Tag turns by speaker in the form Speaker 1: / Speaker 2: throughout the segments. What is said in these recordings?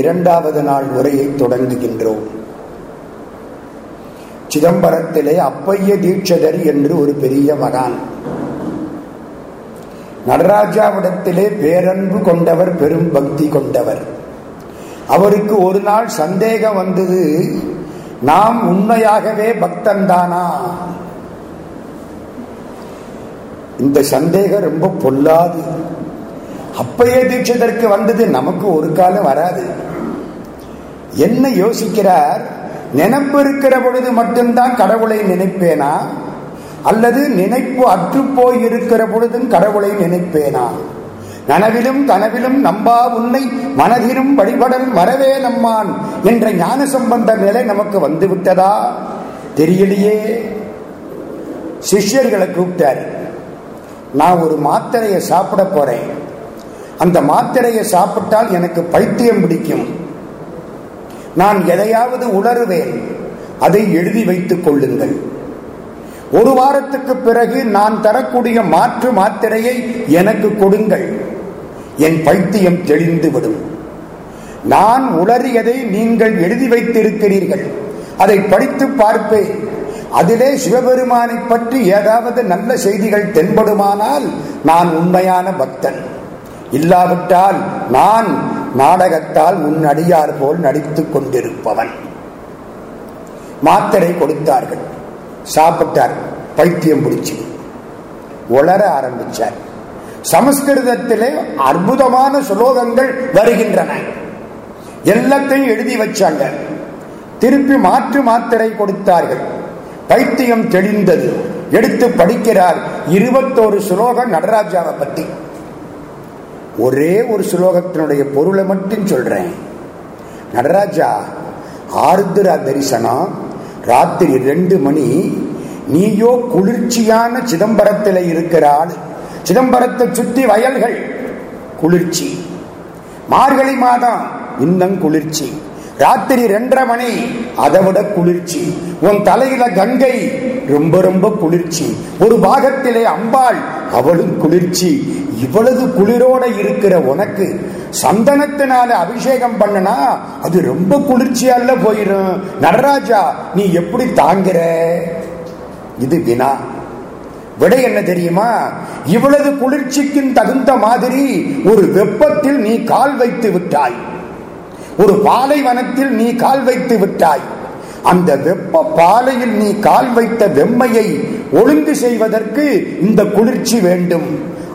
Speaker 1: இரண்டாவது நாள் உரையை தொடங்குகின்றோம் சிதம்பரத்திலே அப்பைய தீட்சதர் என்று ஒரு பெரிய மகான் நடராஜாவிடத்திலே பேரன்பு கொண்டவர் பெரும் பக்தி கொண்டவர் அவருக்கு ஒரு நாள் சந்தேகம் வந்தது நாம் உண்மையாகவே பக்தந்தானா இந்த சந்தேகம் ரொம்ப பொல்லாது அப்பயே தீட்சிதற்கு வந்தது நமக்கு ஒரு காலம் வராது என்ன யோசிக்கிறார் நினைப்பு இருக்கிற பொழுது மட்டும்தான் கடவுளை நினைப்பேனா அல்லது நினைப்பு அற்றுப்போய் இருக்கிற பொழுதும் கடவுளை நினைப்பேனா நனவிலும் கனவிலும் நம்பா உன்னை மனதிலும் வழிபடல் வரவே நம்மான் என்ற ஞான சம்பந்த நிலை நமக்கு வந்துவிட்டதா தெரியலையே சிஷ்யர்களை கூப்பிட்டார் நான் ஒரு மாத்திரையை சாப்பிட போறேன் அந்த மாத்திரையை சாப்பிட்டால் எனக்கு பைத்தியம் பிடிக்கும் நான் எதையாவது உணருவேன் அதை எழுதி வைத்துக் கொள்ளுங்கள் ஒரு வாரத்துக்கு பிறகு நான் தரக்கூடிய மாற்று மாத்திரையை எனக்கு கொடுங்கள் என் பைத்தியம் தெளிந்துவிடும் நான் உளறியதை நீங்கள் எழுதி வைத்திருக்கிறீர்கள் அதை படித்து பார்ப்பேன் அதிலே சிவபெருமானை பற்றி ஏதாவது நல்ல செய்திகள் தென்படுமானால் நான் உண்மையான பக்தன் இல்லாவிட்டால் நான் நாடகத்தால் உன் அடியார் போல் நடித்து கொண்டிருப்பவன் மாத்திரை கொடுத்தார்கள் சாப்பிட்டார் பைத்தியம் பிடிச்சி உளர ஆரம்பிச்சார் சமஸ்கிருதத்திலே அற்புதமான சுலோகங்கள் வருகின்றன எல்லாத்தையும் எழுதி வச்சாங்க திருப்பி மாற்று மாத்திரை கொடுத்தார்கள் பைத்தியம் தெளிந்தது எடுத்து படிக்கிறார் இருபத்தோரு சுலோகம் நடராஜாவை பற்றி ஒரே ஒரு ஸ்லோகத்தினுடைய பொருளை மட்டும் சொல்கிறேன் நடராஜா ஆர்திரா தரிசனம் ராத்திரி ரெண்டு மணி நீயோ குளிர்ச்சியான சிதம்பரத்தில் இருக்கிறாள் சிதம்பரத்தை சுற்றி வயல்கள் குளிர்ச்சி மார்கழி மாதம் இன்னும் குளிர்ச்சி ராத்திரி ரெண்டரை மணி அதை விட குளிர்ச்சி உன் தலையில கங்கை ரொம்ப ரொம்ப குளிர்ச்சி ஒரு பாகத்திலே அம்பாள் அவளும் குளிர்ச்சி இவ்வளவு குளிரோட இருக்கிற உனக்கு சந்தனத்தினால அபிஷேகம் பண்ணனா அது ரொம்ப குளிர்ச்சியால போயிடும் நடராஜா நீ எப்படி தாங்குற இது வினா விடை என்ன தெரியுமா இவ்வளவு குளிர்ச்சிக்கும் தகுந்த மாதிரி ஒரு வெப்பத்தில் நீ கால் வைத்து விட்டாய் ஒரு பாலைவனத்தில் நீ கால் வைத்து விட்டாய் அந்த வெப்ப பாலையில் நீ கால் வைத்த வெம்மையை ஒழுங்கு செய்வதற்கு இந்த குளிர்ச்சி வேண்டும்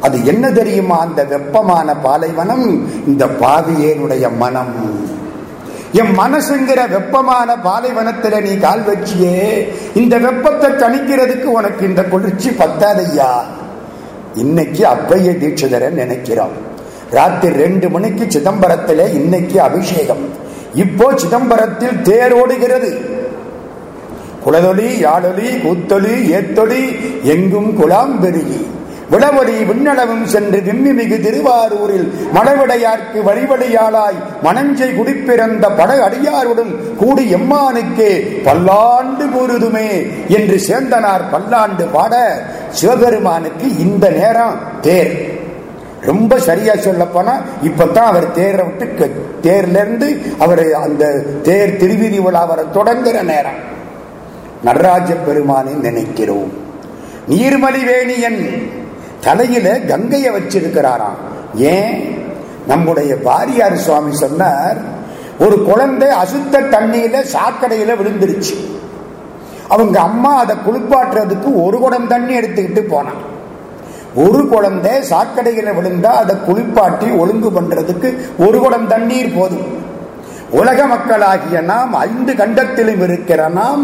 Speaker 1: அது என்ன தெரியுமா அந்த வெப்பமான பாலைவனம் இந்த பாவியனுடைய மனம் என் மனசுங்கிற வெப்பமான பாலைவனத்துல நீ கால் வச்சியே இந்த வெப்பத்தை தணிக்கிறதுக்கு உனக்கு இந்த குளிர்ச்சி பத்தாதையா இன்னைக்கு அப்பைய தீட்சிதரன் நினைக்கிறோம் ராத்திரி ரெண்டு மணிக்கு சிதம்பரத்திலே இன்னைக்கு அபிஷேகம் இப்போ சிதம்பரத்தில் தேர் ஓடுகிறது குளதொலி யாழொலி கூத்தொலி ஏத்தொலி எங்கும் குலாம் பெருகி விடவடி விண்ணளவும் சென்று மிகு திருவாரூரில் மடவிடையார்க்கு வழிவடையாளாய் மணஞ்சை குடிப்பிறந்த பட அடியாருடன் கூடி எம்மானுக்கே பல்லாண்டு கூறுதுமே என்று சேர்ந்தனார் பல்லாண்டு பாட சிவபெருமானுக்கு இந்த நேரம் தேர் ரொம்ப சரியா சொல்ல போனா இப்பதான் அவர் தேரை விட்டு தேர்ல இருந்து அவர் அந்த தேர் திருவிதி விழா தொடங்குற நேரம் நடராஜ பெருமானை நினைக்கிறோம் நீர்மலிவேணியன் தலையில கங்கையை வச்சிருக்கிறாராம் ஏன் நம்முடைய பாரியார் சுவாமி சொன்னார் ஒரு குழந்தை அசுத்த தண்ணியில சாக்கடையில விழுந்துருச்சு அவங்க அம்மா அதை குளிப்பாட்டுறதுக்கு ஒரு குடம் தண்ணி எடுத்துக்கிட்டு போனான் ஒரு குழந்தை சாக்கடையில விழுந்தா அதை குளிப்பாட்டி ஒழுங்கு பண்றதுக்கு ஒரு குடம் தண்ணீர் போதும் உலக மக்களாகிய நாம் ஐந்து கண்டத்திலும் இருக்கிற நாம்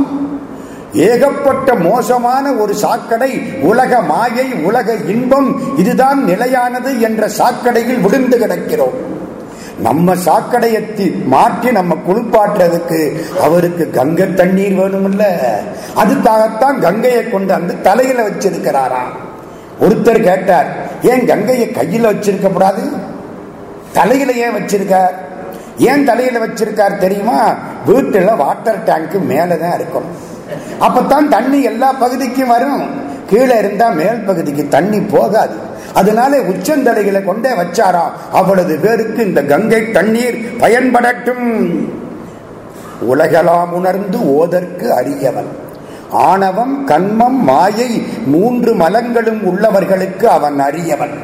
Speaker 1: ஏகப்பட்ட மோசமான ஒரு சாக்கடை உலக மாயை உலக இன்பம் இதுதான் நிலையானது என்ற சாக்கடையில் விழுந்து கிடக்கிறோம் நம்ம சாக்கடையத்தை மாற்றி நம்ம குளிப்பாட்டுறதுக்கு அவருக்கு கங்கை தண்ணீர் இல்ல அதுக்காகத்தான் கங்கையை கொண்டு அந்த தலையில வச்சிருக்கிறாராம் ஒருத்தர் கேட்டார் ஏன் கங்கையை கையில வச்சிருக்க கூடாது தலையில ஏன் வச்சிருக்கார் ஏன் தலையில வச்சிருக்கார் தெரியுமா வீட்டுல வாட்டர் டேங்க் மேலதான் இருக்கணும் அப்பத்தான் தண்ணி எல்லா பகுதிக்கும் வரும் கீழே இருந்தா மேல் பகுதிக்கு தண்ணி போகாது அதனால உச்சந்தலைகளை கொண்டே வச்சாராம் அவ்வளவு பேருக்கு இந்த கங்கை தண்ணீர் பயன்படட்டும் உலகலாம் உணர்ந்து ஓதற்கு அறியவன் ஆணவம் கண்மம் மாயை மூன்று மலங்களும் உள்ளவர்களுக்கு அவன் அறியவன்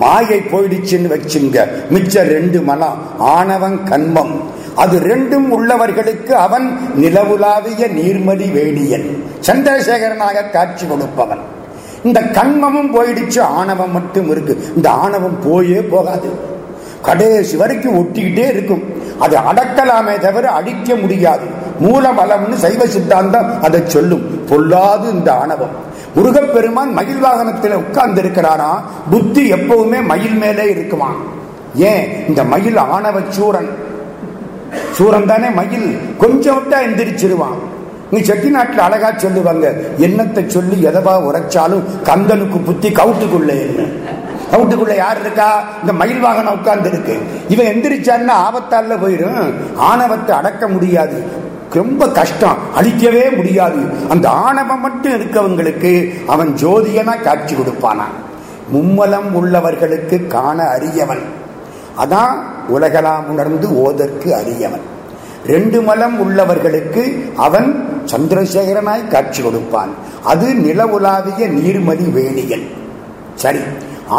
Speaker 1: மாயை போயிடுச்சுன்னு வச்சுங்க மிச்ச ரெண்டு மனம் ஆணவன் கண்மம் அது ரெண்டும் உள்ளவர்களுக்கு அவன் நிலவுலாவிய நீர்மதி வேடியன் சந்திரசேகரனாக காட்சி கொடுப்பவன் இந்த கண்மமும் போயிடுச்சு ஆணவம் மட்டும் இருக்கு இந்த ஆணவம் போயே போகாது கடைசி வரைக்கும் ஒட்டிக்கிட்டே இருக்கும் அதை அடக்கலாமே தவிர அடிக்க முடியாது மூலமலம்னு சைவ சித்தாந்தம் அதை சொல்லும் பொல்லாது இந்த ஆணவம் முருகப்பெருமான் மயில் வாகனத்தில் உட்கார்ந்து இருக்கிறாரா புத்தி எப்பவுமே மயில் மேலே இருக்குமா ஏன் இந்த மயில் ஆணவ சூரன் சூரன் தானே மயில் கொஞ்சம் விட்டா எந்திரிச்சிருவான் நீ செட்டிநாட்டில் அழகா சொல்லுவாங்க என்னத்தை சொல்லி எதவா உரைச்சாலும் கந்தனுக்கு புத்தி கவுட்டுக்குள்ளே என்ன கவுட்டுக்குள்ள யார் இருக்கா இந்த மயில் வாகனம் உட்கார்ந்து இருக்கு இவன் எந்திரிச்சான்னா ஆபத்தால போயிடும் ஆணவத்தை அடக்க முடியாது ரொம்ப கஷ்டம் அழிக்கவே முடியாது அந்த ஆணவம் மட்டும் இருக்கவங்களுக்கு அவன் ஜோதியனா காட்சி கொடுப்பானா மும்மலம் உள்ளவர்களுக்கு காண அறியவன் அதான் உலகலாம் உணர்ந்து ஓதற்கு அறியவன் ரெண்டு மலம் உள்ளவர்களுக்கு அவன் சந்திரசேகரனாய் காட்சி கொடுப்பான் அது நில உலாவிய நீர்மதி வேணியன் சரி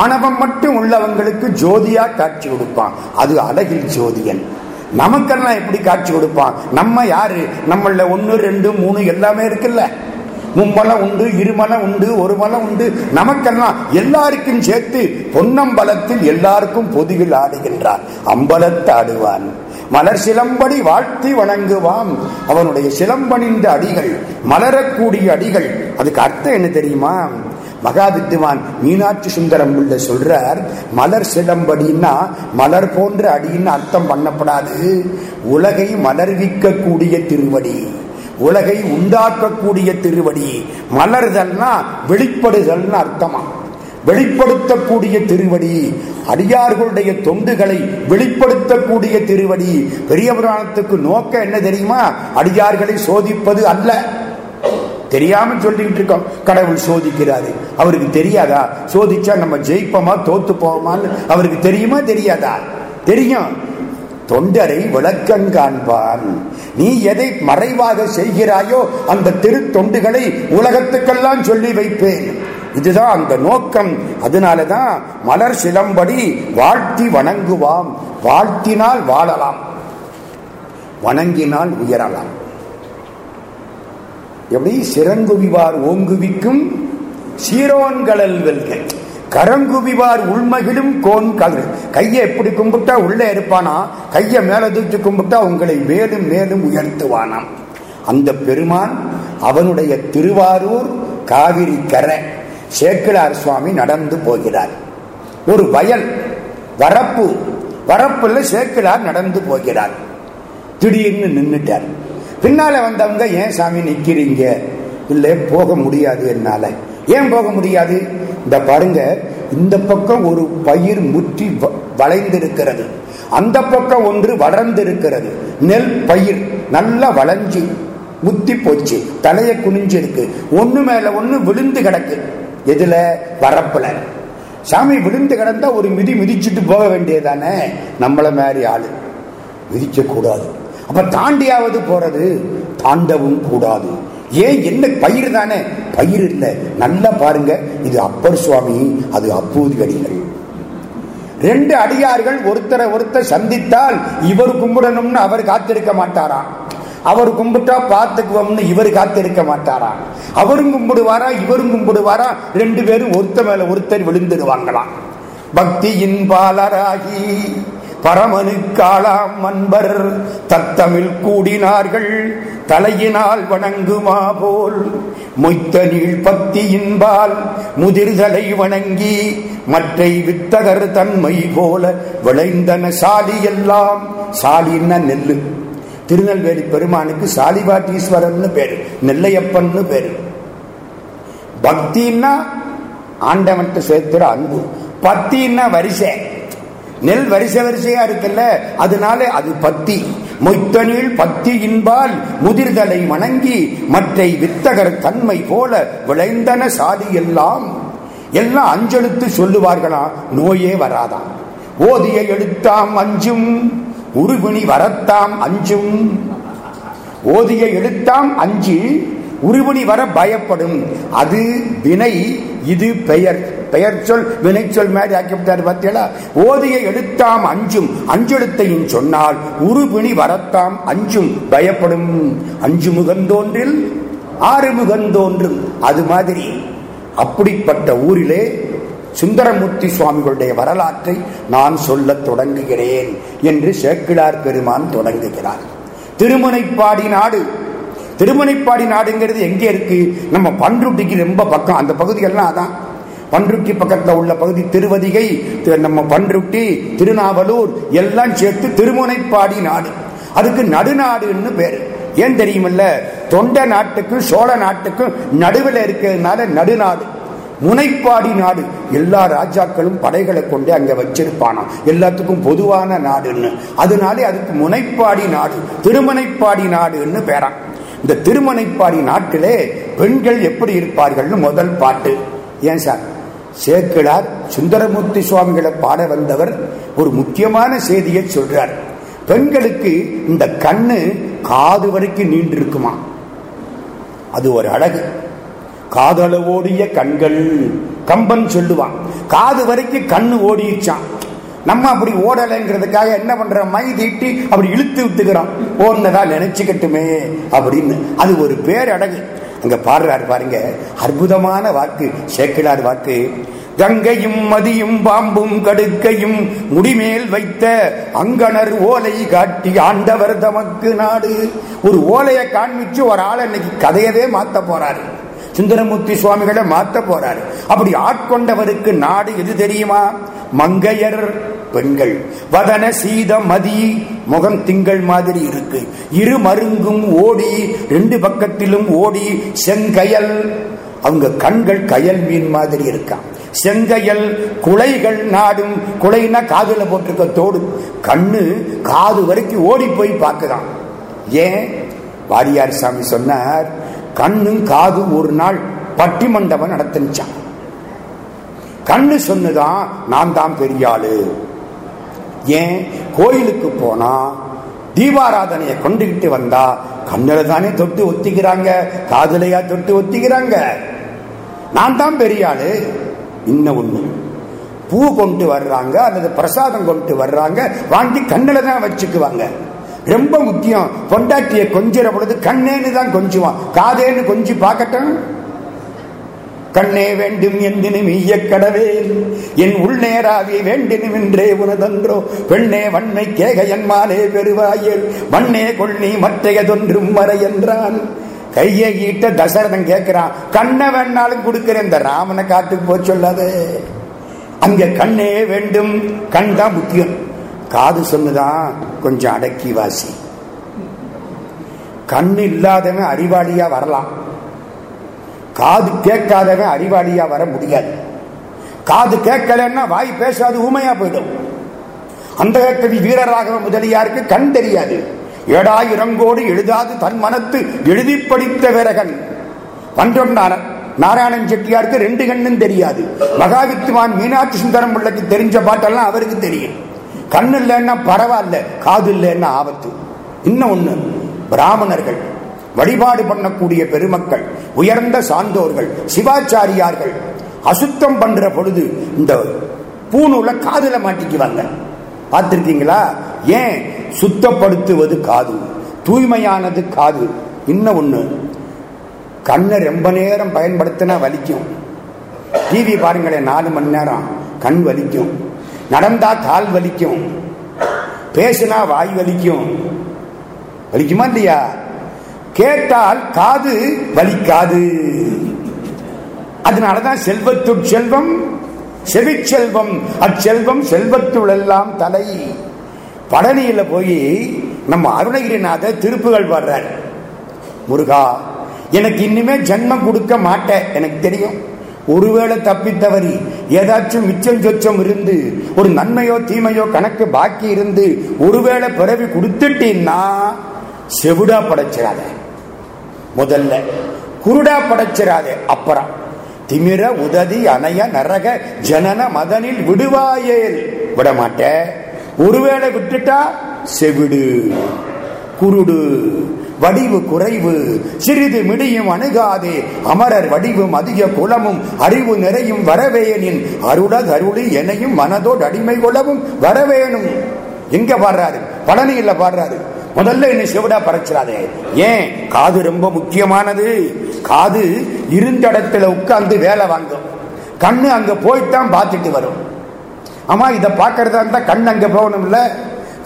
Speaker 1: ஆணவம் மட்டும் உள்ளவங்களுக்கு ஜோதியா காட்சி கொடுப்பான் அது அழகில் ஜோதியன் நமக்கெல்லாம் எப்படி காட்சி கொடுப்பான் நம்ம யாரு நம்மள ஒன்று ரெண்டு மூணு எல்லாமே இருக்குல்ல மும்மலம் உண்டு இருமலம் உண்டு ஒரு மலம் உண்டு நமக்கெல்லாம் எல்லாருக்கும் சேர்த்து பொன்னம்பலத்தில் எல்லாருக்கும் பொதுவில் ஆடுகின்றார் அம்பலத்து ஆடுவான் மலர் சிலம்படி வாழ்த்தி வணங்குவாம் அவனுடைய சிலம்பணிந்த அடிகள் மலரக்கூடிய அடிகள் அதுக்கு அர்த்தம் என்ன தெரியுமா மகா வித்வான் மீனாட்சி சுந்தரம் உள்ள சொல்றார் மலர் சிலம்படினா மலர் போன்ற அடின்னு அர்த்தம் பண்ணப்படாது உலகை மலர்விக்கக்கூடிய திருவடி உலகை உண்டாக்கக்கூடிய திருவடி மலர்தல்னா வெளிப்படுதல்னு அர்த்தமா வெளிப்படுத்தக்கூடிய திருவடி அடியார்களுடைய தொண்டுகளை வெளிப்படுத்தக்கூடிய திருவடி பெரிய புராணத்துக்கு நோக்க என்ன தெரியுமா அடியார்களை சோதிப்பது அல்ல தெரியாம சொல்லிக்கிட்டு இருக்கோம் கடவுள் சோதிக்கிறாரு அவருக்கு தெரியாதா சோதிச்சா நம்ம ஜெயிப்போமா தோத்து போவோமான்னு அவருக்கு தெரியுமா தெரியாதா தெரியும் தொண்டரை விளக்கம் காண்பான் நீ எதை மறைவாக செய்கிறாயோ அந்த திருத்தொண்டுகளை உலகத்துக்கெல்லாம் சொல்லி வைப்பேன் இதுதான் அந்த நோக்கம் அதனாலதான் மலர் சிலம்படி வாழ்த்தி வணங்குவாம் வாழ்த்தினால் வாழலாம் வணங்கினால் உயரலாம் எப்படி சிறங்குவிவார் ஓங்குவிக்கும் சீரோன்களல் வெல்க கரங்குவிவார் உள்மகிழும் கோன் கதிர் கையை எப்படி கும்பிட்டா உள்ளே இருப்பானா கையை மேலே தூக்கி கும்பிட்டா உங்களை மேலும் மேலும் உயர்த்துவானாம் அந்த பெருமான் அவனுடைய திருவாரூர் காவிரி கரை சேக்கிழார் சுவாமி நடந்து போகிறார் ஒரு வயல் வரப்பு வரப்புல சேக்கிலார் நடந்து போகிறார் திடீர்னு நின்றுட்டார் பின்னால வந்தவங்க ஏன் சாமி நிக்கிறீங்க இல்லை போக முடியாது என்னால ஏன் போக முடியாது இந்த பாருங்க இந்த பக்கம் ஒரு பயிர் முற்றி வளைந்திருக்கிறது அந்த பக்கம் ஒன்று வளர்ந்திருக்கிறது நெல் பயிர் நல்லா வளைஞ்சு முத்தி போச்சு குனிஞ்சு குனிஞ்சிருக்கு ஒன்று மேலே ஒன்று விழுந்து கிடக்கு எதில் வரப்புல சாமி விழுந்து கிடந்தா ஒரு மிதி மிதிச்சுட்டு போக வேண்டியதானே நம்மளை மாதிரி ஆளு கூடாது அப்ப தாண்டியாவது போறது தாண்டவும் கூடாது ஏன் என்ன பயிர் தானே பயிர் இல்லை நல்லா பாருங்க இது அப்பர் சுவாமி அது அப்பூதி அடிகள் ரெண்டு அடியார்கள் ஒருத்தரை ஒருத்தர் சந்தித்தால் இவர் கும்பிடணும்னு அவர் காத்திருக்க மாட்டாராம் அவர் கும்பிட்டா பார்த்துக்குவோம்னு இவர் காத்திருக்க மாட்டாராம் அவரும் கும்பிடுவாரா இவரும் கும்பிடுவாரா ரெண்டு பேரும் ஒருத்த மேல ஒருத்தர் விழுந்துடுவாங்களாம் பக்தியின் பாலராகி பரமனு காளாம் அன்பர் தத்தமிழ் கூடினார்கள் தலையினால் வணங்குமா போல் மொய்த்த நீள் இன்பால் முதிர்தலை வணங்கி மற்றை வித்தகர் தன்மை போல விளைந்தன எல்லாம் சாலின்ன நெல்லு திருநெல்வேலி பெருமானுக்கு சாலிவாட்டீஸ்வரர்னு பேரு நெல்லையப்பன்னு பேரு பக்தின்னா ஆண்டவன் சேர்த்துற அன்பு பத்தின்னா வரிசை நெல் வரிசை வரிசையா இருக்குல்ல அதனால அது பத்தி மொய்த்தனில் பத்தி இன்பால் முதிர்தலை வணங்கி மற்றை வித்தகர் தன்மை போல விளைந்தன சாதி எல்லாம் எல்லாம் அஞ்செழுத்து சொல்லுவார்களாம் நோயே வராதாம் ஓதிய எழுத்தாம் அஞ்சும் உருவினி வரத்தாம் அஞ்சும் ஓதிய எழுத்தாம் அஞ்சு உருவினி வர பயப்படும் அது வினை இது பெயர் பெயர் சொல் வினைச்சொல் மாதிரி ஆக்கிவிட்டார் பார்த்தீங்களா ஓதிய எழுத்தாம் அஞ்சும் அஞ்செழுத்தையும் சொன்னால் உருபிணி வரத்தாம் அஞ்சும் பயப்படும் அஞ்சு முகந்தோன்றில் ஆறு முகந்தோன்றும் அது மாதிரி அப்படிப்பட்ட ஊரிலே சுந்தரமூர்த்தி சுவாமிகளுடைய வரலாற்றை நான் சொல்ல தொடங்குகிறேன் என்று சேக்கிழார் பெருமான் தொடங்குகிறார் திருமுனைப்பாடி நாடு திருமணிப்பாடி நாடுங்கிறது எங்கே இருக்கு நம்ம பன்ருட்டிக்கு ரொம்ப பக்கம் அந்த பகுதிகள்லாம் அதான் பன்ருட்டி பக்கத்தில் உள்ள பகுதி திருவதிகை நம்ம பன்ருட்டி திருநாவலூர் எல்லாம் சேர்த்து திருமுனைப்பாடி நாடு அதுக்கு நடுநாடுன்னு பேரு ஏன் தெரியுமில்ல தொண்ட நாட்டுக்கும் சோழ நாட்டுக்கும் நடுவில் இருக்கிறதுனால நடுநாடு முனைப்பாடி நாடு எல்லா ராஜாக்களும் படைகளை கொண்டு அங்க வச்சிருப்பானாம் எல்லாத்துக்கும் பொதுவான நாடுன்னு அதனாலே அதுக்கு முனைப்பாடி நாடு திருமுனைப்பாடி நாடுன்னு பேரான் இந்த திருமணைப்பாடி நாட்டிலே பெண்கள் எப்படி இருப்பார்கள்னு முதல் பாட்டு ஏன் சார் சேக்கிழார் சுந்தரமூர்த்தி சுவாமிகளை பாட வந்தவர் ஒரு முக்கியமான செய்தியை சொல்றார் பெண்களுக்கு இந்த கண்ணு காது வரைக்கும் நீண்டிருக்குமா அது ஒரு அழகு காதளவோடிய கண்கள் கம்பன் சொல்லுவான் காது வரைக்கும் கண்ணு ஓடிச்சான் நம்ம அப்படி ஓடலைங்கிறதுக்காக என்ன பண்ற மை தீட்டி அப்படி இழுத்து வித்துக்கிறோம் ஓடுனதா நினைச்சுக்கட்டுமே அப்படின்னு அது ஒரு பேரடங்கு அங்க பாடுறாரு பாருங்க அற்புதமான வாக்கு சேக்கிழார் வாக்கு கங்கையும் மதியும் பாம்பும் கடுக்கையும் முடிமேல் வைத்த அங்கனர் ஓலை காட்டி ஆண்டவர் தமக்கு நாடு ஒரு ஓலையை காண்பிச்சு ஒரு ஆள் இன்னைக்கு கதையவே மாத்த போறாரு சுந்தரமூர்த்தி சுவாமிகளை மாத்த போறாரு அப்படி ஆட்கொண்டவருக்கு நாடு எது தெரியுமா மங்கையர் பெண்கள் வதன சீத மதி முகம் திங்கள் மாதிரி இருக்கு இரு மருங்கும் ஓடி ரெண்டு பக்கத்திலும் ஓடி செங்கயல் அவங்க கண்கள் கயல் மீன் மாதிரி இருக்கான் செங்கையல் குலைகள் நாடும் குலைனா காதுல போட்டிருக்க தோடு கண்ணு காது வரைக்கும் ஓடி போய் பார்க்கிறான் ஏன் வாரியார் சாமி சொன்னார் கண்ணும் காது ஒரு நாள் பட்டி மண்டபம் நடத்தினான் கண்ணு சொன்னுதான் நான் தான் பெரியாளு ஏன் கோயிலுக்கு போனா தீபாராதனையை கொண்டுகிட்டு வந்தா கண்ணில் தானே தொட்டு ஒத்திக்கிறாங்க காதலையா தொட்டு ஒத்திக்கிறாங்க நான் தான் பெரிய ஆளு இன்னும் ஒண்ணு பூ கொண்டு வர்றாங்க அல்லது பிரசாதம் கொண்டு வர்றாங்க வாங்கி கண்ணில் தான் வச்சுக்குவாங்க ரொம்ப முக்கியம் பொண்டாட்டியை கொஞ்சிற பொழுது கண்ணேன்னு தான் கொஞ்சுவான் காதேன்னு கொஞ்சி பார்க்கட்டும் கண்ணே வேண்டும் எந்தினும் ஈய கடவே என் உள்நேராவி வேண்டினும் என்றே உனதன்றோ பெண்ணே வன்மை என் மாலே பெறுவாயில் வண்ணே கொள்ளி மற்றையதொன்றும் வர என்றான் கையை ஈட்ட தசரதன் கேட்கிறான் கண்ண வேணாலும் கொடுக்கிற இந்த ராமனை காட்டுக்கு போய் சொல்லாது அங்க கண்ணே வேண்டும் கண் தான் முக்கியம் காது சொன்னதான் கொஞ்சம் அடக்கி வாசி கண் இல்லாதவன் அறிவாளியா வரலாம் காது கேட்காதவன் அறிவாளியா வர முடியாது காது கேட்கலன்னா வாய் பேசாது ஊமையா போயிடும் அந்த கவி வீரராகவ முதலியாருக்கு கண் தெரியாது ஏடாயிரங்கோடு எழுதாது தன் மனத்து எழுதி படித்த விறகன் பன்றம் நாராயணன் செட்டியாருக்கு ரெண்டு கண்ணும் தெரியாது மகாவித்துவான் மீனாட்சி சுந்தரம் பிள்ளைக்கு தெரிஞ்ச பாட்டெல்லாம் அவருக்கு தெரியும் கண்ணு இல்லைன்னா பரவாயில்ல காது இல்லைன்னா ஆபத்து இன்னும் ஒண்ணு பிராமணர்கள் வழிபாடு பண்ணக்கூடிய பெருமக்கள் உயர்ந்த சான்றோர்கள் சிவாச்சாரியார்கள் அசுத்தம் பண்ற பொழுது இந்த பூணூலை காதுல மாட்டிக்குவாங்க பார்த்துருக்கீங்களா ஏன் சுத்தப்படுத்துவது காது தூய்மையானது காது இன்னும் ஒண்ணு கண்ணை ரொம்ப நேரம் பயன்படுத்தினா வலிக்கும் டிவி பாருங்களேன் நாலு மணி நேரம் கண் வலிக்கும் நடந்தா கால் வலிக்கும் பேசுனா வாய் வலிக்கும் வலிக்குமா இல்லையா கேட்டால் காது வலிக்காது அதனாலதான் செல்வத்து செல்வம் செல்வம் அச்செல்வம் செல்வத்துள் எல்லாம் தலை பழனியில போய் நம்ம அருணகிரிநாத திருப்புகள் வர்றார் முருகா எனக்கு இனிமே ஜென்மம் கொடுக்க மாட்டேன் எனக்கு தெரியும் ஒருவேளை தப்பித்தவரி ஏதாச்சும் மிச்சம் சொச்சம் இருந்து ஒரு நன்மையோ தீமையோ கணக்கு பாக்கி இருந்து ஒருவேளை பிறவி கொடுத்துட்டீன்னா செவிடா படைச்சிடாத முதல்ல குருடா படைச்சிடாதே அப்புறம் திமிர உததி அணைய நரக ஜனன மதனில் விடுவாயேல் விடமாட்ட ஒருவேளை விட்டுட்டா செவிடு குருடு வடிவு குறைவு சிறிது மிடியும் அணுகாதே அமரர் வடிவும் அதிக குலமும் அறிவு நிறையும் வரவேனின் அருட அருளி எனையும் மனதோடு அடிமை குலமும் வரவேணும் எங்க பாடுறாரு பழனியில் பாடுறாரு முதல்ல என்னை செவிடா பறைச்சிடாதே ஏன் காது ரொம்ப முக்கியமானது காது இருந்த இடத்துல உட்கார்ந்து வேலை வாங்கும் கண்ணு அங்க போய்தான் பார்த்துட்டு வரும் ஆமா இதை பார்க்கறதா இருந்தா கண் அங்க போகணும்ல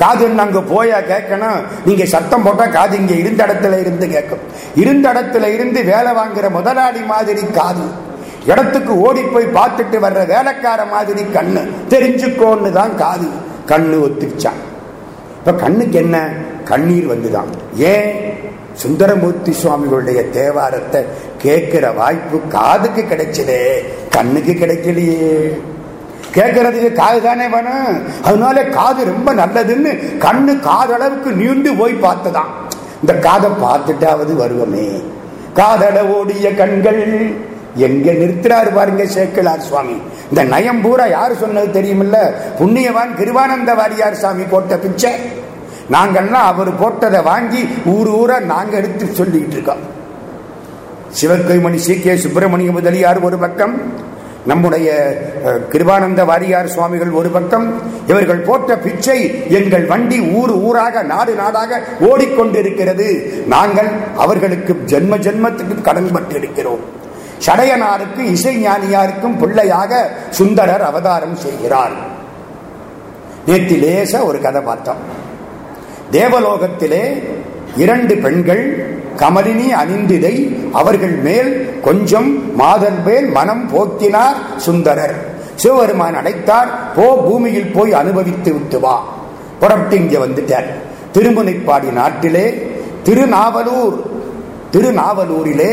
Speaker 1: காது அங்க போயா கேட்கணும் நீங்க சத்தம் போட்டா காது இங்க இருந்த இடத்துல இருந்து கேட்கும் இருந்த இடத்துல இருந்து வேலை வாங்குற முதலாளி மாதிரி காது இடத்துக்கு ஓடி போய் பார்த்துட்டு வர்ற வேலைக்கார மாதிரி கண்ணு தெரிஞ்சுக்கோன்னு தான் காது கண்ணு ஒத்துச்சான் இப்போ கண்ணுக்கு என்ன கண்ணீர் வந்துதான் ஏன் சுந்தரமூர்த்தி சுவாமிகளுடைய தேவாரத்தை கேட்கிற வாய்ப்பு காதுக்கு கிடைச்சதே கண்ணுக்கு கிடைக்கலையே கேட்கறதுக்கு காது தானே வேணும் அதனால காது ரொம்ப நல்லதுன்னு கண்ணு காதளவுக்கு நீண்டு போய் பார்த்ததான் இந்த காதை பார்த்துட்டாவது வருவமே காதள ஓடிய கண்கள் எங்க நிறுத்துறாரு பாருங்க சேக்கலார் சுவாமி இந்த நயம் பூரா யாரு சொன்னது தெரியுமில்ல புண்ணியவான் கிருவானந்த வாரியார் சாமி போட்ட பிச்சை நாங்கள்லாம் அவர் போட்டதை வாங்கி ஊர் ஊரா நாங்க எடுத்து சொல்லிக்கிட்டு இருக்கோம் சிவகைமணி சி கே சுப்பிரமணிய முதலியார் ஒரு பக்கம் நம்முடைய கிருபானந்த வாரியார் சுவாமிகள் ஒரு பக்கம் இவர்கள் போட்ட பிச்சை எங்கள் வண்டி ஊர் ஊராக நாடு நாடாக ஓடிக்கொண்டிருக்கிறது நாங்கள் அவர்களுக்கு ஜென்ம ஜென்மத்துக்கு கடன் பட்டு இருக்கிறோம் சடையனாருக்கு இசை ஞானியாருக்கும் பிள்ளையாக சுந்தரர் அவதாரம் செய்கிறார் நேற்று லேச ஒரு கதை பார்த்தோம் தேவலோகத்திலே இரண்டு பெண்கள் கமலினி அணிந்திதை அவர்கள் மேல் கொஞ்சம் மாதர் மேல் மனம் போக்கினார் சுந்தரர் சிவபெருமான் அடைத்தார் போ பூமியில் போய் அனுபவித்து விட்டு வா புறப்பட்டு இங்கே வந்துட்டார் திருமுனைப்பாடி நாட்டிலே திருநாவலூர் திருநாவலூரிலே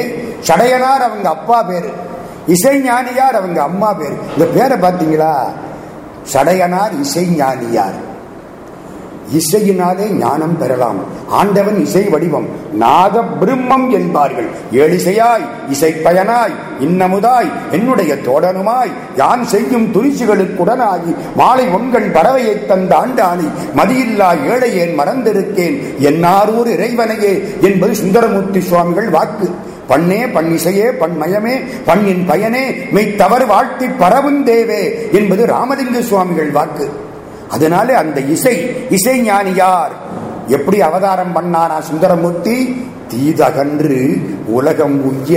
Speaker 1: சடையனார் அவங்க அப்பா பேரு இசைஞானியார் அவங்க அம்மா பேரு இந்த பேரை பார்த்தீங்களா சடையனார் இசைஞானியார் இசையினாலே ஞானம் பெறலாம் ஆண்டவன் இசை வடிவம் நாக பிரம்மம் என்பார்கள் ஏழிசையாய் இசை பயனாய் இன்னமுதாய் என்னுடைய தோடனுமாய் யான் செய்யும் துணிச்சுகளுக்குடனாகி மாலை உங்கள் பறவையை தந்த ஆண்டாணி மதியில்லா ஏழையேன் மறந்திருக்கேன் என்னாரூர் இறைவனையே என்பது சுந்தரமூர்த்தி சுவாமிகள் வாக்கு பண்ணே பண்ணிசையே பண்மயமே பண்ணின் பயனே மெய் தவறு வாழ்த்தி பரவும் தேவே என்பது ராமலிங்க சுவாமிகள் வாக்கு அதனால அந்த இசை இசை ஞானி யார் எப்படி அவதாரம் பண்ணானா சுந்தரமூர்த்தி தீதகன்று உலகம் உய்ய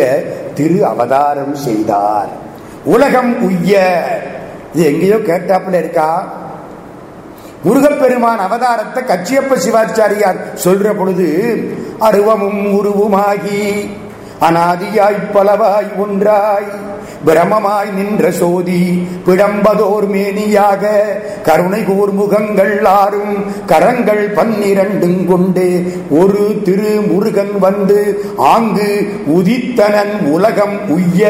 Speaker 1: திரு அவதாரம் செய்தார் உலகம் உய்ய இது எங்கேயோ கேட்டாப்புல இருக்கா முருகப்பெருமான் அவதாரத்தை கச்சியப்ப சிவாச்சாரியார் சொல்ற பொழுது அருவமும் உருவுமாகி அநாதியாய் பலவாய் ஒன்றாய் பிரமமாய் நின்ற சோதி பிழம்பதோர் மேனியாக கருணை கூர் முகங்கள் ஆறும் கரங்கள் பன்னிரண்டும் கொண்டு ஒரு திரு முருகன் வந்து ஆங்கு உதித்தனன் உலகம் உய்ய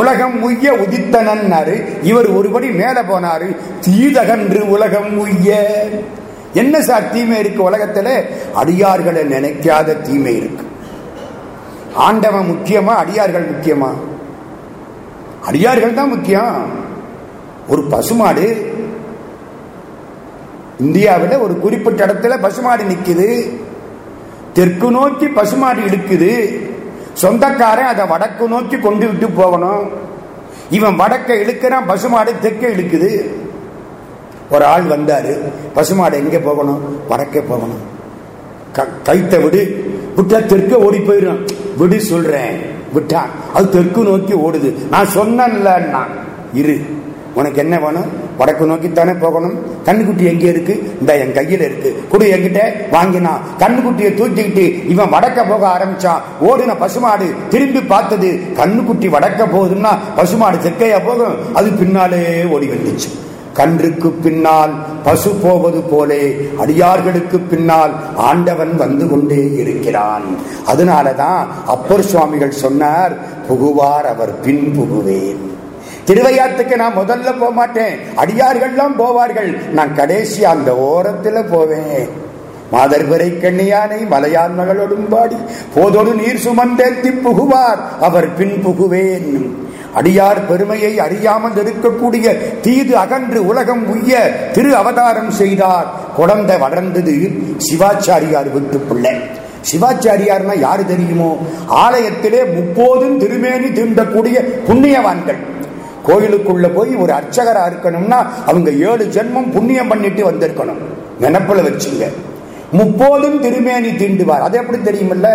Speaker 1: உலகம் உய்ய உதித்தனன்னாரு இவர் ஒருபடி மேல போனாரு தீதகன்று உலகம் உய்ய என்ன சார் தீமை இருக்கு உலகத்துல அடியார்களை நினைக்காத தீமை இருக்கு ஆண்டவன் முக்கியமா அடியார்கள் முக்கியமா அடியார்கள் தான் முக்கியம் ஒரு பசுமாடு இந்தியாவில் ஒரு குறிப்பிட்ட இடத்துல பசுமாடு நிற்குது தெற்கு நோக்கி பசுமாடு இழுக்குது சொந்தக்காரன் அதை வடக்கு நோக்கி கொண்டு விட்டு போகணும் இவன் வடக்க இழுக்கிறான் பசுமாடு தெற்க இழுக்குது ஒரு ஆள் வந்தார் பசுமாடு எங்கே போகணும் வடக்கே போகணும் க கைத்தை விடு விட்டா தெற்க ஓடி போயிடும் விடு சொல்றேன் விட்டா அது தெற்கு நோக்கி ஓடுது நான் சொன்னேன்லன்னா இரு உனக்கு என்ன வேணும் வடக்கு நோக்கி தானே போகணும் கண்ணுக்குட்டி எங்கே இருக்கு இந்த என் கையில் இருக்கு குடு என்கிட்ட வாங்கினா கண்ணுக்குட்டியை தூக்கிக்கிட்டு இவன் வடக்க போக ஆரம்பிச்சான் ஓடின பசுமாடு திரும்பி பார்த்தது கண்ணுக்குட்டி வடக்க போகுதுன்னா பசுமாடு செக்கையா போகும் அது பின்னாலே ஓடி வந்துச்சு கன்றுக்கு பின்னால் பசு போவது போலே அடியார்களுக்கு பின்னால் ஆண்டவன் வந்து கொண்டே இருக்கிறான் அதனாலதான் அப்பர் சுவாமிகள் சொன்னார் புகுவார் அவர் பின் புகுவேன் திருவையாத்துக்கு நான் முதல்ல போக மாட்டேன் அடியார்கள்லாம் போவார்கள் நான் கடைசி அந்த ஓரத்துல போவேன் மாதர்பரை கண்ணியானை மலையான் மகளோடும் பாடி போதோடு நீர் சுமந்தேத்தி புகுவார் அவர் பின் புகுவேன் அடியார் பெருமையை அறியாமல் இருக்கக்கூடிய தீது அகன்று உலகம் உய்ய திரு அவதாரம் செய்தார் குழந்தை வளர்ந்தது சிவாச்சாரியார் வீட்டு பிள்ளை சிவாச்சாரியார்னா யாரு தெரியுமோ ஆலயத்திலே முப்போதும் திருமேனி தீண்டக்கூடிய புண்ணியவான்கள் கோயிலுக்குள்ள போய் ஒரு அர்ச்சகரா இருக்கணும்னா அவங்க ஏழு ஜென்மம் புண்ணியம் பண்ணிட்டு வந்திருக்கணும் நினப்பில் வச்சுங்க முப்போதும் திருமேனி தீண்டுவார் அது எப்படி தெரியுமில்ல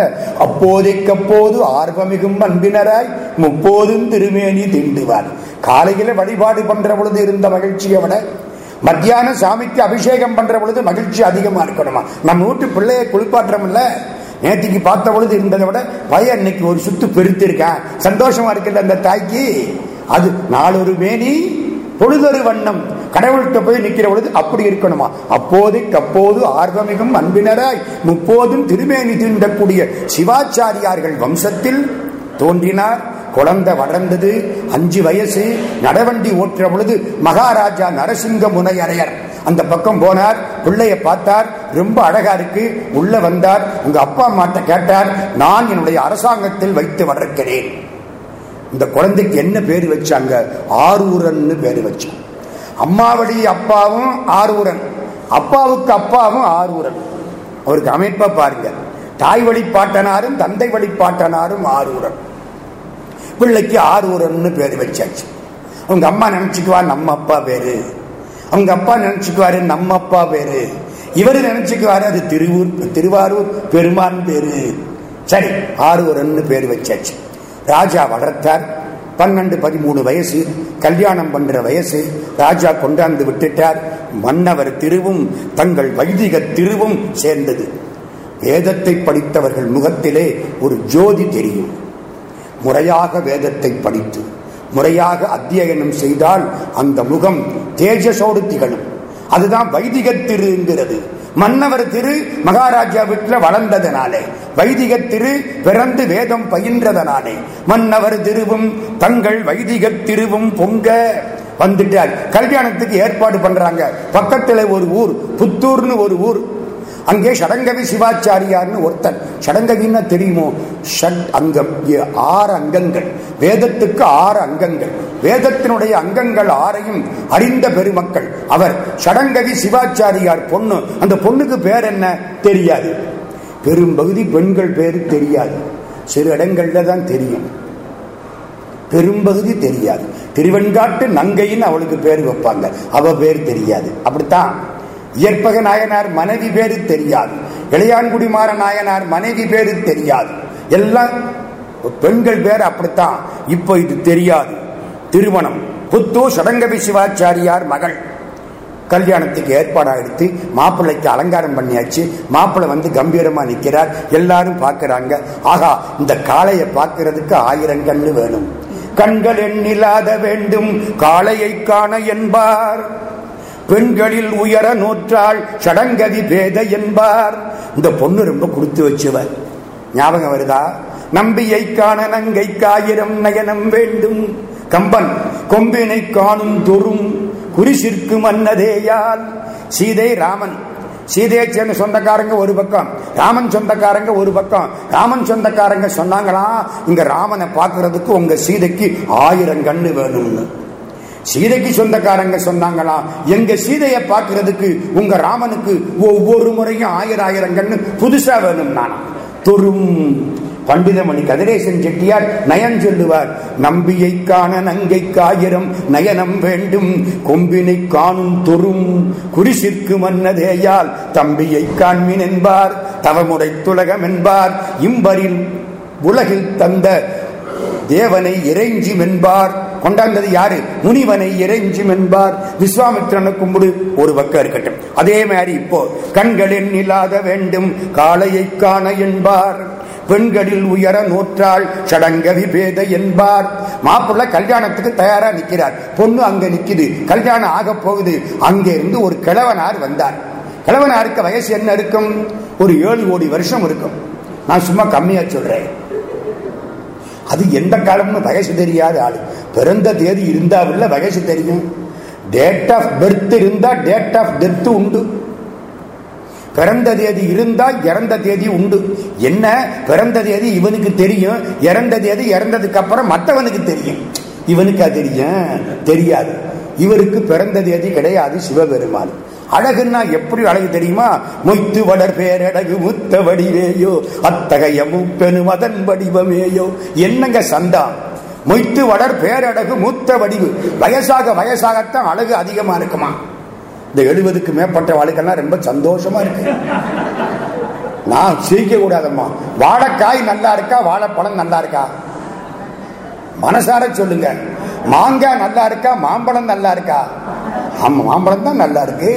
Speaker 1: அப்போதைக்கப்போது ஆர்வமிகும் அன்பினராய் முப்போதும் திருமேனி தீண்டுவார் காலையில வழிபாடு பண்ற பொழுது இருந்த மகிழ்ச்சியை விட மத்தியான சாமிக்கு அபிஷேகம் பண்ற பொழுது மகிழ்ச்சி அதிகமா இருக்கணுமா நம்ம வீட்டு பிள்ளையை குளிப்பாற்றம் இல்ல நேற்றுக்கு பார்த்த பொழுது இருந்ததை விட பையன் இன்னைக்கு ஒரு சுத்து பெருத்திருக்கேன் சந்தோஷமா இருக்குல்ல அந்த தாய்க்கு அது நாலொரு மேனி பொழுதொரு வண்ணம் கடவுள்கிட்ட போய் நிக்கிற பொழுது அப்படி இருக்கணுமா அப்போதைக்கு அப்போது ஆர்வமிகும் அன்பினராய் முப்போதும் திருமேனி தீண்டக்கூடிய சிவாச்சாரியார்கள் வம்சத்தில் தோன்றினார் குழந்தை வளர்ந்தது அஞ்சு வயசு நடவண்டி ஓட்டுற பொழுது மகாராஜா நரசிங்க முனையரையர் அந்த பக்கம் போனார் பிள்ளைய பார்த்தார் ரொம்ப அழகா இருக்கு உள்ள வந்தார் உங்க அப்பா அம்மாட்ட கேட்டார் நான் என்னுடைய அரசாங்கத்தில் வைத்து வளர்க்கிறேன் இந்த குழந்தைக்கு என்ன பேர் வச்சாங்க ஆரூரன்னு பேர் வச்சாங்க அம்மாவடி அப்பாவும் ஆரூரன் அப்பாவுக்கு அப்பாவும் ஆரூரன் அவருக்கு அமைப்பை பாருங்க தாய் வழிபாட்டனாரும் தந்தை வழிபாட்டனாரும் ஆரூரன் பிள்ளைக்கு ஆரூரன் பேர் வச்சாச்சு உங்க அம்மா நினைச்சுக்குவா நம்ம அப்பா பேரு அவங்க அப்பா நினைச்சுக்குவாரு நம்ம அப்பா பேரு இவரு நினைச்சுக்குவாரு அது திருவூர் திருவாரூர் பெருமான் பேரு சரி ஆரூரன் பேர் வச்சாச்சு ராஜா வளர்த்தார் பன்னெண்டு பதிமூணு வயசு கல்யாணம் பண்ற வயசு ராஜா கொண்டாந்து விட்டுட்டார் மன்னவர் திருவும் தங்கள் வைதிக திருவும் சேர்ந்தது வேதத்தை படித்தவர்கள் முகத்திலே ஒரு ஜோதி தெரியும் முறையாக வேதத்தை படித்து முறையாக அத்தியனம் செய்தால் அந்த முகம் தேஜசோடு திகழும் அதுதான் வைதிக திருங்கிறது மன்னவர் திரு மகாராஜா வீட்டில் வளர்ந்ததனாலே வைதிக திரு பிறந்து வேதம் பயின்றதனாலே மன்னவர் திருவும் தங்கள் வைதிக திருவும் பொங்க வந்துட்டார் கல்யாணத்துக்கு ஏற்பாடு பண்றாங்க பக்கத்தில் ஒரு ஊர் புத்தூர்னு ஒரு ஊர் அங்கே ஷடங்கவி சிவாச்சாரியார்னு ஒருத்தன் ஷடங்கவின்னா தெரியுமோ ஷட் அங்கம் ஆறு அங்கங்கள் வேதத்துக்கு ஆறு அங்கங்கள் வேதத்தினுடைய அங்கங்கள் ஆறையும் அறிந்த பெருமக்கள் அவர் ஷடங்கவி சிவாச்சாரியார் பொண்ணு அந்த பொண்ணுக்கு பேர் என்ன தெரியாது பெரும்பகுதி பெண்கள் பேரு தெரியாது சிறு இடங்கள்ல தான் தெரியும் பெரும்பகுதி தெரியாது திருவெண்காட்டு நங்கைன்னு அவளுக்கு பேர் வைப்பாங்க அவ பேர் தெரியாது அப்படித்தான் இயற்பக நாயனார் மனைவி பேரு தெரியாது இளையான்குடிமார நாயனார் மனைவி பேரு தெரியாது எல்லாம் பெண்கள் பேர் அப்படித்தான் இப்போ இது தெரியாது திருமணம் புத்தூர் சடங்கவி சிவாச்சாரியார் மகள் கல்யாணத்துக்கு ஏற்பாடாகிடுத்து மாப்பிள்ளைக்கு அலங்காரம் பண்ணியாச்சு மாப்பிள்ளை வந்து கம்பீரமாக நிற்கிறார் எல்லாரும் பார்க்குறாங்க ஆகா இந்த காளையை பார்க்கறதுக்கு ஆயிரம் கண்ணு வேணும் கண்கள் எண்ணில்லாத வேண்டும் காளையை காண என்பார் பெண்களில் உயர நூற்றாள் சடங்கதி பேத என்பார் இந்த பொண்ணு ரொம்ப கொடுத்து வச்சுவர் ஞாபகம் வருதா நம்பியை காண நங்கை காயிரம் நயனம் வேண்டும் கம்பன் கொம்பினை காணும் தொறும் குறிசிற்கு மன்னதேயால் சீதை ராமன் சீதையை சேர்ந்த சொந்தக்காரங்க ஒரு பக்கம் ராமன் சொந்தக்காரங்க ஒரு பக்கம் ராமன் சொந்தக்காரங்க சொன்னாங்களா இங்க ராமனை பார்க்கறதுக்கு உங்க சீதைக்கு ஆயிரம் கண்ணு வேணும்னு சீதைக்கு சொந்தக்காரங்க சொன்னாங்களா எங்க சீதையை பார்க்கறதுக்கு உங்க ராமனுக்கு ஒவ்வொரு முறையும் ஆயிரம் கண்ணு புதுசா வேணும் நானா தொரும் பண்டிதமணி கதிரேசன் செட்டியார் நயன் சொல்லுவார் நம்பியை காண நங்கை காயிரம் நயனம் வேண்டும் கொம்பினை காணும் தொரும் குறிசிற்கு மன்னதேயால் தம்பியை காண்மின் என்பார் தவமுடை துலகம் என்பார் இம்பரில் உலகில் தந்த தேவனை இறைஞ்சி மென்பார் கொண்டாந்தது யாரு முனிவனை இறைஞ்சும் என்பார் விஸ்வாமித்ரனை கும்பிடு ஒரு பக்கம் இருக்கட்டும் அதே மாதிரி இப்போ கண்களின் இல்லாத வேண்டும் காளையை காண என்பார் பெண்களில் உயர நூற்றாள் சடங்கவி பேத என்பார் மாப்பிள்ள கல்யாணத்துக்கு தயாரா நிற்கிறார் பொண்ணு அங்க நிக்குது கல்யாணம் ஆக போகுது அங்கே இருந்து ஒரு கிழவனார் வந்தார் கிழவனாருக்கு வயசு என்ன இருக்கும் ஒரு ஏழு கோடி வருஷம் இருக்கும் நான் சும்மா கம்மியா சொல்றேன் அது எந்த காலம்னு வயசு தெரியாத ஆளு பிறந்த தேதி இருந்தால் இல்ல வயசு தெரியும் டேட் ஆஃப் பர்த் இருந்தால் டேட் ஆஃப் டெத் உண்டு பிறந்த தேதி இருந்தா இறந்த தேதி உண்டு என்ன பிறந்த தேதி இவனுக்கு தெரியும் இறந்த தேதி இறந்ததுக்கு அப்புறம் மற்றவனுக்கு தெரியும் இவனுக்கா தெரியும் தெரியாது இவருக்கு பிறந்த தேதி கிடையாது சிவபெருமான் அழகுன்னா எப்படி அழகு தெரியுமா மொய்த்து வளர் பேரழகு முத்த வடிவேயோ அத்தகைய முப்பெனும் அதன் வடிவமேயோ என்னங்க சந்தான் மொய்த்து வளர் பேரடகு மூத்த வடிவு வயசாக வயசாகத்தான் அழகு அதிகமா இருக்குமா இந்த எழுபதுக்கு மேற்பட்ட வாழ்க்கெல்லாம் ரொம்ப சந்தோஷமா இருக்கு நான் சிரிக்க கூடாதம்மா வாழைக்காய் நல்லா இருக்கா வாழைப்பழம் நல்லா இருக்கா மனசார சொல்லுங்க மாங்காய் நல்லா இருக்கா மாம்பழம் நல்லா இருக்கா ஆமா மாம்பழம் தான் நல்லா இருக்கு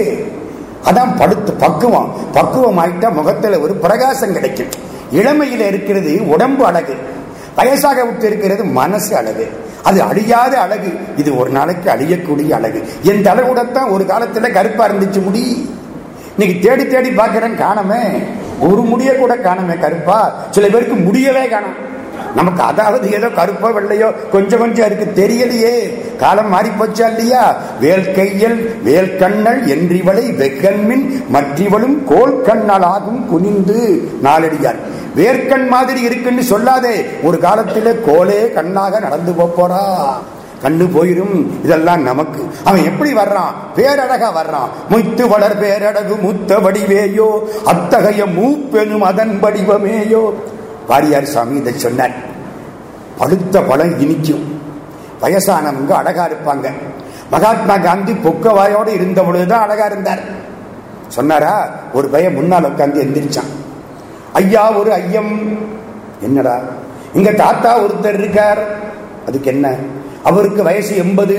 Speaker 1: அதான் படுத்து பக்குவம் பக்குவம் ஆயிட்டா முகத்துல ஒரு பிரகாசம் கிடைக்கும் இளமையில இருக்கிறது உடம்பு அழகு வயசாக விட்டு இருக்கிறது மனசு அழகு அது அழியாத அழகு இது ஒரு நாளைக்கு அழியக்கூடிய அழகு எந்த கூடத்தான் ஒரு காலத்துல கருப்பா இருந்துச்சு முடி இன்னைக்கு தேடி தேடி பாக்குறேன் காணமே ஒரு முடிய கூட காணமே கருப்பா சில பேருக்கு முடியவே காணும் நமக்கு அதாவது ஏதோ கருப்போ வெள்ளையோ கொஞ்சம் கொஞ்சம் இருக்கு தெரியலையே காலம் மாறி போச்சா இல்லையா வேல் கையல் வேல் கண்ணல் என்றிவளை வெக்கண்மின் மற்றவளும் கோல் கண்ணல் ஆகும் குனிந்து நாளடியார் வேர்க்கண் மாதிரி இருக்குன்னு சொல்லாதே ஒரு காலத்தில் கோலே கண்ணாக நடந்து போறா கண்டு போயிரும் இதெல்லாம் நமக்கு அவன் எப்படி வர்றான் பேரழகா வர்றான் முய்த்து வளர் பேரழகு முத்த வடிவேயோ அத்தகைய மூப்பெனும் அதன் வடிவமேயோ வாரியார் சாமி இதை சொன்னார் பழுத்த பழம் இனிக்கும் வயசானவங்க அழகா இருப்பாங்க மகாத்மா காந்தி பொக்கவாயோடு இருந்த பொழுதுதான் அழகா இருந்தார் சொன்னாரா ஒரு பயம் முன்னால் உட்காந்து எந்திரிச்சான் ஐயா ஒரு ஐயம் என்னடா இங்க தாத்தா ஒருத்தர் இருக்கார் அதுக்கு என்ன அவருக்கு வயசு எண்பது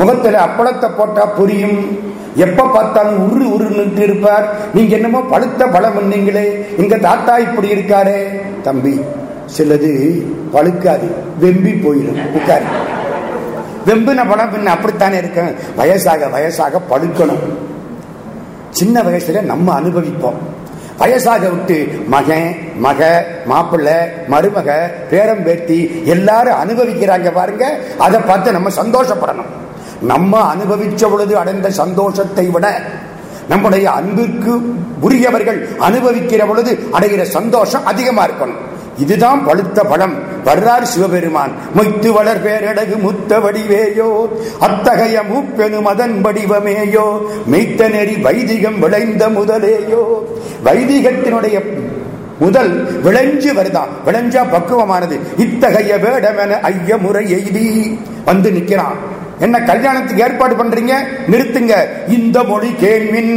Speaker 1: முகத்தில் அப்பளத்தை போட்டா புரியும் எப்ப பார்த்தாலும் உரு உரு நின்று இருப்பார் நீங்க என்னமோ பழுத்த பழம் பண்ணீங்களே எங்க தாத்தா இப்படி இருக்காரே தம்பி சிலது பழுக்காது வெம்பி போயிடும் உட்காரு வெம்பின பழம் பின்ன அப்படித்தானே இருக்கேன் வயசாக வயசாக பழுக்கணும் சின்ன வயசுல நம்ம அனுபவிப்போம் வயசாக விட்டு மகன் மக மாப்பிள்ள மருமக பேரம்பேத்தி எல்லாரும் அனுபவிக்கிறாங்க பாருங்க அதை பார்த்து நம்ம சந்தோஷப்படணும் நம்ம அனுபவிச்ச பொழுது அடைந்த சந்தோஷத்தை விட நம்முடைய அன்பிற்கு உரியவர்கள் அனுபவிக்கிற பொழுது அடைகிற சந்தோஷம் அதிகமா இருக்கணும் இதுதான் பழுத்த பழம் வர்றார் சிவபெருமான் மொய்த்து வளர் பேரடகு முத்த வடிவேயோ அத்தகைய மூப்பெனு மதன் வடிவமேயோ மெய்த்த நெறி வைதிகம் விளைந்த முதலேயோ வைதிகத்தினுடைய முதல் விளைஞ்சு வருதான் விளைஞ்சா பக்குவமானது இத்தகைய வேடமென ஐய முறை எய்தி வந்து நிற்கிறான் என்ன கல்யாணத்துக்கு ஏற்பாடு பண்றீங்க நிறுத்துங்க இந்த மொழி கேள்வின்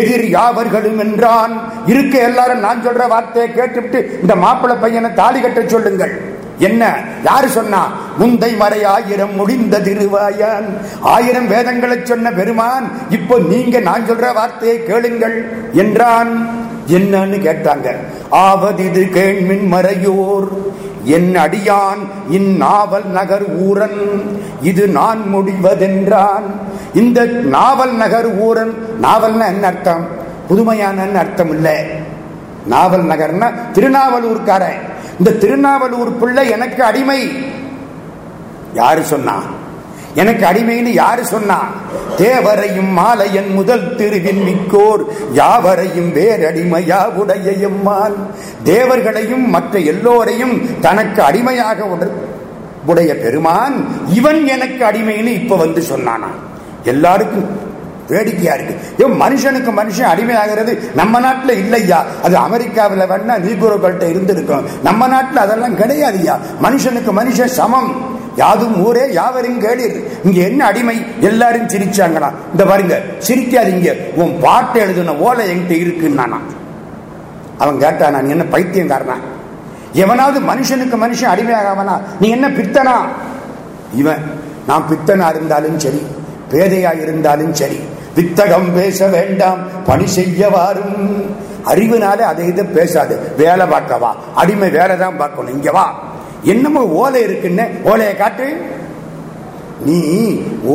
Speaker 1: எதிர் யாவர்களும் என்றான் இருக்க எல்லாரும் நான் சொல்ற வார்த்தையை கேட்டுவிட்டு இந்த மாப்பிள்ள பையனை தாலி கட்ட சொல்லுங்கள் என்ன யாரு சொன்னா முந்தை மறை ஆயிரம் முடிந்த திருவாயன் ஆயிரம் வேதங்களை சொன்ன பெருமான் இப்போ நீங்க நான் சொல்ற வார்த்தையை கேளுங்கள் என்றான் என்னன்னு கேட்டாங்க ஆவது இது கேள்மின் மறையோர் என் அடியான் இந்நாவல் நகர் ஊரன் இது நான் முடிவதென்றான் இந்த நாவல் நகர் ஊரன் நாவல்னா என்ன அர்த்தம் புதுமையான அர்த்தம் இல்லை நாவல் நகர்னா திருநாவலூர்காரன் இந்த திருநாவலூர் பிள்ளை எனக்கு அடிமை யாரு சொன்னான் எனக்கு அடிமைன்னு யாரு சொன்னா தேவரையும் மாலையன் முதல் திருவின் மிக்கோர் யாவரையும் வேறடிமையா உடைய எம்மான் தேவர்களையும் மற்ற எல்லோரையும் தனக்கு அடிமையாக உடைய பெருமான் இவன் எனக்கு அடிமைன்னு இப்ப வந்து சொன்னானா எல்லாருக்கும் வேடிக்கையா இருக்கு ஏன் மனுஷனுக்கு மனுஷன் அடிமையாகிறது நம்ம நாட்டில் இல்லையா அது அமெரிக்காவில் வேணா நீக்குறவர்கள்ட்ட இருந்திருக்கும் நம்ம நாட்டில் அதெல்லாம் கிடையாது மனுஷனுக்கு மனுஷன் சமம் யாதும் ஊரே யாவரும் கேளீர் இங்க என்ன அடிமை எல்லாரும் சிரிச்சாங்களா இந்த பாருங்க சிரிக்காதீங்க உன் பாட்டு எழுதுன ஓலை என்கிட்ட இருக்குன்னா அவன் கேட்டா நான் என்ன பைத்தியங்காரனா எவனாவது மனுஷனுக்கு மனுஷன் அடிமையாகவனா நீ என்ன பித்தனா இவன் நான் பித்தனா இருந்தாலும் சரி பேதையா இருந்தாலும் சரி வித்தகம் பேச வேண்டாம் பணி செய்ய வாரும் அறிவுனாலே அதை இதை பேசாது வேலை பார்க்கவா அடிமை வேலைதான் பார்க்கணும் இங்க வா என்னமோ ஓலை இருக்குன்னு ஓலையை காட்டு நீ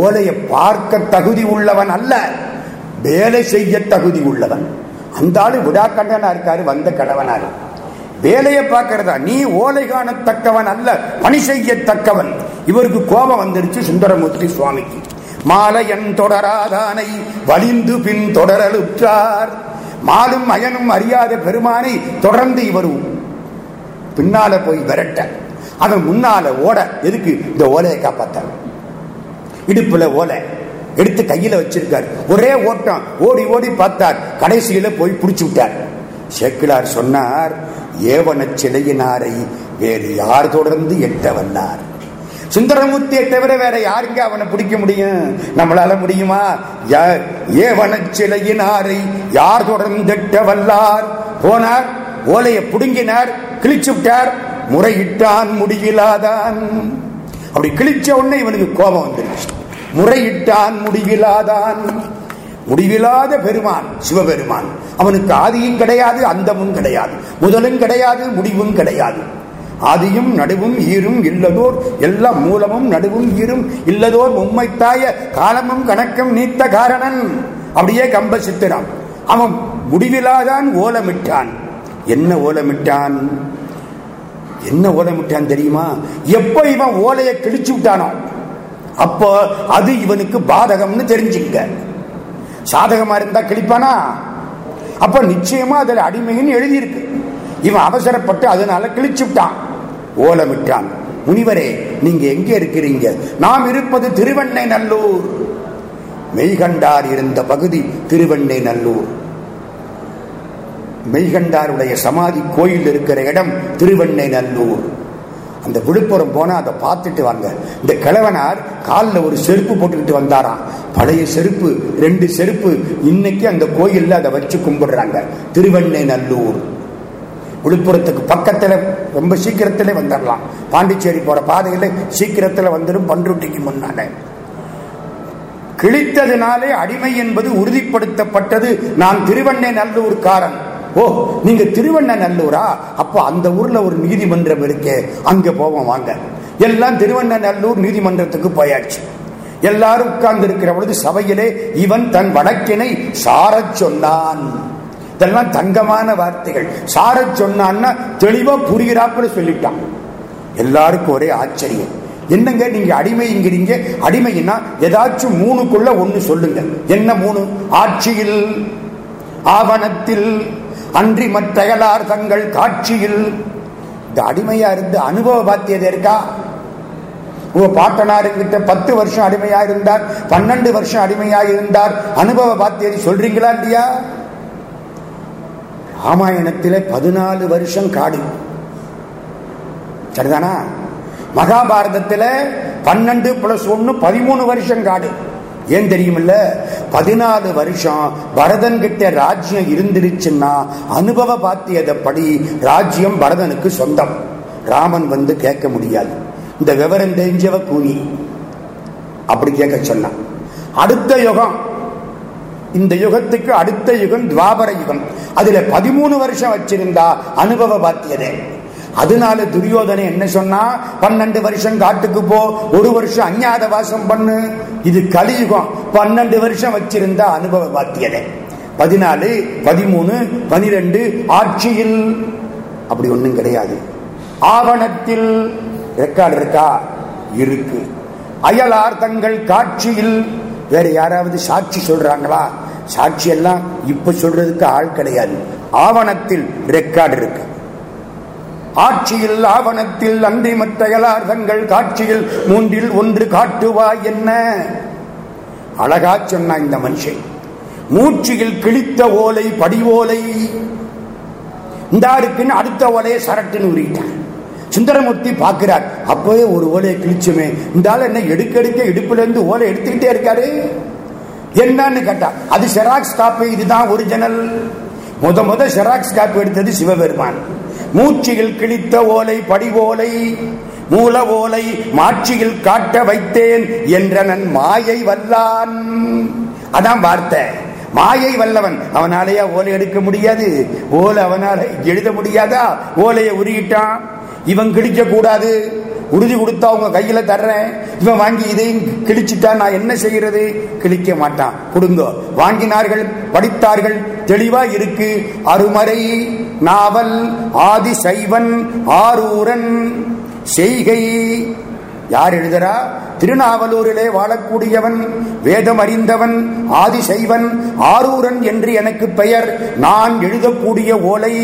Speaker 1: ஓலையை பார்க்க தகுதி உள்ளவன் அல்ல வேலை செய்ய தகுதி உள்ளவன் அந்த ஆளு கண்டனா இருக்காரு வந்த கடவனாரு வேலையை பார்க்கறதா நீ ஓலை காணத்தக்கவன் அல்ல பணி செய்யத்தக்கவன் இவருக்கு கோபம் வந்துருச்சு சுந்தரமூர்த்தி சுவாமிக்கு மாலையன் தொடராதானை வலிந்து பின் தொடரலுற்றார் மாலும் அயனும் அறியாத பெருமானை தொடர்ந்து இவர் பின்னால போய் விரட்ட அவன் முன்னால ஓட எதுக்கு இந்த ஓலையை காப்பாத்த இடுப்புல ஓலை எடுத்து கையில வச்சிருக்காரு ஒரே ஓட்டம் ஓடி ஓடி பார்த்தார் கடைசியில போய் பிடிச்சு விட்டார் சேக்கிலார் சொன்னார் ஏவன சிலையினாரை வேறு யார் தொடர்ந்து எட்ட வந்தார் சுந்தரமூர்த்தியை தவிர வேற யாருங்க அவனை பிடிக்க முடியும் நம்மளால முடியுமா ஏவன சிலையினாரை யார் தொடர்ந்து எட்ட வல்லார் போனார் ஓலையை புடுங்கினார் கிழிச்சு விட்டார் முறையிட்டான் முடியிலாதான் அப்படி கிழிச்ச உடனே இவனுக்கு கோபம் வந்துருச்சு முறையிட்டான் முடிவிலாதான் முடிவில்லாத பெருமான் சிவபெருமான் அவனுக்கு ஆதியும் கிடையாது அந்தமும் கிடையாது முதலும் கிடையாது முடிவும் கிடையாது ஆதியும் நடுவும் ஈரும் இல்லதோர் எல்லாம் மூலமும் நடுவும் ஈரும் இல்லதோர் உண்மைத்தாய காலமும் கணக்கம் நீத்த காரணன் அப்படியே கம்ப சித்திரம் அவன் முடிவிலாதான் ஓலமிட்டான் என்ன ஓலமிட்டான் என்ன ஓலை முட்டான் தெரியுமா எப்போ இவன் ஓலையை கிழிச்சு விட்டானோ அப்போ அது இவனுக்கு பாதகம்னு தெரிஞ்சுக்க சாதகமா இருந்தா கிழிப்பானா அப்ப நிச்சயமா அதில் அடிமைன்னு எழுதியிருக்கு இவன் அவசரப்பட்டு அதனால கிழிச்சு விட்டான் ஓலை விட்டான் முனிவரே நீங்க எங்க இருக்கிறீங்க நாம் இருப்பது திருவண்ணை நல்லூர் மெய்கண்டார் இருந்த பகுதி திருவண்ணை நல்லூர் மெய்கண்டாருடைய சமாதி கோயில் இருக்கிற இடம் திருவெண்ணை நல்லூர் அந்த விழுப்புரம் போனால் அதை பார்த்துட்டு வாங்க இந்த கிழவனார் காலில் ஒரு செருப்பு போட்டுக்கிட்டு வந்தாராம் பழைய செருப்பு ரெண்டு செருப்பு இன்னைக்கு அந்த கோயிலில் அதை வச்சு கும்பிடுறாங்க திருவெண்ணை நல்லூர் விழுப்புரத்துக்கு பக்கத்தில் ரொம்ப சீக்கிரத்தில் வந்துடலாம் பாண்டிச்சேரி போகிற பாதையில் சீக்கிரத்தில் வந்துடும் பன்ருட்டிக்கு முன்னாலே கிழித்ததுனாலே அடிமை என்பது உறுதிப்படுத்தப்பட்டது நான் திருவண்ணை நல்லூர்காரன் ஓ நீங்க திருவண்ணநல்லூரா அப்போ அந்த ஊர்ல ஒரு நீதிமன்றம் இருக்கு அங்க போவோம் வாங்க எல்லாம் திருவண்ணநல்லூர் நீதிமன்றத்துக்கு போயாச்சு எல்லாரும் உட்கார்ந்து இருக்கிற பொழுது சபையிலே இவன் தன் வடக்கினை சார சொன்னான் இதெல்லாம் தங்கமான வார்த்தைகள் சார சொன்னான்னா தெளிவா புரிகிறாப்புல சொல்லிட்டான் எல்லாருக்கும் ஒரே ஆச்சரியம் என்னங்க நீங்க அடிமைங்கிறீங்க அடிமைன்னா ஏதாச்சும் மூணுக்குள்ள ஒண்ணு சொல்லுங்க என்ன மூணு ஆட்சியில் ஆவணத்தில் அன்றி மற்ற தங்கள் காட்சியில் இந்த அடிமையா இருந்து அனுபவ பாத்தியது இருக்கா உங்க பாட்டனாருங்கிட்ட பத்து வருஷம் அடிமையா இருந்தார் பன்னெண்டு வருஷம் அடிமையா இருந்தார் அனுபவ பாத்தியதை சொல்றீங்களா இல்லையா ராமாயணத்திலே பதினாலு வருஷம் காடு சரிதானா மகாபாரதத்தில் பன்னெண்டு பிளஸ் ஒன்று பதிமூணு வருஷம் காடு ஏன் தெரியுமில்ல பதினாலு வருஷம் பரதன் கிட்ட ராஜ்யம் இருந்துருச்சுன்னா அனுபவ பாத்தியதப்படி ராஜ்யம் பரதனுக்கு சொந்தம் ராமன் வந்து கேட்க முடியாது இந்த விவரம் தெரிஞ்சவ கூனி அப்படி கேட்க சொன்னான் அடுத்த யுகம் இந்த யுகத்துக்கு அடுத்த யுகம் துவாபர யுகம் அதுல பதிமூணு வருஷம் வச்சிருந்தா அனுபவ பாத்தியதே அதனால துரியோதனை என்ன சொன்னா பன்னெண்டு வருஷம் காட்டுக்கு போ ஒரு வருஷம் அஞ்ஞாத வாசம் பண்ணு இது கலியுகம் பன்னெண்டு வருஷம் வச்சிருந்த அனுபவ பாத்தியதை பதினாலு பதிமூணு பனிரெண்டு ஆட்சியில் அப்படி ஒன்றும் கிடையாது ஆவணத்தில் ரெக்கார்டு இருக்கா இருக்கு தங்கள் காட்சியில் வேற யாராவது சாட்சி சொல்றாங்களா சாட்சி எல்லாம் இப்ப சொல்றதுக்கு ஆள் கிடையாது ஆவணத்தில் ரெக்கார்டு இருக்கு ஆட்சியில் ஆவணத்தில் அந்தி மற்றையலார் தங்கள் காட்சியில் மூன்றில் ஒன்று காட்டுவாய் என்ன அழகா சொன்ன இந்த மனுஷன் மூச்சியில் கிழித்த ஓலை படி ஓலை இந்த அடுத்த ஓலையை சரட்டுன்னு உரிட்டான் சுந்தரமூர்த்தி பார்க்கிறார் அப்பவே ஒரு ஓலையை கிழிச்சுமே இந்த என்ன எடுக்க எடுக்க இடுப்புல இருந்து ஓலை எடுத்துக்கிட்டே இருக்காரு என்னன்னு கேட்டா அது ஷெராக்ஸ் காப்பி இதுதான் ஒரிஜினல் முத முத ஷெராக்ஸ் காப்பி எடுத்தது சிவபெருமான் மூச்சியில் கிழித்த ஓலை ஓலை மூல ஓலை மாட்சியில் காட்ட வைத்தேன் என்ற நன் மாயை வல்லான் அதான் வார்த்தை மாயை வல்லவன் அவனாலேயா ஓலை எடுக்க முடியாது ஓலை அவனால எழுத முடியாதா ஓலையை உருகிட்டான் இவன் கிழிக்க கூடாது உறுதி கொடுத்தா உங்க கையில தர்றேன் இவன் வாங்கி இதையும் கிழிச்சிட்டா நான் என்ன செய்யறது கிழிக்க மாட்டான் கொடுங்க வாங்கினார்கள் படித்தார்கள் தெளிவா இருக்கு அருமறை நாவல் ஆதி சைவன் ஆரூரன் செய்கை யார் எழுதுறா திருநாவலூரிலே வாழக்கூடியவன் வேதம் அறிந்தவன் ஆதிசைவன் ஆரூரன் என்று எனக்கு பெயர் நான் எழுதக்கூடிய ஓலை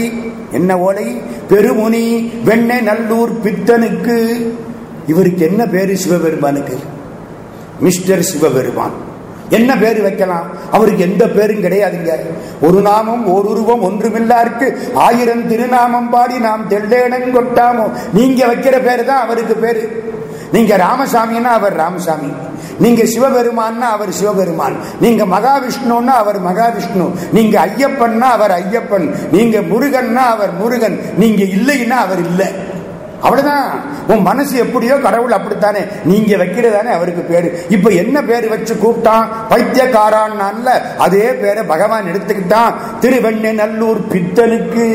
Speaker 1: என்ன ஓலை பெருமுனி வெண்ணெய் நல்லூர் பித்தனுக்கு இவருக்கு என்ன பேரு சிவபெருமானுக்கு மிஸ்டர் சிவபெருமான் என்ன பேர் வைக்கலாம் அவருக்கு எந்த பேரும் கிடையாதுங்க ஒரு நாமம் ஒரு உருவம் ஒன்றுமில்லாருக்கு ஆயிரம் திருநாமம் பாடி நாம் கொட்டாமோ நீங்க வைக்கிற பேர் தான் அவருக்கு பேரு நீங்க ராமசாமின்னா அவர் ராமசாமி நீங்க சிவபெருமான்னா அவர் சிவபெருமான் நீங்க மகாவிஷ்ணுன்னா அவர் மகாவிஷ்ணு நீங்க ஐயப்பன்னா அவர் ஐயப்பன் நீங்க முருகன்னா அவர் முருகன் நீங்க இல்லைன்னா அவர் இல்லை அவ்வளவுதான் உன் மனசு எப்படியோ கடவுள் அப்படித்தானே நீங்க வைக்கிறதானே அவருக்கு பேரு இப்ப என்ன பேரு வச்சு கூப்பிட்டான் பைத்தியக்காரான்னான்ல அதே பேரை பகவான் எடுத்துக்கிட்டான் திருவெண்ணை நல்லூர் பித்தனுக்கு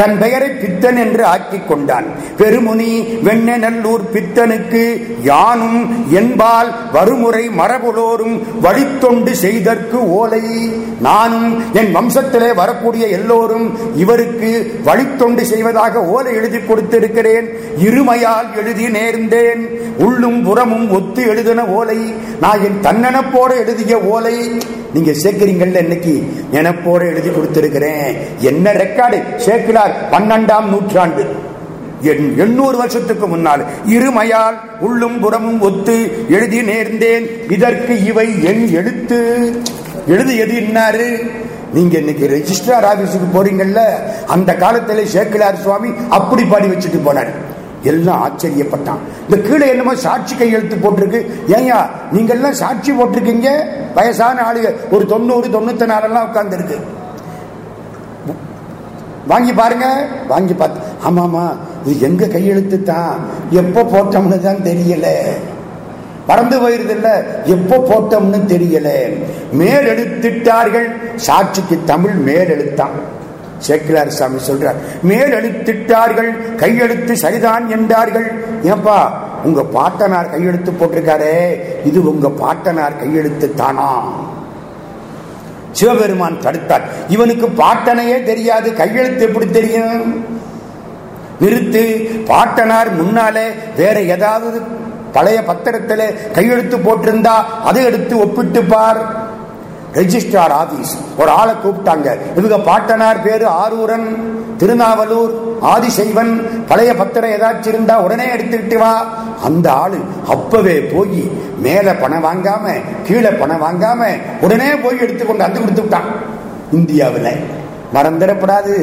Speaker 1: தன் பெயரை பித்தன் என்று ஆக்கி கொண்டான் பெருமுனி வெண்ணை நல்லூர் பித்தனுக்கு யானும் என்பால் வருமுறை மரபுலோரும் வழித்தொண்டு செய்தற்கு ஓலை நானும் என் வம்சத்திலே வரக்கூடிய எல்லோரும் இவருக்கு வழித்தொண்டு செய்வதாக ஓலை எழுதி கொடுத்திருக்கிறேன் இருமையால் எழுதி நேர்ந்தேன் உள்ளும் புறமும் ஒத்து எழுதின ஓலை நான் என் தன்னெனப்போட எழுதிய ஓலை நீங்க சேர்க்கிறீங்கல்ல இன்னைக்கு எனப்போட எழுதி கொடுத்திருக்கிறேன் என்ன ரெக்கார்டு சேர்க்கிறார் பன்னெண்டாம் நூற்றாண்டு எண்ணூறு வருஷத்துக்கு முன்னால் இருமையால் உள்ளும் புறமும் ஒத்து எழுதி நேர்ந்தேன் இதற்கு இவை என் எழுத்து எழுதியது இன்னாரு நீங்க இன்னைக்கு ரெஜிஸ்ட்ரார் ஆபீஸுக்கு போறீங்கல்ல அந்த காலத்துல சேக்கிலார் சுவாமி அப்படி பாடி வச்சுட்டு போனார் எல்லாம் ஆச்சரியப்பட்டான் இந்த கீழே என்னமோ சாட்சி கையெழுத்து போட்டிருக்கு ஏயா எல்லாம் சாட்சி போட்டிருக்கீங்க வயசான ஆளுக ஒரு தொண்ணூறு தொண்ணூத்தி நாலெல்லாம் உட்கார்ந்துருக்கு வாங்கி பாருங்க வாங்கி பார்த்து ஆமாமா இது எங்க கையெழுத்து தான் எப்போ போட்டோம்னு தான் தெரியல பறந்து போயிருதில்ல எப்போ போட்டோம்னு தெரியல மேலெழுத்திட்டார்கள் சாட்சிக்கு தமிழ் மேலெழுத்தான் சேக்கிலார் சாமி சொல்றார் மேலெழுத்திட்டார்கள் கையெழுத்து சரிதான் என்றார்கள் ஏப்பா உங்க பாட்டனார் கையெழுத்து போட்டிருக்காரே இது உங்க பாட்டனார் கையெழுத்து தானா சிவபெருமான் தடுத்தார் இவனுக்கு பாட்டனையே தெரியாது கையெழுத்து எப்படி தெரியும் நிறுத்து பாட்டனார் முன்னாலே வேற ஏதாவது பழைய பத்திரத்தில் கையெழுத்து போட்டிருந்தா அதை எடுத்து ஒப்பிட்டு பார் ரெஜிஸ்ட்ரார் ஆபீஸ் ஒரு ஆளை கூப்பிட்டாங்க இவங்க பாட்டனார் பேரு ஆரூரன் திருநாவலூர் ஆதிசைவன் பழைய பத்திரம் ஏதாச்சும் இருந்தா உடனே எடுத்துக்கிட்டு வா அந்த ஆளு அப்பவே போய் மேல பணம் வாங்காம கீழே பணம் வாங்காம உடனே போய் எடுத்துக்கொண்டு வந்து கொடுத்து விட்டான் இந்தியாவில் மறந்துடப்படாது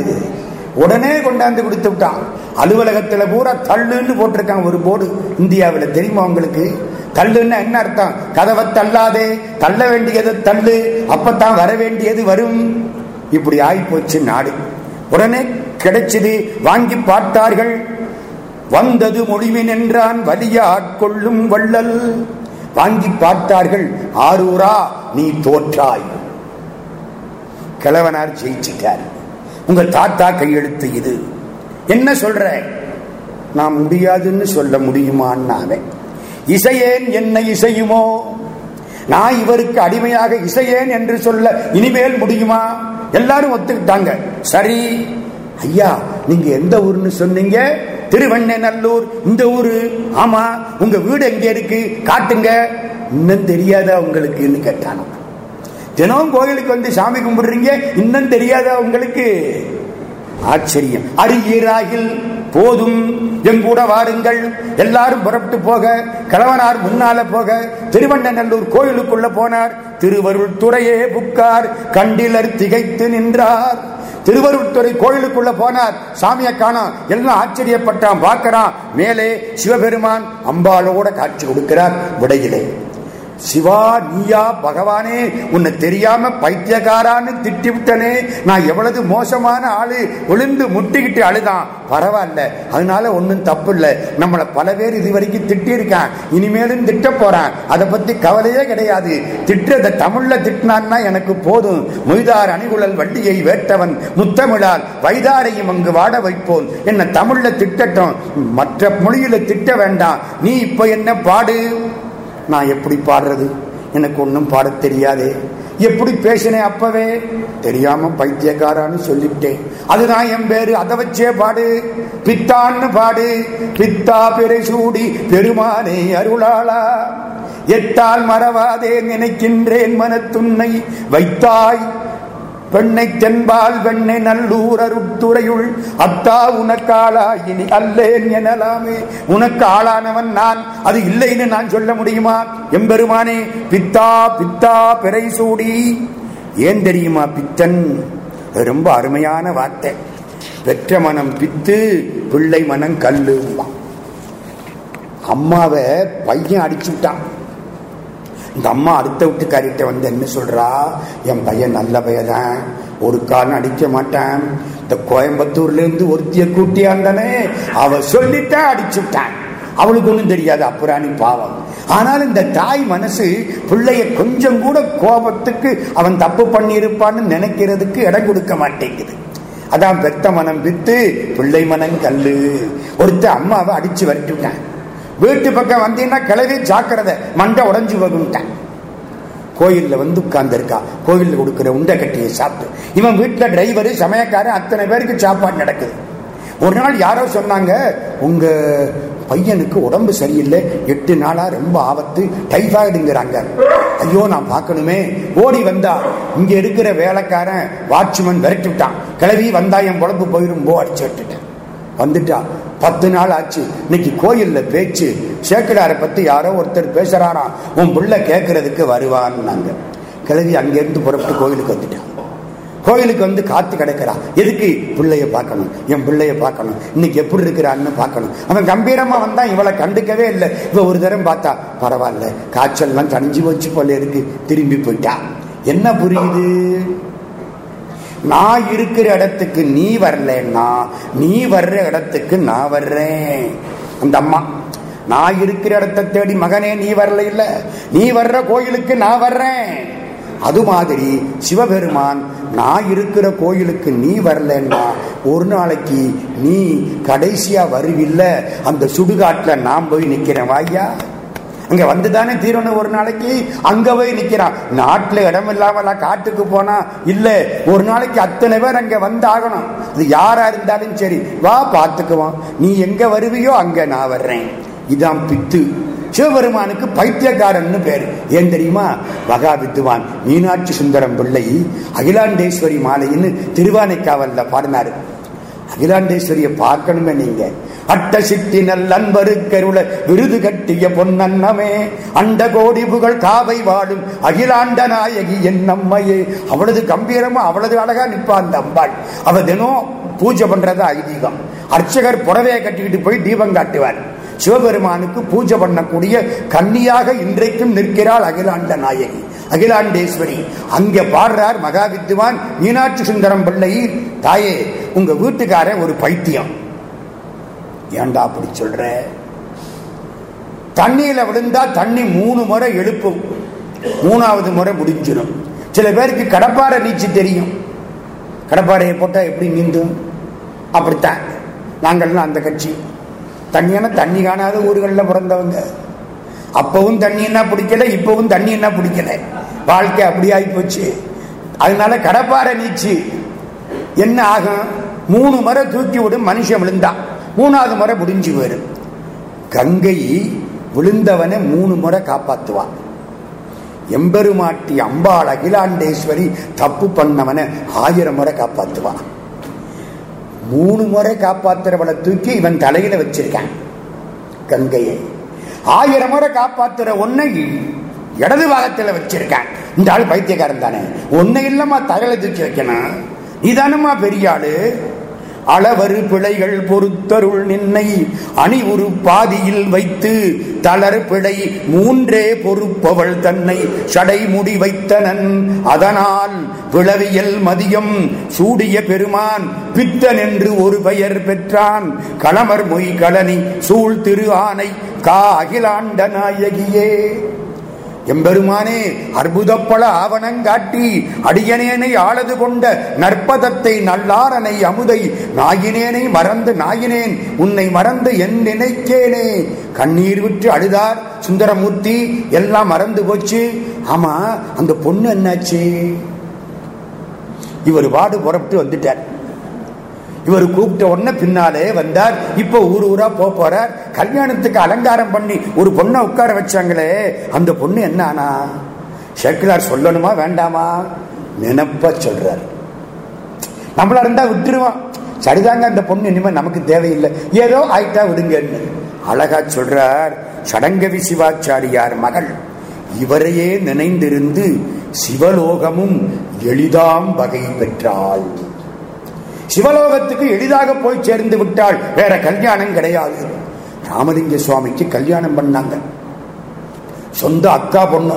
Speaker 1: உடனே கொண்டாந்து கொடுத்து விட்டான் அலுவலகத்தில் பூரா தள்ளுன்னு போட்டிருக்காங்க ஒரு போர்டு இந்தியாவில் தெரியுமா உங்களுக்கு தள்ளுன்னா என்ன அர்த்தம் கதவை தள்ளாதே தள்ள வேண்டியது தள்ளு அப்பத்தான் வர வேண்டியது வரும் இப்படி போச்சு நாடு உடனே கிடைச்சது வாங்கி பார்த்தார்கள் வந்தது முடிவின் என்றான் வலிய ஆட்கொள்ளும் வள்ளல் வாங்கி பார்த்தார்கள் ஆரூரா நீ தோற்றாய் கிழவனார் ஜெயிச்சிட்டார் உங்க தாத்தா கையெழுத்து இது என்ன சொல்ற நான் முடியாதுன்னு சொல்ல முடியுமான்னு இசையேன் என்ன இசையுமோ நான் இவருக்கு அடிமையாக இசையேன் என்று சொல்ல இனிமேல் முடியுமா எல்லாரும் ஒத்துக்கிட்டாங்க சரி ஐயா நீங்க எந்த ஊர்னு சொன்னீங்க திருவண்ணநல்லூர் இந்த ஊரு ஆமா உங்க வீடு எங்க இருக்கு காட்டுங்க இன்னும் தெரியாதா உங்களுக்குன்னு கேட்டானோ தினம் கோயிலுக்கு வந்து சாமி கும்பிடுறீங்க இன்னும் தெரியாதா உங்களுக்கு ஆச்சரியம் அருகீராகில் போதும் எங்கூட வாருங்கள் எல்லாரும் புறப்பட்டு போக கலவனார் முன்னால போக திருவண்ணநல்லூர் கோயிலுக்குள்ள போனார் திருவருள் துறையே புக்கார் கண்டிலர் திகைத்து நின்றார் திருவருட்துறை கோயிலுக்குள்ள போனார் சாமியை காணோம் எல்லாம் ஆச்சரியப்பட்டான் பார்க்கறான் மேலே சிவபெருமான் அம்பாளோட காட்சி கொடுக்கிறார் விடையிலே சிவா நீயா பகவானே உன்னை தெரியாம பைத்தியக்காரான்னு திட்டி விட்டனே நான் எவ்வளவு மோசமான ஆளு ஒளிந்து முட்டிக்கிட்டு அழுதான் பரவாயில்ல அதனால ஒன்றும் தப்பு இல்லை நம்மளை பல பேர் இது வரைக்கும் திட்டியிருக்கான் இனிமேலும் திட்ட போறான் அதை பத்தி கவலையே கிடையாது திட்டு தமிழ்ல திட்டினான்னா எனக்கு போதும் முய்தார் அணிகுழல் வண்டியை வேட்டவன் முத்தமிழால் வைதாரையும் அங்கு வாட வைப்போம் என்ன தமிழ்ல திட்டட்டும் மற்ற மொழியில திட்ட வேண்டாம் நீ இப்ப என்ன பாடு நான் எப்படி பாடுறது எனக்கு ஒன்றும் பாட தெரியாதே எப்படி பேசினேன் அப்பவே தெரியாம பைத்தியக்காரான்னு சொல்லிவிட்டேன் அதுதான் என் பேரு அதை வச்சே பாடு பித்தான்னு பாடு பித்தா பெரு சூடி பெருமானே அருளாளா எட்டால் மறவாதே நினைக்கின்றேன் மனத்துன்னை வைத்தாய் பெண்ணை தென்பால் வெண்ணை நல்லூர் அருத்துறையுள் அத்தா உனக்கு ஆளாயினி அல்லேன் எனலாமே உனக்கு ஆளானவன் நான் அது இல்லைன்னு நான் சொல்ல முடியுமா எம்பெருமானே பித்தா பித்தா பிறை சூடி ஏன் தெரியுமா பித்தன் ரொம்ப அருமையான வார்த்தை பெற்ற மனம் பித்து பிள்ளை மனம் கல்லு அம்மாவை பையன் அடிச்சுட்டான் இந்த அம்மா அடுத்த வீட்டுக்காரிட்ட வந்து என்ன சொல்கிறா என் பையன் நல்ல பையதான் ஒரு காலம் அடிக்க மாட்டான் இந்த கோயம்புத்தூர்லேருந்து ஒருத்திய கூட்டியாண்டனே அவ சொல்லிட்டா அடிச்சுட்டான் அவளுக்கு ஒண்ணும் தெரியாது அப்புறாணி பாவம் ஆனால் இந்த தாய் மனசு பிள்ளைய கொஞ்சம் கூட கோபத்துக்கு அவன் தப்பு பண்ணியிருப்பான்னு நினைக்கிறதுக்கு இடம் கொடுக்க மாட்டேங்குது அதான் பெத்த மனம் வித்து பிள்ளை மனம் கல்லு ஒருத்த அம்மாவை அடிச்சு வரட்டுட்டான் வீட்டு பக்கம் வந்தீங்கன்னா கிளவி ஜாக்கிரத மண்டை உடஞ்சி வரும்ட்டான் கோயிலில் வந்து இருக்கா கோயிலில் கொடுக்குற உண்டை கட்டியை சாப்பிட்டு இவன் வீட்டில் டிரைவரு சமயக்காரன் அத்தனை பேருக்கு சாப்பாடு நடக்குது ஒரு நாள் யாரோ சொன்னாங்க உங்க பையனுக்கு உடம்பு சரியில்லை எட்டு நாளா ரொம்ப ஆபத்து டைஃபாய்டுங்கிறாங்க ஐயோ நான் பார்க்கணுமே ஓடி வந்தா இங்க இருக்கிற வேலைக்காரன் வாட்ச்மேன் விரட்டி விட்டான் கிளவி வந்தா என் உடம்பு போயிடும் போ அடிச்சு விட்டுட்டேன் வந்துட்டான் பத்து நாள் ஆச்சு இன்னைக்கு கோயில்ல பேச்சு சேக்கடாரை பத்தி யாரோ ஒருத்தர் பேசுறானா உன் பிள்ளை கேட்கறதுக்கு வருவான்னாங்க கிளவி அங்கிருந்து புறப்பட்டு கோயிலுக்கு வந்துட்டான் கோயிலுக்கு வந்து காத்து கிடக்கிறான் எதுக்கு பிள்ளைய பார்க்கணும் என் பிள்ளைய பார்க்கணும் இன்னைக்கு எப்படி இருக்கிறான்னு பார்க்கணும் அவன் கம்பீரமா வந்தா இவளை கண்டுக்கவே இல்லை இவ ஒரு தரம் பார்த்தா பரவாயில்ல காய்ச்சல்லாம் தனிஞ்சு வச்சு போல இருக்கு திரும்பி போயிட்டா என்ன புரியுது நான் இருக்கிற இடத்துக்கு நீ வரலன்னா நீ வர்ற இடத்துக்கு நான் வர்றேன் அந்த அம்மா நான் இருக்கிற இடத்த தேடி மகனே நீ வரல இல்ல நீ வர்ற கோயிலுக்கு நான் வர்றேன் அது மாதிரி சிவபெருமான் நான் இருக்கிற கோயிலுக்கு நீ வரலன்னா ஒரு நாளைக்கு நீ கடைசியா வருவில்ல அந்த சுடுகாட்டில் நான் போய் நிற்கிறேன் வாய்யா இங்க வந்துதானே தீரணும் ஒரு நாளைக்கு அங்க போய் நிக்கிறான் நாட்டுல இடம் இல்லாம காட்டுக்கு போனா இல்ல ஒரு நாளைக்கு அத்தனை பேர் அங்க வந்து ஆகணும் அது யாரா இருந்தாலும் சரி வா பாத்துக்குவோம் நீ எங்க வருவியோ அங்க நான் வர்றேன் இதான் பித்து சிவபெருமானுக்கு பைத்தியக்காரன் பேரு ஏன் தெரியுமா மகா வித்துவான் மீனாட்சி சுந்தரம் பிள்ளை அகிலாண்டேஸ்வரி மாலைன்னு திருவானைக்காவல்ல பாடினாரு அகிலாண்டேஸ்வரிய பார்க்கணுமே நீங்க அட்ட சித்தி நல் அன்பருக்கருள விருது கட்டிய பொன்னன்னமே அண்ட கோடி புகழ் காவை வாழும் அகிலாண்ட நாயகி என் அம்மையே அவளது கம்பீரமா அவளது அழகா நிற்பா அந்த அம்பாள் அவ தினம் பூஜை பண்றதா ஐதீகம் அர்ச்சகர் புடவையை கட்டிக்கிட்டு போய் தீபம் காட்டுவார் சிவபெருமானுக்கு பூஜை பண்ணக்கூடிய கன்னியாக இன்றைக்கும் நிற்கிறாள் அகிலாண்ட நாயகி அகிலாண்டேஸ்வரி அங்கே பாடுறார் மகாவித்துவான் மீனாட்சி சுந்தரம் பிள்ளை தாயே உங்க வீட்டுக்காரன் ஒரு பைத்தியம் ஏண்டா அப்படி சொல்ற தண்ணியில விழுந்தா தண்ணி மூணு முறை எழுப்பும் மூணாவது முறை முடிஞ்சிடும் சில பேருக்கு கடப்பாறை நீச்சு தெரியும் கடப்பாறையை போட்டால் எப்படி நீந்தும் அப்படித்தான் நாங்கள்லாம் அந்த கட்சி தண்ணியான தண்ணி காணாத ஊர்களில் பிறந்தவங்க அப்பவும் என்ன பிடிக்கல இப்பவும் என்ன பிடிக்கல வாழ்க்கை அப்படி ஆகி போச்சு அதனால கடப்பாறை நீச்சு என்ன ஆகும் மூணு முறை தூக்கி விடும் மனுஷன் விழுந்தான் மூணாவது முறை முடிஞ்சு போயிடும் கங்கை விழுந்தவனை மூணு முறை காப்பாற்றுவான் எம்பெருமாட்டி அம்பாள் அகிலாண்டேஸ்வரி தப்பு பண்ணவனை ஆயிரம் முறை காப்பாற்றுவான் மூணு முறை காப்பாத்துறவளை தூக்கி இவன் தலையில வச்சிருக்கான் கங்கையை ஆயிரம் முறை காப்பாத்துற ஒன்னை இடது பாகத்தில் வச்சிருக்கான் இந்த ஆள் பைத்தியக்காரன் தானே ஒன்னு இல்லம்மா தலையில தூக்கி வைக்கணும் இதானம்மா பெரிய ஆளு அளவரு பிழைகள் பொறுத்தருள் நின்னை அணி ஒரு பாதியில் வைத்து தளர் பிழை மூன்றே பொறுப்பவள் தன்னை சடைமுடி வைத்தனன் அதனால் பிளவியல் மதியம் சூடிய பெருமான் பித்தன் என்று ஒரு பெயர் பெற்றான் களமர் மொய் கலனி சூழ் திரு ஆனை கா அகிலாண்ட நாயகியே எம்பெருமானே அற்புதப்பல ஆவணங்காட்டி அடியனேனை ஆளது கொண்ட நற்பதத்தை நல்லாரனை அமுதை நாயினேனை மறந்து நாயினேன் உன்னை மறந்து என் நினைக்கேனே கண்ணீர் விட்டு அழுதார் சுந்தரமூர்த்தி எல்லாம் மறந்து போச்சு ஆமா அந்த பொண்ணு என்னாச்சு இவர் வாடு புறப்பட்டு வந்துட்டார் இவர் கூப்பிட்ட உடனே பின்னாலே வந்தார் இப்போ ஊர் ஊரா போறார் கல்யாணத்துக்கு அலங்காரம் பண்ணி ஒரு பொண்ணை உட்கார வச்சாங்களே அந்த பொண்ணு என்னானா சர்க்குலார் சொல்லணுமா வேண்டாமா நினப்ப சொல்றார் நம்மளா இருந்தா விட்டுருவான் சரிதாங்க அந்த பொண்ணு இனிமே நமக்கு தேவையில்லை ஏதோ ஆயிட்டா விடுங்கன்னு அழகா சொல்றார் சடங்கவி சிவாச்சாரியார் மகள் இவரையே நினைந்திருந்து சிவலோகமும் எளிதாம் வகை பெற்றாள் சிவலோகத்துக்கு எளிதாக போய் சேர்ந்து விட்டால் வேற கல்யாணம் கிடையாது ராமலிங்க சுவாமிக்கு கல்யாணம் பண்ணாங்க சொந்த அக்கா பொண்ணு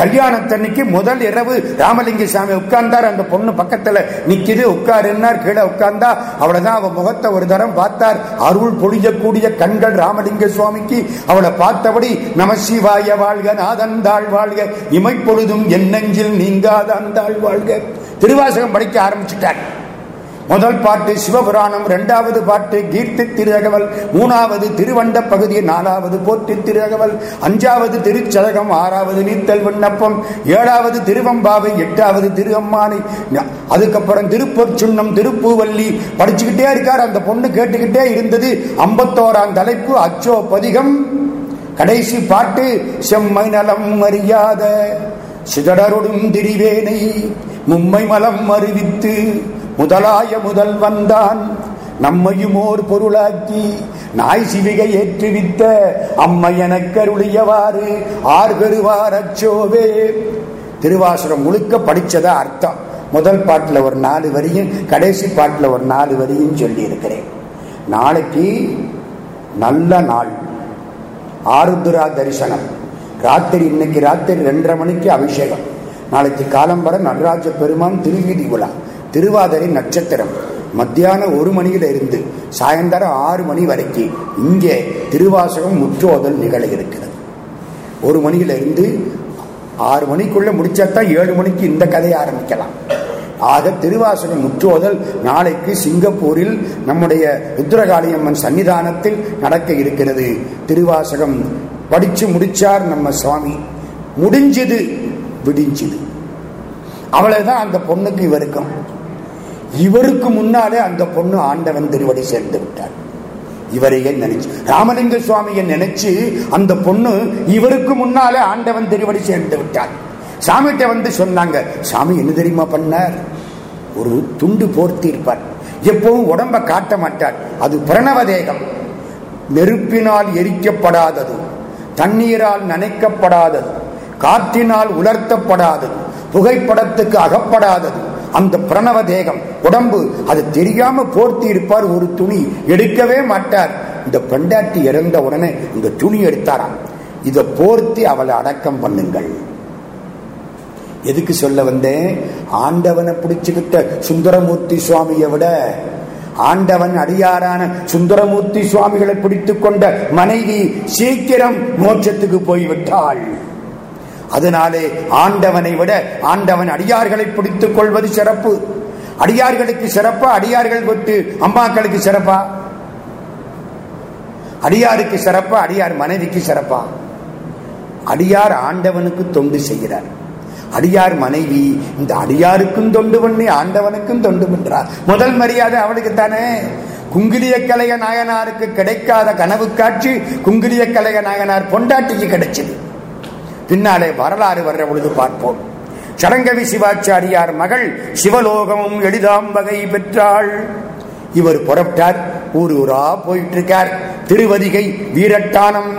Speaker 1: கல்யாணத்தன்னைக்கு முதல் இரவு ராமலிங்க சாமி உட்கார்ந்தார் அந்த பொண்ணு பக்கத்துல உட்கார் உட்காருன்னார் கீழே உட்கார்ந்தா அவ்வளவுதான் அவ முகத்தை ஒரு தரம் பார்த்தார் அருள் பொழியக்கூடிய கண்கள் ராமலிங்க சுவாமிக்கு அவளை பார்த்தபடி நமசிவாய வாழ்க நாதன் தாழ் வாழ்க இமைப்பொழுதும் என் நெஞ்சில் நீங்காதான் தாழ் வாழ்க திருவாசகம் படிக்க ஆரம்பிச்சுட்டார் முதல் பாட்டு சிவபுராணம் இரண்டாவது பாட்டு கீர்த்தி திருதகவல் மூணாவது திருவண்ட பகுதி நாலாவது போற்றி திருதகவல் அஞ்சாவது திருச்சதகம் ஆறாவது நீத்தல் விண்ணப்பம் ஏழாவது திருவம்பாவை எட்டாவது திருவம்மானை அதுக்கப்புறம் திருப்பொற் சுண்ணம் திருப்பூவல்லி படிச்சுக்கிட்டே இருக்கார் அந்த பொண்ணு கேட்டுக்கிட்டே இருந்தது ஐம்பத்தோராம் தலைப்பு அச்சோ பதிகம் கடைசி பாட்டு செம்மை நலம் அறியாத சிதடருடும் திரிவேனை மும்மை மலம் அறிவித்து முதலாய முதல் வந்தான் நம்மையும் ஓர் பொருளாக்கி நாய் சிவிகை ஏற்றுவித்த அம்மையன ஆர் பெறுவார் அச்சோவே திருவாசுரம் முழுக்க படிச்சதா அர்த்தம் முதல் பாட்டில் ஒரு நாலு வரியும் கடைசி பாட்டில் ஒரு நாலு வரியும் சொல்லி இருக்கிறேன் நாளைக்கு நல்ல நாள் ஆருத்ரா தரிசனம் ராத்திரி இன்னைக்கு ராத்திரி ரெண்டரை மணிக்கு அபிஷேகம் நாளைக்கு காலம்பரம் நடராஜ பெருமான் திருவீதி விழா திருவாதிரை நட்சத்திரம் மத்தியானம் ஒரு மணியில இருந்து சாயந்தரம் ஆறு மணி வரைக்கும் இங்கே திருவாசகம் முற்றோதல் நிகழ இருக்கிறது ஒரு மணியில இருந்து ஆறு மணிக்குள்ள முடிச்சாத்தான் ஏழு மணிக்கு இந்த கதையை ஆரம்பிக்கலாம் ஆக திருவாசகம் முற்றோதல் நாளைக்கு சிங்கப்பூரில் நம்முடைய ருத்ரகாளியம்மன் சன்னிதானத்தில் நடக்க இருக்கிறது திருவாசகம் படிச்சு முடிச்சார் நம்ம சுவாமி முடிஞ்சது விடிஞ்சது அவ்வளவுதான் அந்த பொண்ணுக்கு இவருக்கும் இவருக்கு முன்னாலே அந்த பொண்ணு ஆண்டவன் திருவடி சேர்ந்து விட்டார் இவரையே நினைச்சு ராமலிங்க சுவாமியை நினைச்சு அந்த பொண்ணு இவருக்கு முன்னாலே ஆண்டவன் திருவடி சேர்ந்து விட்டார் சாமிகிட்ட வந்து சொன்னாங்க சாமி என்ன தெரியுமா பண்ணார் ஒரு துண்டு போர்த்தி இருப்பார் எப்பவும் உடம்ப காட்ட மாட்டார் அது பிரணவ தேகம் நெருப்பினால் எரிக்கப்படாதது தண்ணீரால் நனைக்கப்படாதது காற்றினால் உலர்த்தப்படாதது புகைப்படத்துக்கு அகப்படாதது அந்த பிரணவ தேகம் உடம்பு அது தெரியாம போர்த்தி இருப்பார் ஒரு துணி எடுக்கவே மாட்டார் இந்த பெண்டாட்டி இறந்த உடனே இந்த துணி எடுத்தாராம் இதை போர்த்தி அவளை அடக்கம் பண்ணுங்கள் எதுக்கு சொல்ல வந்தேன் ஆண்டவனை பிடிச்சுக்கிட்ட சுந்தரமூர்த்தி சுவாமியை விட ஆண்டவன் அடியாரான சுந்தரமூர்த்தி சுவாமிகளை பிடித்து கொண்ட மனைவி சீக்கிரம் மோட்சத்துக்கு போய்விட்டாள் அதனாலே ஆண்டவனை விட ஆண்டவன் அடியார்களை பிடித்துக் கொள்வது சிறப்பு அடியார்களுக்கு சிறப்பா அடியார்கள் விட்டு அம்மாக்களுக்கு சிறப்பா அடியாருக்கு சிறப்பா அடியார் மனைவிக்கு சிறப்பா அடியார் ஆண்டவனுக்கு தொண்டு செய்கிறார் அடியார் மனைவி இந்த அடியாருக்கும் தொண்டு பண்ணி ஆண்டவனுக்கும் தொண்டு பண்றார் முதல் மரியாதை அவளுக்கு தானே குங்கிலிய கலைய நாயனாருக்கு கிடைக்காத கனவு காட்சி குங்கிலிய கலைய நாயனார் பொண்டாட்டிக்கு கிடைச்சது பின்னாலே வரலாறு வர்ற பொழுது பார்ப்போம் சடங்கவி சிவாச்சாரியார் மகள் சிவலோகமும் எளிதாம் வகை பெற்றாள் இவர் புறப்பட்டார் ஊர் ஊரா போயிட்டு இருக்கார் திருவதிகை வீரட்டானம்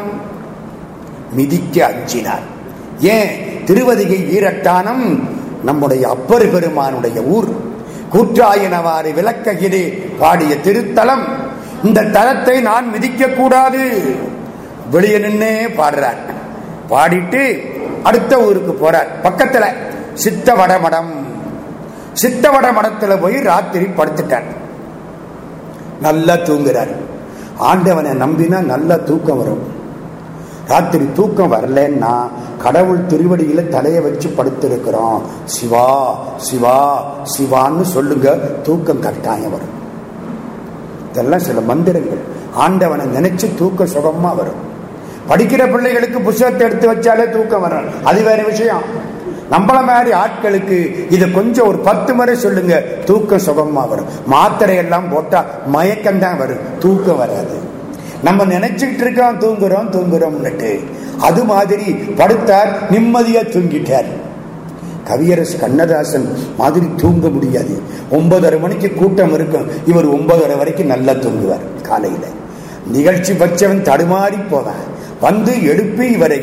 Speaker 1: மிதிக்க அஞ்சினார் ஏன் திருவதிகை வீரட்டானம் நம்முடைய அப்பர் பெருமானுடைய ஊர் கூற்றாயினவாறு விளக்ககிடு பாடிய திருத்தலம் இந்த தலத்தை நான் மிதிக்க கூடாது வெளியே நின்னே பாடுறான் பாடிட்டு அடுத்த ஊருக்கு போறார் பக்கத்துல சித்தவட மடம் சித்தவட மடத்துல போய் ராத்திரி படுத்துட்டார் நல்லா தூங்குறார் ஆண்டவனை நம்பினா நல்லா தூக்கம் வரும் ராத்திரி தூக்கம் வரலன்னா கடவுள் திருவடியில தலையை வச்சு படுத்திருக்கிறோம் சிவா சிவா சிவான்னு சொல்லுங்க தூக்கம் கட்டாயம் வரும் இதெல்லாம் சில மந்திரங்கள் ஆண்டவனை நினைச்சு தூக்கம் சுகமா வரும் படிக்கிற பிள்ளைகளுக்கு புஸ்தகத்தை எடுத்து வச்சாலே தூக்கம் வர அது வேற விஷயம் நம்மள மாதிரி ஆட்களுக்கு இதை கொஞ்சம் ஒரு பத்து முறை சொல்லுங்க தூக்கம் சுகமா வரும் மாத்திரை எல்லாம் போட்டா மயக்கம் தான் வரும் தூக்கம் வராது நம்ம நினைச்சுக்கிட்டு இருக்கோம் தூங்குறோம் தூங்குறோம்னுட்டு அது மாதிரி படுத்தார் நிம்மதியா தூங்கிட்டார் கவியரசு கண்ணதாசன் மாதிரி தூங்க முடியாது ஒன்பதரை மணிக்கு கூட்டம் இருக்கும் இவர் ஒன்பதரை வரைக்கும் நல்லா தூங்குவார் காலையில நிகழ்ச்சி பச்சவன் தடுமாறி போவான் வந்து எழுப்பி இவரை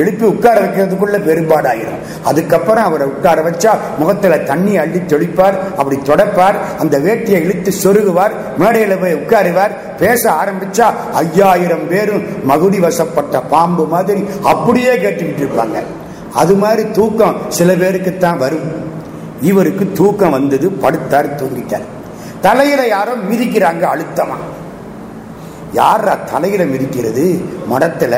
Speaker 1: எழுப்பி உட்கார வைக்கிறதுக்குள்ள பெரும்பாடாயிரும் அதுக்கப்புறம் அவரை உட்கார வச்சா முகத்துல தண்ணி அள்ளி தொழிப்பார் அப்படி தொடப்பார் அந்த வேட்டியை இழுத்து சொருகுவார் மேடையில போய் உட்காருவார் பேச ஆரம்பிச்சா ஐயாயிரம் பேரும் மகுடி வசப்பட்ட பாம்பு மாதிரி அப்படியே கேட்டுக்கிட்டு இருப்பாங்க அது மாதிரி தூக்கம் சில பேருக்குத்தான் வரும் இவருக்கு தூக்கம் வந்தது படுத்தார் தூங்கிட்டார் தலையில யாரோ மிதிக்கிறாங்க அழுத்தமா யாரா தலையில மிதிக்கிறது மடத்தில்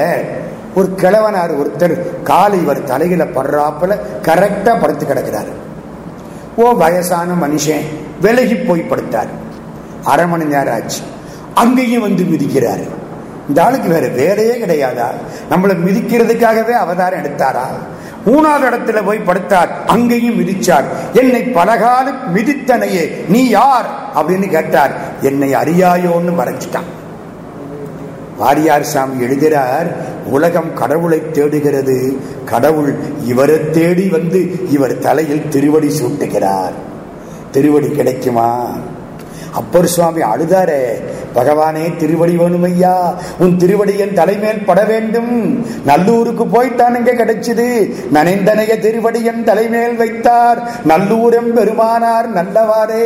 Speaker 1: ஒரு கிழவனார் ஒருத்தர் காலை இவர் தலையில படுறாப்புல கரெக்டாக படுத்து கிடக்கிறாரு ஓ வயசான மனுஷன் விலகி போய் படுத்தார் அரை மணி நேரம் ஆச்சு அங்கேயும் வந்து மிதிக்கிறாரு இந்த ஆளுக்கு வேற வேலையே கிடையாதா நம்மளை மிதிக்கிறதுக்காகவே அவதாரம் எடுத்தாரா மூணாவது இடத்துல போய் படுத்தார் அங்கேயும் மிதிச்சார் என்னை பலகாலம் மிதித்தனையே நீ யார் அப்படின்னு கேட்டார் என்னை அறியாயோன்னு வரைஞ்சிட்டான் வாரியார் சாமி எழுதுகிறார் உலகம் கடவுளை தேடுகிறது கடவுள் இவரை தேடி வந்து இவர் தலையில் திருவடி சூட்டுகிறார் திருவடி கிடைக்குமா அப்பர் சுவாமி அழுதாரே பகவானே திருவடி வேணுமையா உன் திருவடி என் தலைமேல் பட வேண்டும் நல்லூருக்கு போய்த்தானுங்க கிடைச்சது நனைந்தனைய திருவடி என் தலைமேல் வைத்தார் நல்லூரம் பெருமானார் நல்லவாறே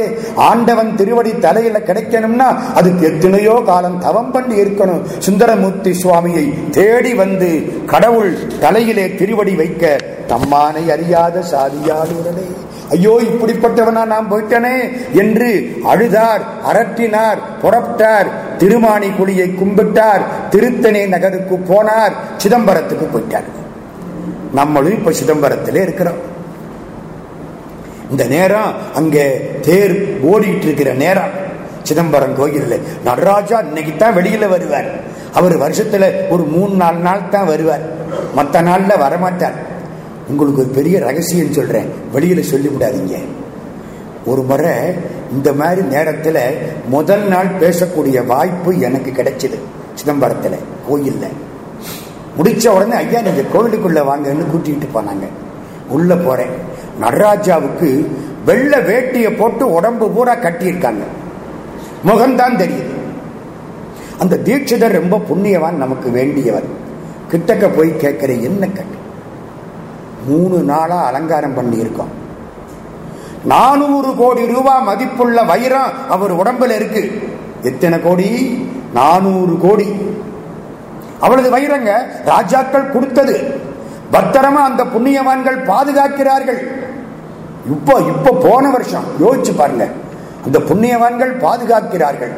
Speaker 1: ஆண்டவன் திருவடி தலையில கிடைக்கணும்னா அதுக்கு எத்தனையோ காலம் தவம் பண்ணி இருக்கணும் சுந்தரமூர்த்தி சுவாமியை தேடி வந்து கடவுள் தலையிலே திருவடி வைக்க தம்மானை அறியாத சாதியாளுடனே ஐயோ இப்படிப்பட்டவனா நாம் போயிட்டனே என்று அழுதார் அரட்டினார் புறப்பட்டார் திருமானி குழியை கும்பிட்டார் திருத்தணி நகருக்கு போனார் சிதம்பரத்துக்கு போயிட்டார் நம்மளும் இப்ப சிதம்பரத்திலே இருக்கிறோம் இந்த நேரம் அங்கே தேர் ஓடிட்டு இருக்கிற நேரம் சிதம்பரம் கோயில் நடராஜா இன்னைக்குத்தான் தான் வெளியில வருவார் அவர் வருஷத்துல ஒரு மூணு நாலு நாள் தான் வருவார் மற்ற நாள்ல வரமாட்டார் உங்களுக்கு ஒரு பெரிய ரகசியம் சொல்கிறேன் வெளியில் விடாதீங்க ஒரு முறை இந்த மாதிரி நேரத்தில் முதல் நாள் பேசக்கூடிய வாய்ப்பு எனக்கு கிடைச்சிது சிதம்பரத்தில் கோயிலில் முடித்த உடனே ஐயா நீங்கள் கோவிலுக்குள்ளே வாங்கன்னு கூட்டிகிட்டு போனாங்க உள்ளே போகிறேன் நடராஜாவுக்கு வெள்ளை வேட்டியை போட்டு உடம்பு பூரா கட்டியிருக்காங்க முகம்தான் தெரியுது அந்த தீட்சிதர் ரொம்ப புண்ணியவான் நமக்கு வேண்டியவர் கிட்டக்க போய் கேட்குற என்ன கட்டு மூணு நாளாக அலங்காரம் பண்ணியிருக்கோம் நானூறு கோடி ரூபாய் மதிப்புள்ள வைரம் அவர் உடம்புல இருக்கு எத்தனை கோடி நானூறு கோடி அவளது வைரங்க ராஜாக்கள் கொடுத்தது பத்திரமா அந்த புண்ணியவான்கள் பாதுகாக்கிறார்கள் இப்போ இப்போ போன வருஷம் யோசிச்சு பாருங்க அந்த புண்ணியவான்கள் பாதுகாக்கிறார்கள்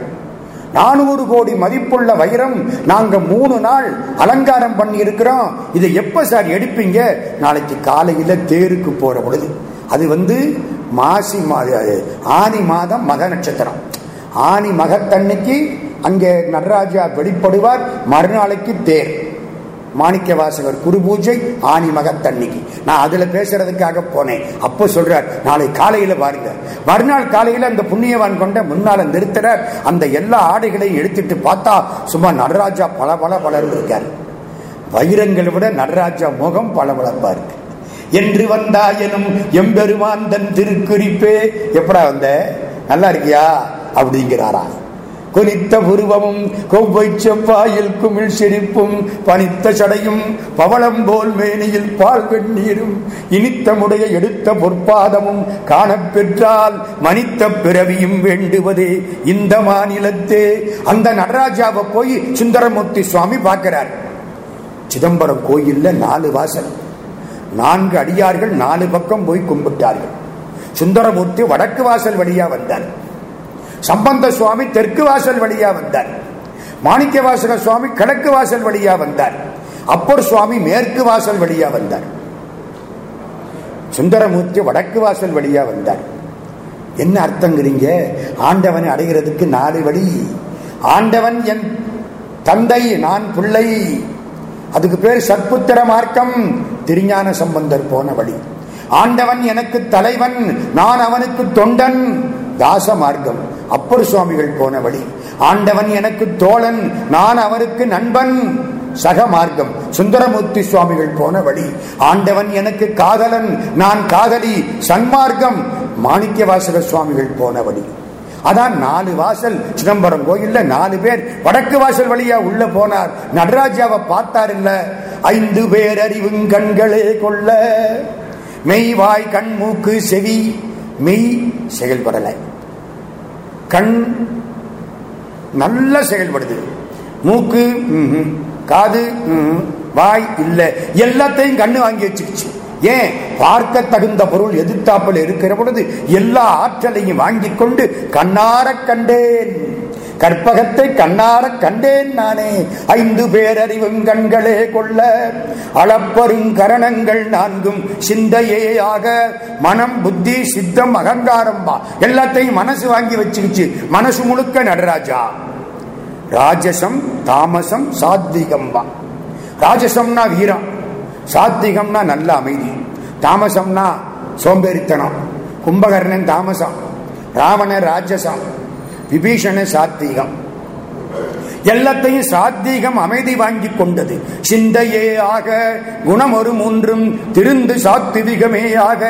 Speaker 1: நானூறு கோடி மதிப்புள்ள வைரம் நாங்க மூணு நாள் அலங்காரம் பண்ணி இருக்கிறோம் இதை எப்ப சார் எடுப்பீங்க நாளைக்கு காலையில தேருக்கு போற பொழுது அது வந்து மாசி ஆனி மாதம் மக நட்சத்திரம் ஆனி மகத்தன்னைக்கு அங்கே நடராஜா வெளிப்படுவார் மறுநாளைக்கு தேர் மாணிக்க வாசகர் குரு பூஜை ஆணி மகத்தன்னைக்கு நான் அதில் பேசுறதுக்காக போனேன் அப்போ சொல்றார் நாளை காலையில் பாருங்க மறுநாள் காலையில் அந்த புண்ணியவான் கொண்ட முன்னால நிறுத்தினர் அந்த எல்லா ஆடைகளையும் எடுத்துட்டு பார்த்தா சும்மா நடராஜா பல பல பலர் இருக்கார் வைரங்களை விட நடராஜா முகம் பளபளப்பா இருக்கு என்று வந்தாயனும் எம்பெருமாந்தன் திருக்குறிப்பே எப்படா வந்த நல்லா இருக்கியா அப்படிங்கிறாரா கொலித்த புருவமும் கொவ்வை செவ்வாயில் குமிழ் சிரிப்பும் பனித்த சடையும் பவளம் போல் மேனியில் பால் வெண்ணீரும் இனித்த முடைய எடுத்த பொற்பாதமும் காணப்பெற்றால் மனித்த பிறவியும் வேண்டுவதே இந்த மாநிலத்தே அந்த நடராஜாவை போய் சுந்தரமூர்த்தி சுவாமி பார்க்கிறார் சிதம்பரம் கோயில்ல நாலு வாசல் நான்கு அடியார்கள் நாலு பக்கம் போய் கும்பிட்டார்கள் சுந்தரமூர்த்தி வடக்கு வாசல் வழியா வந்தார் சம்பந்த சுவாமி தெற்கு வாசல் வழியா வந்தார் மாணிக்க வாசக சுவாமி கிழக்கு வாசல் வழியா வந்தார் அப்பர் சுவாமி மேற்கு வாசல் வழியா வந்தார் சுந்தரமூர்த்தி வடக்கு வாசல் வழியா வந்தார் என்ன அர்த்தங்கிறீங்க ஆண்டவனை அடைகிறதுக்கு நாலு வழி ஆண்டவன் என் தந்தை நான் பிள்ளை அதுக்கு பேர் சற்புத்திர மார்க்கம் திருஞான சம்பந்தர் போன வழி ஆண்டவன் எனக்கு தலைவன் நான் அவனுக்கு தொண்டன் தாச மார்க்கம் அப்பர் சுவாமிகள் போன வழி ஆண்டவன் எனக்கு தோழன் நான் அவருக்கு நண்பன் சக மார்க்கம் சுந்தரமூர்த்தி சுவாமிகள் போன வழி ஆண்டவன் எனக்கு காதலன் நான் காதலி சன்மார்க்கம் மாணிக்க வாசக சுவாமிகள் போன வழி அதான் நாலு வாசல் சிதம்பரம் கோயில்ல நாலு பேர் வடக்கு வாசல் வழியா உள்ள போனார் நடராஜாவை பார்த்தார் இல்ல ஐந்து பேர் அறிவுங்கண்களே கொள்ள மெய்வாய் கண் மூக்கு செவி மெய் செயல்படலை கண் நல்லா செயல்படுது மூக்கு காது வாய் இல்லை எல்லாத்தையும் கண்ணு வாங்கி வச்சுக்கிச்சு ஏன் பார்க்க தகுந்த பொருள் எதிர்த்தாப்பில் இருக்கிற பொழுது எல்லா ஆற்றலையும் வாங்கிக் கொண்டு கண்ணார கண்டேன் கற்பகத்தை கண்ணார கண்டேன் நானே ஐந்து பேரறிவும் கண்களே கொள்ள கரணங்கள் நான்கும் சிந்தையே ஆக மனம் புத்தி சித்தம் அகங்காரம் எல்லாத்தையும் மனசு வாங்கி வச்சுக்கிச்சு மனசு முழுக்க நடராஜா ராஜசம் தாமசம் சாத்விகம் வா ராஜசம்னா வீரம் சாத்விகம்னா நல்ல அமைதி தாமசம்னா சோம்பேறித்தனம் கும்பகர்ணன் தாமசம் ராவண ராஜசம் விபீஷண சாத்வீகம் எல்லாத்தையும் சாத்வீகம் அமைதி வாங்கி கொண்டது சிந்தையே ஆக குணம் ஒரு மூன்றும் திருந்து சாத்திவிகமே ஆக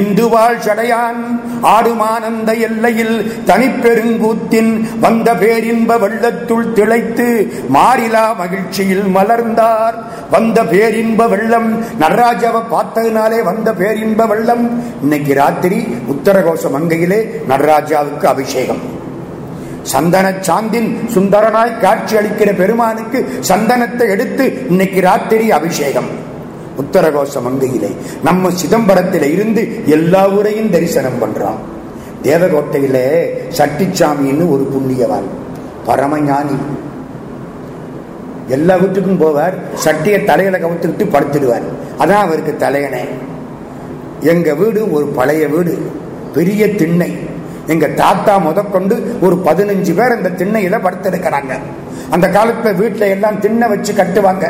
Speaker 1: இந்துவாழ் சடையான் ஆடுமானந்த எல்லையில் தனிப்பெருங்கூத்தின் வந்த பேரின்ப வெள்ளத்துள் திளைத்து மாறிலா மகிழ்ச்சியில் மலர்ந்தார் வந்த பேரின்ப வெள்ளம் நடராஜாவ பார்த்ததுனாலே வந்த பேரின்ப வெள்ளம் இன்னைக்கு ராத்திரி உத்தரகோஷ மங்கையிலே நடராஜாவுக்கு அபிஷேகம் சந்தன சாந்தின் சுந்தரனாய் காட்சி அளிக்கிற பெருமானுக்கு சந்தனத்தை எடுத்து இன்னைக்கு ராத்திரி அபிஷேகம் உத்தரகோஷ மங்கையிலே நம்ம சிதம்பரத்தில இருந்து எல்லா ஊரையும் தரிசனம் பண்றோம் தேவகோட்டையில சட்டிச்சாமின்னு ஒரு புண்ணியவாள் பரமஞானி எல்லா வீட்டுக்கும் போவார் சட்டியை தலையில கவுத்துக்கிட்டு படுத்துடுவார் அதான் அவருக்கு தலையணை எங்க வீடு ஒரு பழைய வீடு பெரிய திண்ணை எங்க தாத்தா முதற்கொண்டு ஒரு பதினஞ்சு பேர் இந்த திண்ணையில படுத்திருக்கிறாங்க அந்த காலத்துல வீட்டுல எல்லாம் திண்ணை வச்சு கட்டுவாங்க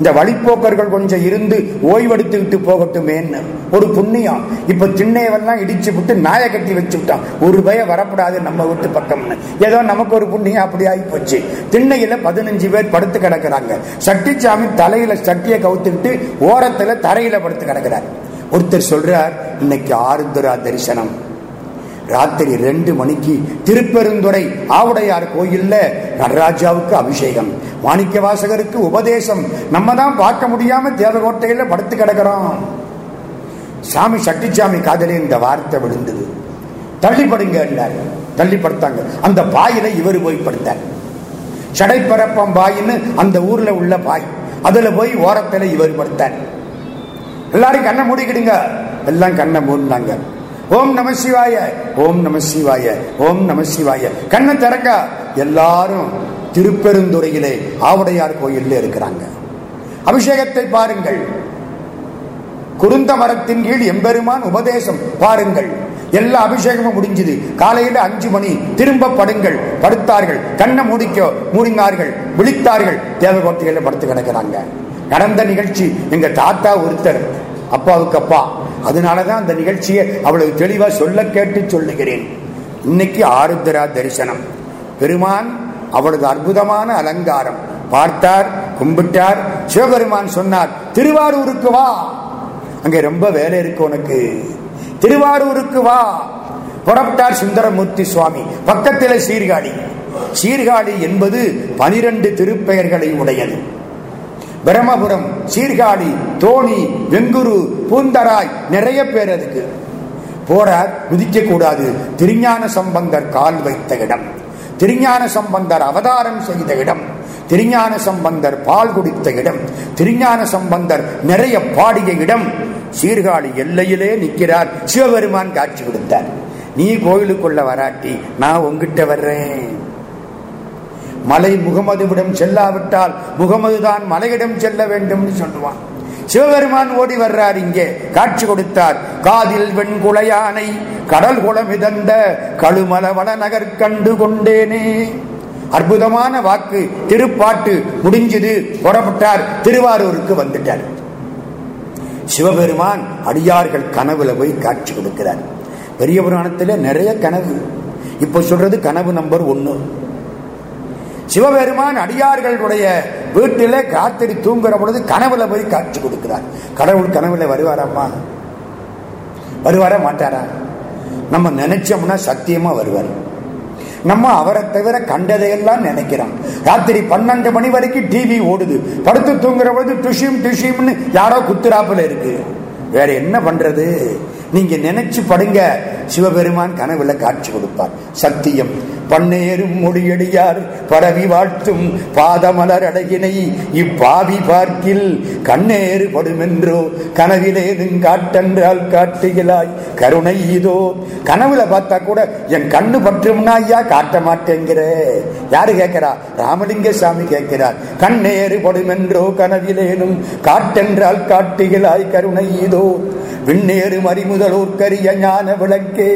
Speaker 1: இந்த வழிப்போக்கர்கள் கொஞ்சம் இருந்து ஓய்வெடுத்துக்கிட்டு போகட்டுமேன்னு ஒரு புண்ணியம் இப்ப திண்ணையவெல்லாம் இடிச்சு விட்டு நாய கட்டி வச்சு விட்டான் ஒரு பய வரக்கூடாது நம்ம வீட்டு பக்கம்னு ஏதோ நமக்கு ஒரு புண்ணியம் அப்படி ஆகி போச்சு திண்ணையில பதினஞ்சு பேர் படுத்து கிடக்குறாங்க சட்டிச்சாமி தலையில சட்டியை கவுத்துக்கிட்டு ஓரத்துல தரையில படுத்து கிடக்குறாரு ஒருத்தர் சொல்றார் இன்னைக்கு ஆருந்துரா தரிசனம் ராத்திரி ரெண்டு மணிக்கு திருப்பெருந்துறை ஆவுடையார் கோயில்ல நடராஜாவுக்கு அபிஷேகம் மாணிக்க வாசகருக்கு உபதேசம் நம்ம தான் பார்க்க முடியாம தேவகோட்டையில படுத்து கிடக்கிறோம் சாமி சாமி காதலி இந்த வார்த்தை விழுந்தது தள்ளிப்படுங்க தள்ளிப்படுத்தாங்க அந்த பாயில இவர் போய் படுத்தார் சடைப்பரப்பம் பாயின்னு அந்த ஊர்ல உள்ள பாய் அதுல போய் ஓரத்தில் இவர் படுத்தார் எல்லாரும் கண்ணை மூடிக்கிடுங்க எல்லாம் கண்ணை மூடினாங்க ஓம் நம சிவாய ஓம் நம சிவாய ஓம் நம சிவாய கண்ணை திறக்க எல்லாரும் திருப்பெருந்துறையிலே ஆவுடையார் கோயிலில் இருக்கிறாங்க அபிஷேகத்தை பாருங்கள் குருந்த மரத்தின் கீழ் எம்பெருமான் உபதேசம் பாருங்கள் எல்லா அபிஷேகமும் முடிஞ்சது காலையில அஞ்சு மணி திரும்ப படுங்கள் படுத்தார்கள் கண்ணை மூடிக்க மூடினார்கள் விழித்தார்கள் தேவகோட்டையில படுத்து கிடக்கிறாங்க நடந்த நிகழ்ச்சி எங்க தாத்தா ஒருத்தர் அப்பாவுக்கு அப்பா அதனாலதான் அந்த நிகழ்ச்சியை அவ்வளவு தெளிவா சொல்ல கேட்டு சொல்லுகிறேன் இன்னைக்கு ஆருத்ரா தரிசனம் பெருமான் அவளது அற்புதமான அலங்காரம் பார்த்தார் கும்பிட்டார் சிவபெருமான் சொன்னார் திருவாரூருக்கு வா அங்க ரொம்ப வேலை இருக்கு உனக்கு திருவாரூருக்கு வா புறப்பட்டார் சுந்தரமூர்த்தி சுவாமி பக்கத்தில் சீர்காழி சீர்காழி என்பது பனிரெண்டு திருப்பெயர்களை உடையது பிரம்மபுரம் சீர்காழி தோணி வெங்குரு பூந்தராய் நிறைய பேர் அதுக்கு போற குதிக்க கூடாது திருஞான சம்பந்தர் கால் வைத்த இடம் திருஞான சம்பந்தர் அவதாரம் செய்த இடம் திருஞான சம்பந்தர் பால் குடித்த இடம் திருஞான சம்பந்தர் நிறைய பாடிய இடம் சீர்காழி எல்லையிலே நிற்கிறார் சிவபெருமான் காட்சி கொடுத்தார் நீ கோயிலுக்குள்ள வராட்டி நான் உங்ககிட்ட வர்றேன் மலை முகமதுவிடம் செல்லாவிட்டால் முகமது தான் மலையிடம் செல்ல வேண்டும் சொல்லுவான் சிவபெருமான் ஓடி வர்றார் இங்கே காட்சி கொடுத்தார் காதில் வெண்குலையானை கடல் குளம் இதந்த கழுமலவள நகர் கண்டு கொண்டேனே அற்புதமான வாக்கு திருப்பாட்டு முடிஞ்சது புறப்பட்டார் திருவாரூருக்கு வந்துட்டார் சிவபெருமான் அடியார்கள் கனவுல போய் காட்சி கொடுக்கிறார் பெரிய புராணத்தில் நிறைய கனவு இப்போ சொல்றது கனவு நம்பர் ஒன்று சிவபெருமான் அடியார்களுடைய வீட்டில காத்திரி தூங்குற பொழுது கனவுல போய் காட்சி கொடுக்கிறார் கடவுள் கனவுல வருவாராம்மா வருவார மாட்டாரா நம்ம நினைச்சோம்னா சத்தியமா வருவார் நம்ம அவரை தவிர கண்டதையெல்லாம் நினைக்கிறோம் ராத்திரி பன்னெண்டு மணி வரைக்கும் டிவி ஓடுது படுத்து தூங்குற பொழுது டுஷிம் டுஷிம்னு யாரோ குத்துராப்பில் இருக்கு வேற என்ன பண்றது நீங்க நினைச்சு படுங்க சிவபெருமான் கனவுல காட்சி கொடுப்பார் சத்தியம் பன்னேரும் மொழியடியார் பரவி வாழ்த்தும் பாதமலர் அடகினை இப்பாவி பார்க்கில் கண்ணேறு படுமென்றோ கனவிலேதும் காட்டென்றால் காட்டுகிறாய் கருணை இதோ கனவுல பார்த்தா கூட என் கண்ணு பற்றும்னா ஐயா காட்ட மாட்டேங்கிற யாரு கேட்கிறா ராமலிங்க சாமி கேட்கிறார் கண்ணேறு படுமென்றோ கனவிலேனும் காட்டென்றால் காட்டுகிறாய் கருணை இதோ விண்ணேறு மறிமுதலோர்க்கரிய ஞான விளக்கே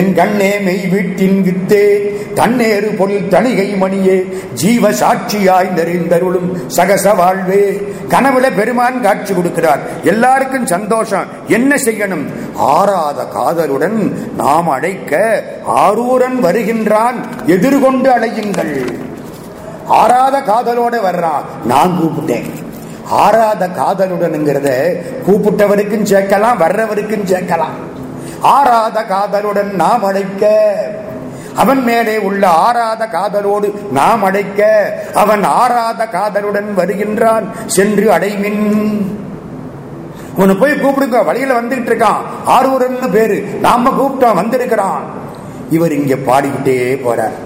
Speaker 1: என் கண்ணே மெய் வீட்டின் வித்தே தன்னேறு பொருள் தணிகை மணியே ஜீவ சாட்சியாய் நெறிந்தருளும் சகச வாழ்வே கனவுல பெருமான் காட்சி கொடுக்கிறார் எல்லாருக்கும் சந்தோஷம் என்ன செய்யணும் ஆறாத காதலுடன் நாம் அழைக்க ஆரூரன் வருகின்றான் எதிர்கொண்டு அழையுங்கள் ஆறாத காதலோட வர்றான் நான் கூப்பிட்டேன் ஆறாத காதலுடனுங்கிறத கூப்பிட்டவருக்கும் சேர்க்கலாம் வர்றவருக்கும் சேர்க்கலாம் ஆறாத காதலுடன் நாம் அழைக்க அவன் மேலே உள்ள ஆறாத காதலோடு நாம் அழைக்க அவன் ஆறாத காதலுடன் வருகின்றான் சென்று அடைமின் உன்னை போய் கூப்பிடுங்க வழியில வந்துகிட்டு இருக்கான் ஆர்வரன் பேரு நாம கூப்பிட்டோம் வந்திருக்கிறான் இவர் இங்க பாடிக்கிட்டே போறார்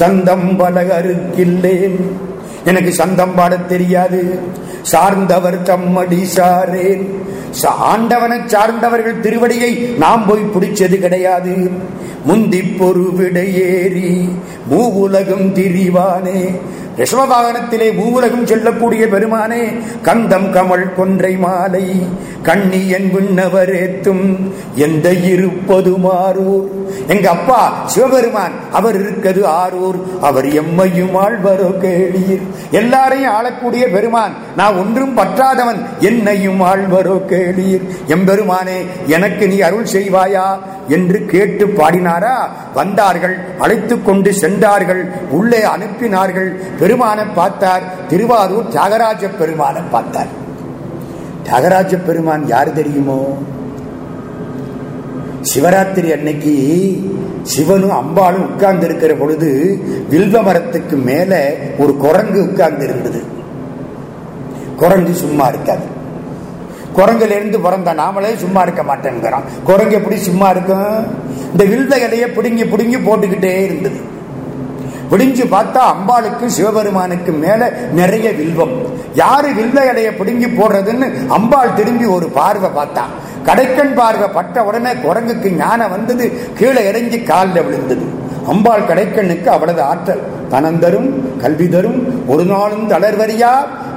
Speaker 1: சந்தம் பலகருக்கில்லேன் எனக்கு சந்தம் பாட தெரியாது சார்ந்தவர் தம்மடி சாரேன் ஆண்டவனை சார்ந்தவர்கள் திருவடியை நாம் போய் பிடிச்சது கிடையாது முந்தி பொறுவிடையேறி உலகம் திரிவானே ரிஷபவாகனத்திலே பூவுலகம் செல்லக்கூடிய பெருமானே கந்தம் கமல் கொன்றை மாலை கண்ணி என் எந்த இருப்பது மாறூர் எங்க அப்பா சிவபெருமான் அவர் இருக்கிறது ஆரூர் அவர் எம்மையும் ஆழ்வரோ கேளீர் எல்லாரையும் ஆளக்கூடிய பெருமான் நான் ஒன்றும் பற்றாதவன் என்னையும் ஆழ்வரோ கேளீர் எம்பெருமானே எனக்கு நீ அருள் செய்வாயா என்று கேட்டு பாடினாரா வந்தார்கள் அழைத்து கொண்டு சென்றார்கள் உள்ளே அனுப்பினார்கள் பெருமான பார்த்தார் திருவாரூர் தியாகராஜ பெருமான பார்த்தார் தியாகராஜ பெருமான் யார் தெரியுமோ சிவராத்திரி அன்னைக்கு சிவனும் அம்பாலும் உட்கார்ந்து இருக்கிற பொழுது வில்வ மரத்துக்கு மேல ஒரு குரங்கு உட்கார்ந்து இருந்தது குரங்கு சும்மா இருக்காது குரங்கிலிருந்து பிறந்த நாமளே சும்மா இருக்க மாட்டேங்கிறோம் குரங்கு எப்படி சும்மா இருக்கும் இந்த வில்வ இலையை பிடுங்கி பிடுங்கி போட்டுக்கிட்டே இருந்தது பிடிஞ்சு பார்த்தா அம்பாளுக்கும் சிவபெருமானுக்கும் மேல நிறைய வில்வம் யாரு வில்வ இலையை பிடுங்கி போடுறதுன்னு அம்பாள் திரும்பி ஒரு பார்வை பார்த்தான் கடைக்கண் பார்வை பட்ட உடனே குரங்குக்கு ஞானம் வந்தது கீழே இறங்கி காலில் விழுந்தது அம்பாள் கடைக்கண்ணுக்கு அவளது ஆற்றல் தனந்தரும் கல்வி தரும் ஒரு நாளும் தளர்வரியா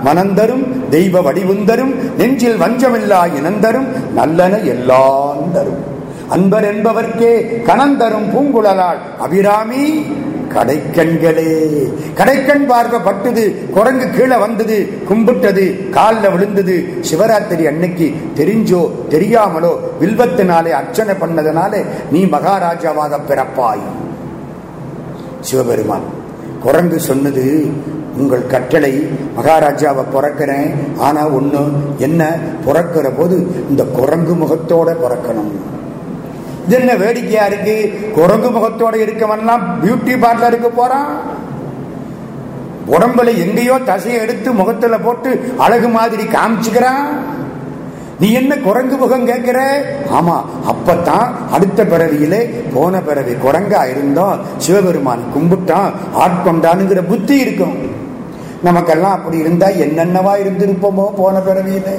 Speaker 1: மனந்தரும் தெய்வ வடிவுந்தரும் நெஞ்சில் வஞ்சமில்லா இனந்தரும் நல்லன எல்லாம் தரும் அன்பர் என்பவர்க்கே கணந்தரும் பூங்குழலால் அபிராமி கடைக்கண்களே கடைக்கண் பார்வை பட்டுது குரங்கு கீழே வந்தது கும்பிட்டது காலில் விழுந்தது சிவராத்திரி அன்னைக்கு தெரிஞ்சோ தெரியாமலோ வில்வத்தினாலே அர்ச்சனை பண்ணதுனாலே நீ மகாராஜாவாக பிறப்பாய் சிவபெருமான் குரங்கு சொன்னது உங்கள் கட்டளை மகாராஜாவை பிறக்கிறேன் ஆனால் ஒன்று என்ன பிறக்கிற போது இந்த குரங்கு முகத்தோட பிறக்கணும் இது என்ன வேடிக்கையா இருக்கு குரங்கு முகத்தோட இருக்கவன்லாம் பியூட்டி பார்லருக்கு போறான் உடம்புல எங்கேயோ தசையை எடுத்து முகத்துல போட்டு அழகு மாதிரி காமிச்சுக்கிறான் நீ என்ன குரங்கு முகம் கேட்கிற ஆமா அப்பத்தான் அடுத்த பிறவியிலே போன பிறவி குரங்கா இருந்தோம் சிவபெருமான் கும்பிட்டான் ஆட்கொண்டானுங்கிற புத்தி இருக்கும் நமக்கெல்லாம் அப்படி இருந்தா என்னென்னவா இருந்திருப்போமோ போன பிறவியில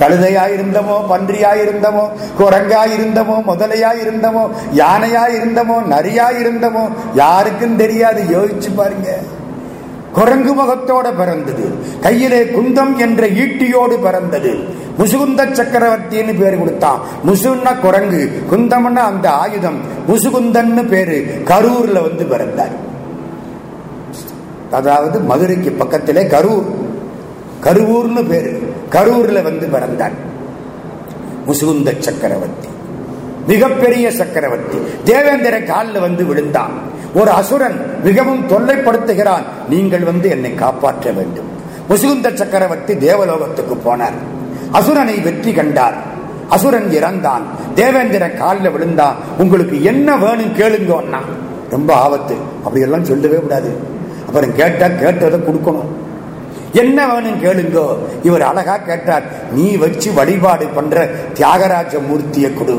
Speaker 1: கழுதையா இருந்தமோ பன்றியா இருந்தமோ குரங்கா இருந்தமோ முதலையா இருந்தமோ யானையா இருந்தமோ நரியா இருந்தமோ யாருக்கும் தெரியாது யோசிச்சு பாருங்க குரங்கு முகத்தோட பிறந்தது கையிலே குந்தம் என்ற ஈட்டியோடு பிறந்தது முசுகுந்த சக்கரவர்த்தின்னு பேர் கொடுத்தான் முசுன்னா குரங்கு குந்தம்னா அந்த ஆயுதம் முசுகுந்தன்னு பேரு கரூர்ல வந்து பிறந்தார் அதாவது மதுரைக்கு பக்கத்திலே கரூர் கருவூர்னு பேர் கரூரில் வந்து பிறந்தார் முசுகுந்த சக்கரவர்த்தி மிகப்பெரிய சக்கரவர்த்தி தேவேந்திர காலில் வந்து விழுந்தான் ஒரு அசுரன் மிகவும் தொல்லைப்படுத்துகிறான் நீங்கள் வந்து என்னை காப்பாற்ற வேண்டும் முசுகுந்த சக்கரவர்த்தி தேவலோகத்துக்கு போனார் அசுரனை வெற்றி கண்டார் அசுரன் இறந்தான் தேவேந்திர காலில் விழுந்தான் உங்களுக்கு என்ன வேணும் கேளுங்க ரொம்ப ஆபத்து அப்படியெல்லாம் சொல்லவே கூடாது அப்புறம் கேட்டால் கேட்டதை கொடுக்கணும் என்ன வேணும் கேளுங்கோ இவர் அழகா கேட்டார் நீ வச்சு வழிபாடு பண்ற தியாகராஜ மூர்த்தியை கொடு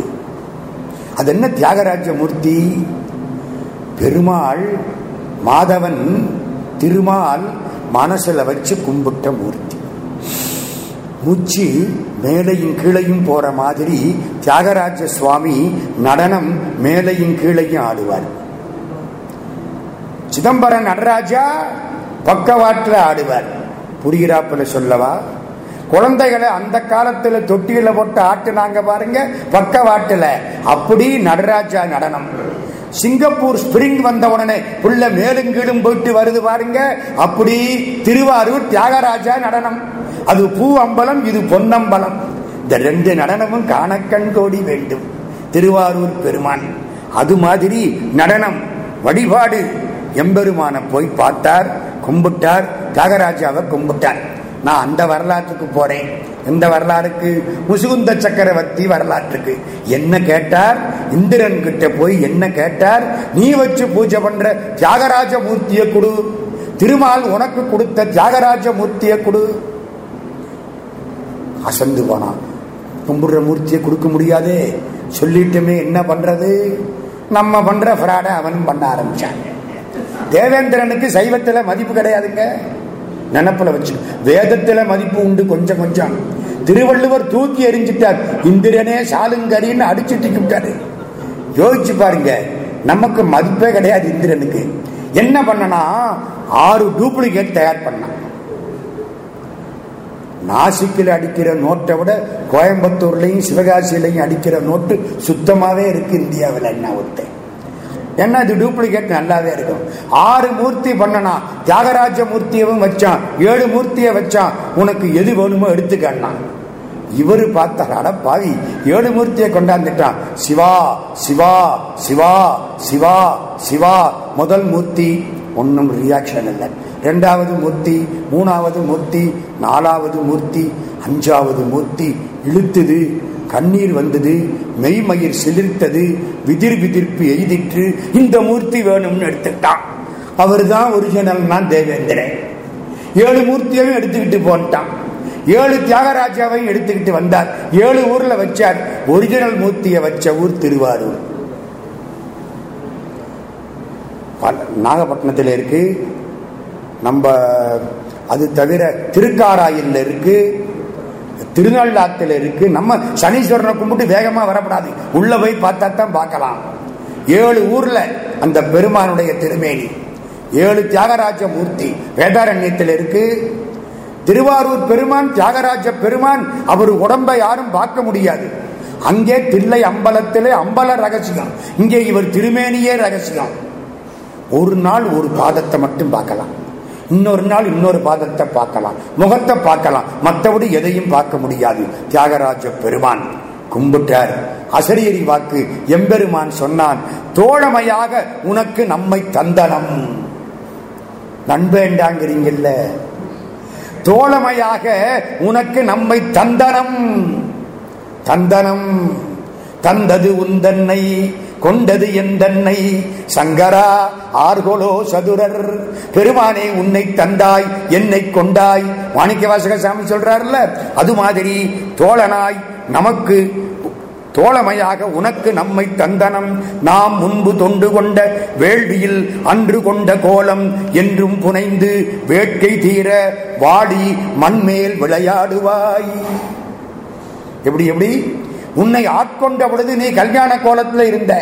Speaker 1: அது என்ன தியாகராஜ மூர்த்தி பெருமாள் மாதவன் திருமால் மனசுல வச்சு கும்பிட்ட மூர்த்தி மூச்சு மேலையும் கீழையும் போற மாதிரி தியாகராஜ சுவாமி நடனம் மேலையும் கீழையும் ஆடுவார் சிதம்பரம் நடராஜா பக்கவாட்டில் ஆடுவார் புரிகிறாப்புல சொல்லவா குழந்தைகளை அந்த காலத்துல தொட்டியில போட்டு ஆட்டுனாங்க பாருங்க பக்கவாட்டுல அப்படி நடராஜா நடனம் சிங்கப்பூர் ஸ்பிரிங் வந்த உடனே புள்ள மேலும் கீழும் போயிட்டு வருது பாருங்க அப்படி திருவாரூர் தியாகராஜா நடனம் அது பூ அம்பலம் இது பொன்னம்பலம் இந்த ரெண்டு நடனமும் காணக்கண் கோடி வேண்டும் திருவாரூர் பெருமான் அது மாதிரி நடனம் வழிபாடு எம்பெருமானை போய் பார்த்தார் கும்பிட்டார் தியாகராஜாவை கும்பிட்டார் நான் அந்த வரலாற்றுக்கு போறேன் இந்த வரலாறுக்கு முசுகுந்த சக்கரவர்த்தி வரலாற்றுக்கு என்ன கேட்டார் இந்திரன் கிட்ட போய் என்ன கேட்டார் நீ வச்சு பூஜை பண்ற தியாகராஜ மூர்த்திய கொடு திருமால் உனக்கு கொடுத்த தியாகராஜ மூர்த்திய கொடு அசந்து போனான் கும்பிடுற மூர்த்தியை கொடுக்க முடியாதே சொல்லிட்டுமே என்ன பண்றது நம்ம பண்ற பிராட அவன் பண்ண ஆரம்பிச்சாங்க தேவேந்திரனுக்கு சைவத்தில் மதிப்பு கிடையாதுங்க நினப்பில் வச்சு வேதத்தில் மதிப்பு உண்டு கொஞ்சம் கொஞ்சம் திருவள்ளுவர் தூக்கி எரிஞ்சிட்டார் இந்திரனே சாலுங்கரின்னு அடிச்சுட்டு விட்டாரு யோசிச்சு பாருங்க நமக்கு மதிப்பே கிடையாது இந்திரனுக்கு என்ன பண்ணனா ஆறு டூப்ளிகேட் தயார் பண்ண நாசிக்கில் அடிக்கிற நோட்டை விட கோயம்புத்தூர்லையும் சிவகாசியிலையும் அடிக்கிற நோட்டு சுத்தமாவே இருக்கு இந்தியாவில் என்ன ஒருத்தன் என்ன இது டூப்ளிகேட் நல்லாவே இருக்கும் ஆறு மூர்த்தி பண்ணனா தியாகராஜ மூர்த்தியவும் வச்சான் ஏழு மூர்த்தியை வச்சான் உனக்கு எது வேணுமோ எடுத்துக்கண்ணா இவரு பார்த்தாராட பாவி ஏழு மூர்த்தியை கொண்டாந்துட்டான் சிவா சிவா சிவா சிவா சிவா முதல் மூர்த்தி ஒன்றும் ரியாக்ஷன் இல்லை ரெண்டாவது மூர்த்தி மூணாவது மூர்த்தி நாலாவது மூர்த்தி அஞ்சாவது மூர்த்தி இழுத்துது கண்ணீர் வந்தது மெய்மயிர் சிலிர்த்தது விதிர் விதிர்ப்பு எய்திற்று இந்த மூர்த்தி வேணும்னு எடுத்துக்கிட்டான் அவர் தான் ஒரிஜினல் தான் தேவேந்திரன் ஏழு மூர்த்தியையும் எடுத்துக்கிட்டு போட்டான் ஏழு தியாகராஜாவையும் எடுத்துக்கிட்டு வந்தார் ஏழு ஊர்ல வச்சார் ஒரிஜினல் மூர்த்தியை வச்ச ஊர் திருவாரூர் நாகப்பட்டினத்தில் இருக்கு நம்ம அது தவிர திருக்காராயில் இருக்கு திருநள்ளாத்தில் இருக்கு நம்ம சனீஸ்வரனை கும்பிட்டு வேகமா வரப்படாது உள்ள போய் பார்த்தா தான் பார்க்கலாம் ஏழு ஊர்ல அந்த பெருமானுடைய திருமேனி ஏழு தியாகராஜ மூர்த்தி வேதாரண்யத்தில் இருக்கு திருவாரூர் பெருமான் தியாகராஜ பெருமான் அவர் உடம்பை யாரும் பார்க்க முடியாது அங்கே தில்லை அம்பலத்திலே அம்பல ரகசியம் இங்கே இவர் திருமேனியே ரகசியம் ஒரு நாள் ஒரு பாதத்தை மட்டும் பார்க்கலாம் இன்னொரு நாள் இன்னொரு பாதத்தை பார்க்கலாம் முகத்தை பார்க்கலாம் மற்றபடி எதையும் பார்க்க முடியாது தியாகராஜ பெருமான் கும்பிட்டார் அசரியரி வாக்கு எம்பெருமான் சொன்னான் தோழமையாக உனக்கு நம்மை தந்தனம் நண்பேண்டாங்கிறீங்கல்ல தோழமையாக உனக்கு நம்மை தந்தனம் தந்தனம் தந்தது உந்தன்னை கொண்டது எந்தன்னை சங்கரா ஆர்கோலோ சதுரர் பெருமானே உன்னை தந்தாய் என்னை கொண்டாய் மாணிக்க வாசக சாமி சொல்றாருல்ல அது மாதிரி தோழனாய் நமக்கு தோழமையாக உனக்கு நம்மை தந்தனம் நாம் முன்பு தொண்டு கொண்ட வேள்வியில் அன்று கொண்ட கோலம் என்றும் புனைந்து வேட்கை தீர வாடி மண்மேல் விளையாடுவாய் எப்படி எப்படி உன்னை ஆட்கொண்ட பொழுது நீ கல்யாண கோலத்தில் இருந்த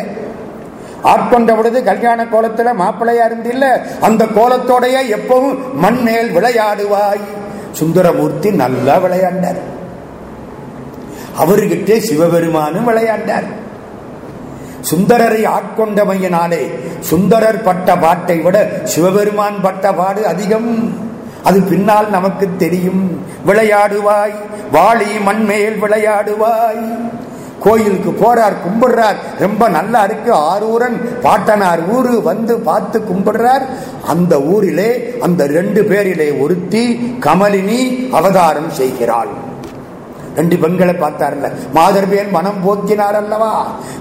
Speaker 1: ஆட்கொண்ட பொழுது கல்யாண கோலத்தில் மாப்பிள்ளையா இருந்தில்ல அந்த கோலத்தோடைய எப்பவும் மண் மேல் விளையாடுவாய் சுந்தரமூர்த்தி நல்லா விளையாண்டார் அவர்கிட்ட சிவபெருமானும் விளையாண்டார் சுந்தரரை ஆட்கொண்டமையினாலே சுந்தரர் பட்ட பாட்டை விட சிவபெருமான் பட்ட பாடு அதிகம் அது பின்னால் நமக்கு தெரியும் விளையாடுவாய் வாளி மண்மேல் விளையாடுவாய் கோயிலுக்கு போறார் கும்பிடுறார் ரொம்ப நல்லா இருக்கு ஆரூரன் பாட்டனார் ஊரு வந்து பார்த்து கும்பிடுறார் அந்த ஊரிலே அந்த ரெண்டு பேரிலே ஒருத்தி கமலினி அவதாரம் செய்கிறாள் ரெண்டு பெண்களை பார்த்தார்ல மாதர்பேன் மனம் போக்கினார் அல்லவா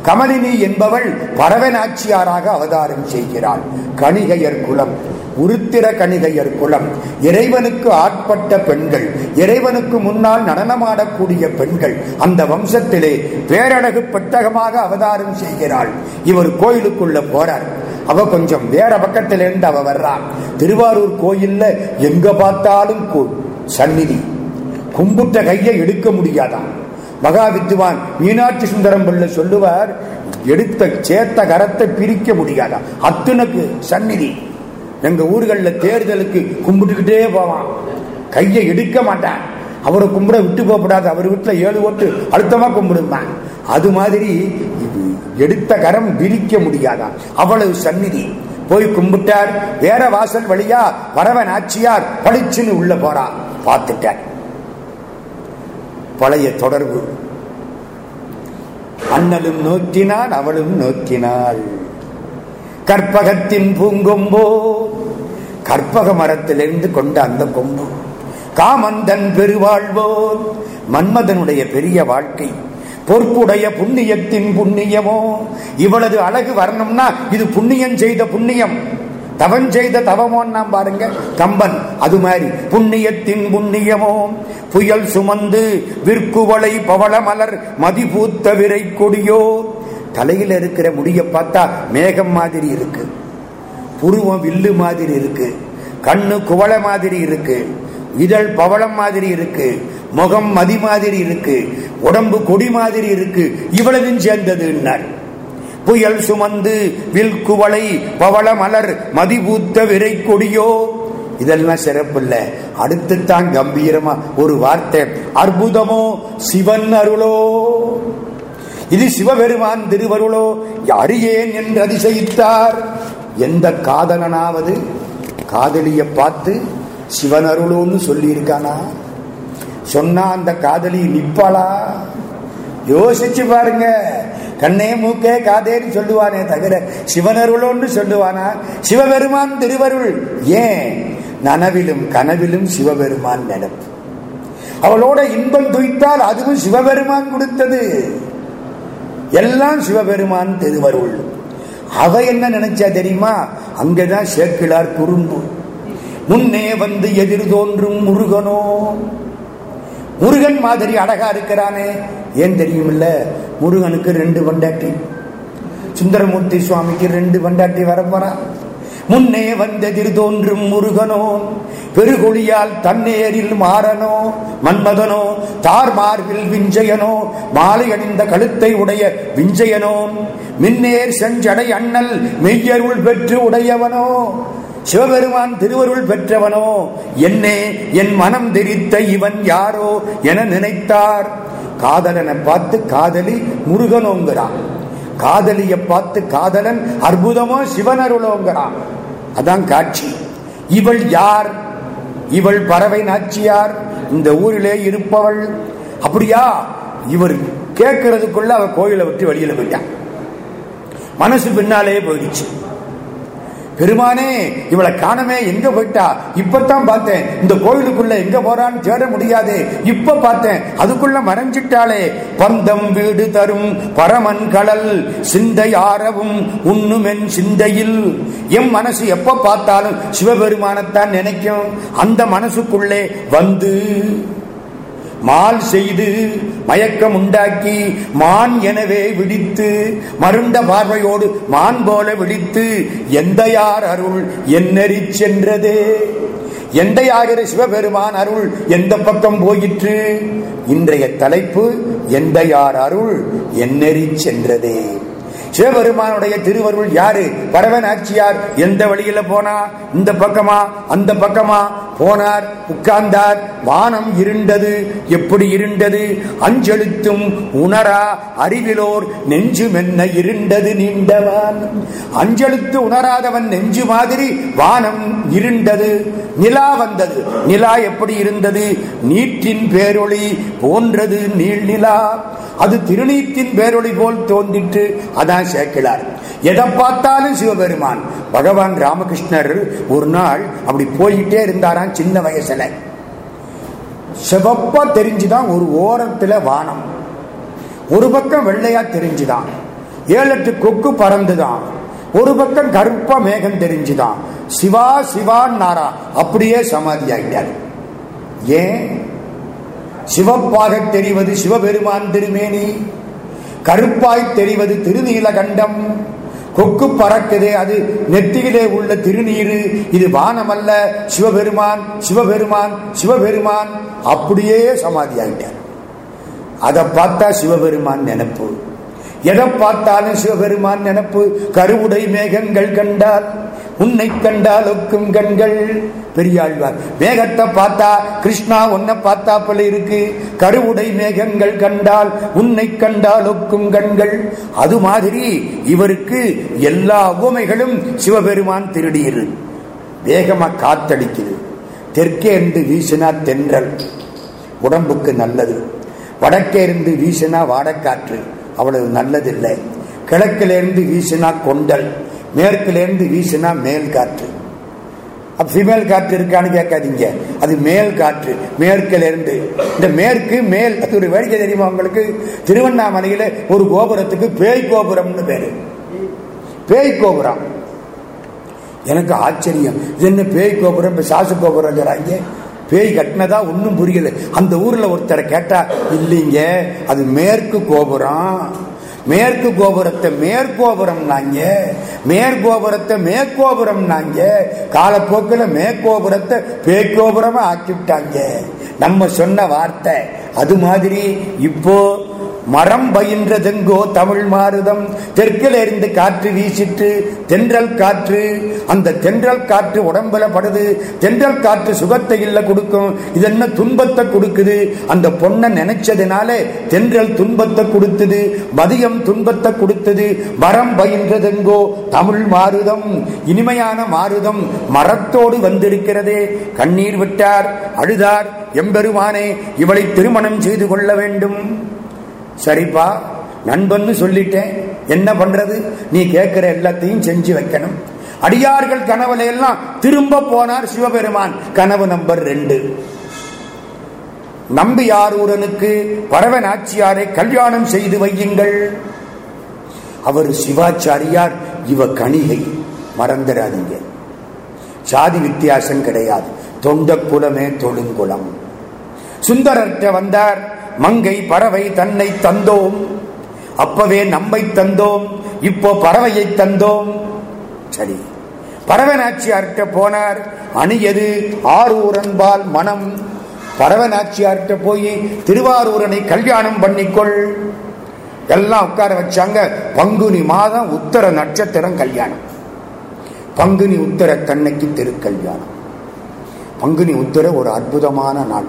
Speaker 1: கமலினி என்பவள் பறவை நாச்சியாராக அவதாரம் செய்கிறாள் கணிகையர் குலம் உருத்திர கணிகையர் குலம் இறைவனுக்கு ஆட்பட்ட பெண்கள் இறைவனுக்கு முன்னால் நடனமாடக்கூடிய பெண்கள் அந்த வம்சத்திலே பேரழகு பெட்டகமாக அவதாரம் செய்கிறாள் இவர் கோயிலுக்குள்ள போறார் அவ கொஞ்சம் வேற பக்கத்திலிருந்து அவ வர்றான் திருவாரூர் கோயில்ல எங்க பார்த்தாலும் சந்நிதி கும்பிட்ட கையை எடுக்க முடியாதான் மகா மீனாட்சி சுந்தரம் பிள்ளை சொல்லுவார் எடுத்த சேர்த்த கரத்தை பிரிக்க முடியாதா அத்துனுக்கு சந்நிதி எங்க ஊர்களில் தேர்தலுக்கு கும்பிட்டுக்கிட்டே போவான் கையை எடுக்க மாட்டான் அவரை கும்பிட விட்டு போகப்படாது அவர் வீட்டில் ஏழு ஓட்டு அழுத்தமாக கும்பிடுந்தான் அது மாதிரி எடுத்த கரம் பிரிக்க முடியாதான் அவ்வளவு சந்நிதி போய் கும்பிட்டார் வேற வாசல் வழியா வரவன் ஆட்சியார் பளிச்சுன்னு உள்ள போறா பார்த்துட்டார் பழைய தொடர்பு அண்ணலும் நோக்கினான் அவளும் நோக்கினாள் கற்பகத்தின் பூங்கொம்போ கற்பக மரத்திலிருந்து கொண்ட அந்த கொம்பு காமந்தன் பெருவாழ்வோர் மன்மதனுடைய பெரிய வாழ்க்கை பொறுப்புடைய புண்ணியத்தின் புண்ணியமோ இவளது அழகு வரணும்னா இது புண்ணியம் செய்த புண்ணியம் தவம் செய்த தவமோன்னா பாருங்க கம்பன் அது மாதிரி புண்ணியத்தின் புண்ணியமோ புயல் சுமந்து விற்குவளை பவள மலர் மதிபூத்த விரை கொடியோ தலையில இருக்கிற முடிய பார்த்தா மேகம் மாதிரி இருக்கு புருவம் வில்லு மாதிரி இருக்கு கண்ணு குவள மாதிரி இருக்கு இதழ் பவளம் மாதிரி இருக்கு முகம் மதி மாதிரி இருக்கு உடம்பு கொடி மாதிரி இருக்கு இவ்வளவும் சேர்ந்ததுன்னார் புயல் சுமந்து வில்குவளை பவள மலர் மதிபூத்த விரை கொடியோ இதெல்லாம் சிறப்பு இல்ல அடுத்து தான் கம்பீரமா ஒரு வார்த்தை அற்புதமோ சிவன் அருளோ இது சிவபெருமான் திருவருளோ அறியேன் என்று அதிசயித்தார் எந்த காதலனாவது காதலிய பார்த்து சிவன் அருளோன்னு சொல்லியிருக்கானா சொன்னா அந்த காதலி நிப்பாளா யோசிச்சு பாருங்க கண்ணே மூக்கே காதேன்னு சொல்லுவானே தவிர சிவனருளோன்னு சொல்லுவானா சிவபெருமான் திருவருள் ஏன் நனவிலும் கனவிலும் சிவபெருமான் நிலம் அவளோட இன்பம் துய்த்தால் அதுவும் சிவபெருமான் கொடுத்தது எல்லாம் சிவபெருமான் திருவருள் அவ என்ன நினைச்சா தெரியுமா அங்கதான் சேர்க்கிறார் குறும்பு முன்னே வந்து எதிர் தோன்றும் முருகனோ முருகன் மாதிரி அழகா இருக்கிறானே ஏன் தெரியுமில்ல முருகனுக்கு ரெண்டு பண்டாட்டி சுந்தரமூர்த்தி சுவாமிக்கு ரெண்டு பண்டாட்டி போறான் முன்னே வந்ததிர் தோன்றும் முருகனோ பெருகொழியால் தன்னேரில் மாறனோ மன்மதனோ தார் மார்பில் விஞ்சயனோ மாலை அணிந்த கழுத்தை உடைய விஞ்சயனோ மின்னேர் செஞ்சடை அண்ணல் மெய்யருள் பெற்று உடையவனோ சிவபெருமான் திருவருள் பெற்றவனோ என்னே என் மனம் தெரித்த இவன் யாரோ என நினைத்தார் காதலனை பார்த்து காதலி முருகனோங்கிறான் காதலிய பார்த்து காதலன் அற்புதமோ சிவனருளோங்கிறான் அதான் காட்சி இவள் யார் இவள் பறவை நாச்சியார் இந்த ஊரிலே இருப்பவள் அப்படியா இவர் கேட்கறதுக்குள்ள அவ கோயிலை விட்டு வெளியில போயிட்டான் மனசு பின்னாலேயே போயிடுச்சு பெருமானே இவளை காணமே எங்க போயிட்டா இப்பதான் பார்த்தேன் இந்த கோயிலுக்குள்ள எங்க போறான்னு தேட முடியாது இப்ப பார்த்தேன் அதுக்குள்ள மறைஞ்சிட்டாளே பந்தம் வீடு தரும் பரமன் கடல் சிந்தை ஆரவும் உண்ணுமென் சிந்தையில் எம் மனசு எப்ப பார்த்தாலும் சிவபெருமானத்தான் நினைக்கும் அந்த மனசுக்குள்ளே வந்து மால் செய்து மயக்கம் உண்டாக்கி மான் எனவே விழித்து மருண்ட பார்வையோடு மான் போல விழித்து எந்த யார் அருள் என்னறி சென்றதே எந்தையாகிற சிவபெருமான் அருள் எந்த பக்கம் போயிற்று இன்றைய தலைப்பு எந்தையார் அருள் என்னறி சென்றதே சிவபெருமானுடைய திருவருள் யாரு பரவன் ஆட்சியார் எந்த வழியில போனா இந்த பக்கமா அந்த பக்கமா போனார் உட்கார்ந்தார் வானம் இருண்டது எப்படி இருண்டது அஞ்செழுத்தும் உணரா அறிவிலோர் மென்ன இருண்டது நீண்டவான் அஞ்செழுத்து உணராதவன் நெஞ்சு மாதிரி வானம் இருண்டது நிலா வந்தது நிலா எப்படி இருந்தது நீட்டின் பேரொளி போன்றது நீள் நிலா அது திருநீத்தின் பேரொளி போல் தோன்றிட்டு அதான் தான் சேர்க்கிறார் எதை பார்த்தாலும் சிவபெருமான் பகவான் ராமகிருஷ்ணர் ஒரு நாள் அப்படி போயிட்டே இருந்தாராம் சின்ன வயசுல சிவப்பா தெரிஞ்சுதான் ஒரு ஓரத்துல வானம் ஒரு பக்கம் வெள்ளையா தெரிஞ்சுதான் ஏழு எட்டு கொக்கு பறந்துதான் ஒரு பக்கம் கருப்பா மேகம் தெரிஞ்சுதான் சிவா சிவான் நாரா அப்படியே சமாதி ஆகிட்டார் ஏன் சிவப்பாக தெரிவது சிவபெருமான் திருமேனி கருப்பாய் தெரிவது திருநீலகண்டம் கொக்கு பறக்குதே அது நெற்றியிலே உள்ள திருநீரு இது வானமல்ல சிவபெருமான் சிவபெருமான் சிவபெருமான் அப்படியே சமாதி ஆகிட்டார் அதை பார்த்தா சிவபெருமான் நினப்பு எதை பார்த்தாலும் சிவபெருமான் நினப்பு கருவுடை மேகங்கள் கண்டார் உன்னை கண்டாலொக்கும் கண்கள் பெரியாழ்வார் மேகத்தை பார்த்தா கிருஷ்ணா உன்னை பார்த்தா போல இருக்கு கருவுடை மேகங்கள் கண்டால் உன்னை கண்டாலொக்கும் கண்கள் அது மாதிரி இவருக்கு எல்லா உவமைகளும் சிவபெருமான் திருடியிரு வேகமா காத்தடிக்குது தெற்கே இருந்து வீசினா தென்றல் உடம்புக்கு நல்லது வடக்கே இருந்து வீசினா வாடக்காற்று அவ்வளவு நல்லதில்லை கிழக்கிலிருந்து வீசினா கொண்டல் மேற்குலேருந்து வீசுனா மேல் காற்று அப்போ ஃபிமேல் காற்று இருக்கான்னு கேட்காதீங்க அது மேல் காற்று மேற்குலேருந்து இந்த மேற்கு மேல் அது ஒரு வேடிக்கை தெரியுமா உங்களுக்கு திருவண்ணாமலையில் ஒரு கோபுரத்துக்கு பேய் கோபுரம்னு பேர் பேய் கோபுரம் எனக்கு ஆச்சரியம் இது என்ன பேய் கோபுரம் இப்போ சாசு கோபுரங்கிறாங்க பேய் கட்டினதா ஒன்றும் புரியல அந்த ஊரில் ஒருத்தரை கேட்டால் இல்லைங்க அது மேற்கு கோபுரம் மேற்கு கோபுரத்தை மேற்கோபுரம் நாங்க மேற்கோபுரத்தை மேற்கோபுரம் நாங்க காலப்போக்கில் மேற்கோபுரத்தை பேக்கோபுரமா ஆக்கிவிட்டாங்க நம்ம சொன்ன வார்த்தை அது மாதிரி இப்போ மரம் பயின்றதெங்கோ தமிழ் மாறுதம் எரிந்து காற்று வீசிட்டு தென்றல் காற்று அந்த தென்றல் காற்று உடம்புல படுது தென்றல் காற்று சுகத்தை இல்லை கொடுக்கும் இது என்ன துன்பத்தை கொடுக்குது அந்த பொண்ணை நினைச்சதுனால தென்றல் துன்பத்தை கொடுத்தது மதியம் துன்பத்தை கொடுத்தது மரம் பயின்றதெங்கோ தமிழ் மாறுதம் இனிமையான மாறுதம் மரத்தோடு வந்திருக்கிறதே கண்ணீர் விட்டார் அழுதார் எம்பெருமானே இவளை திருமணம் செய்து கொள்ள வேண்டும் சரிப்பா நண்பன்னு சொல்லிட்டேன் என்ன பண்றது நீ கேட்கிற எல்லாத்தையும் செஞ்சு வைக்கணும் அடியார்கள் கனவுல எல்லாம் திரும்ப போனார் சிவபெருமான் கனவு நம்பர் ரெண்டு நம்பியாரூரனுக்கு பரவநாச்சியாரை கல்யாணம் செய்து வையுங்கள் அவர் சிவாச்சாரியார் இவ கணிகை மறந்துடாதீங்க சாதி வித்தியாசம் கிடையாது தொண்ட குலமே தொழுங்குளம் சுந்தரர்கிட்ட வந்தார் மங்கை பறவை தன்னை தந்தோம் அப்பவே நம்மை தந்தோம் இப்போ பறவையை தந்தோம் சரி பரவநாச்சியார்கிட்ட போனார் அணியது ஆரூரன்பால் மனம் பரவநாச்சியார்கிட்ட போய் திருவாரூரனை கல்யாணம் பண்ணிக்கொள் எல்லாம் உட்கார வச்சாங்க பங்குனி மாதம் உத்தர நட்சத்திரம் கல்யாணம் பங்குனி உத்தர தன்னைக்கு திருக்கல்யாணம் பங்குனி உத்தர ஒரு அற்புதமான நாள்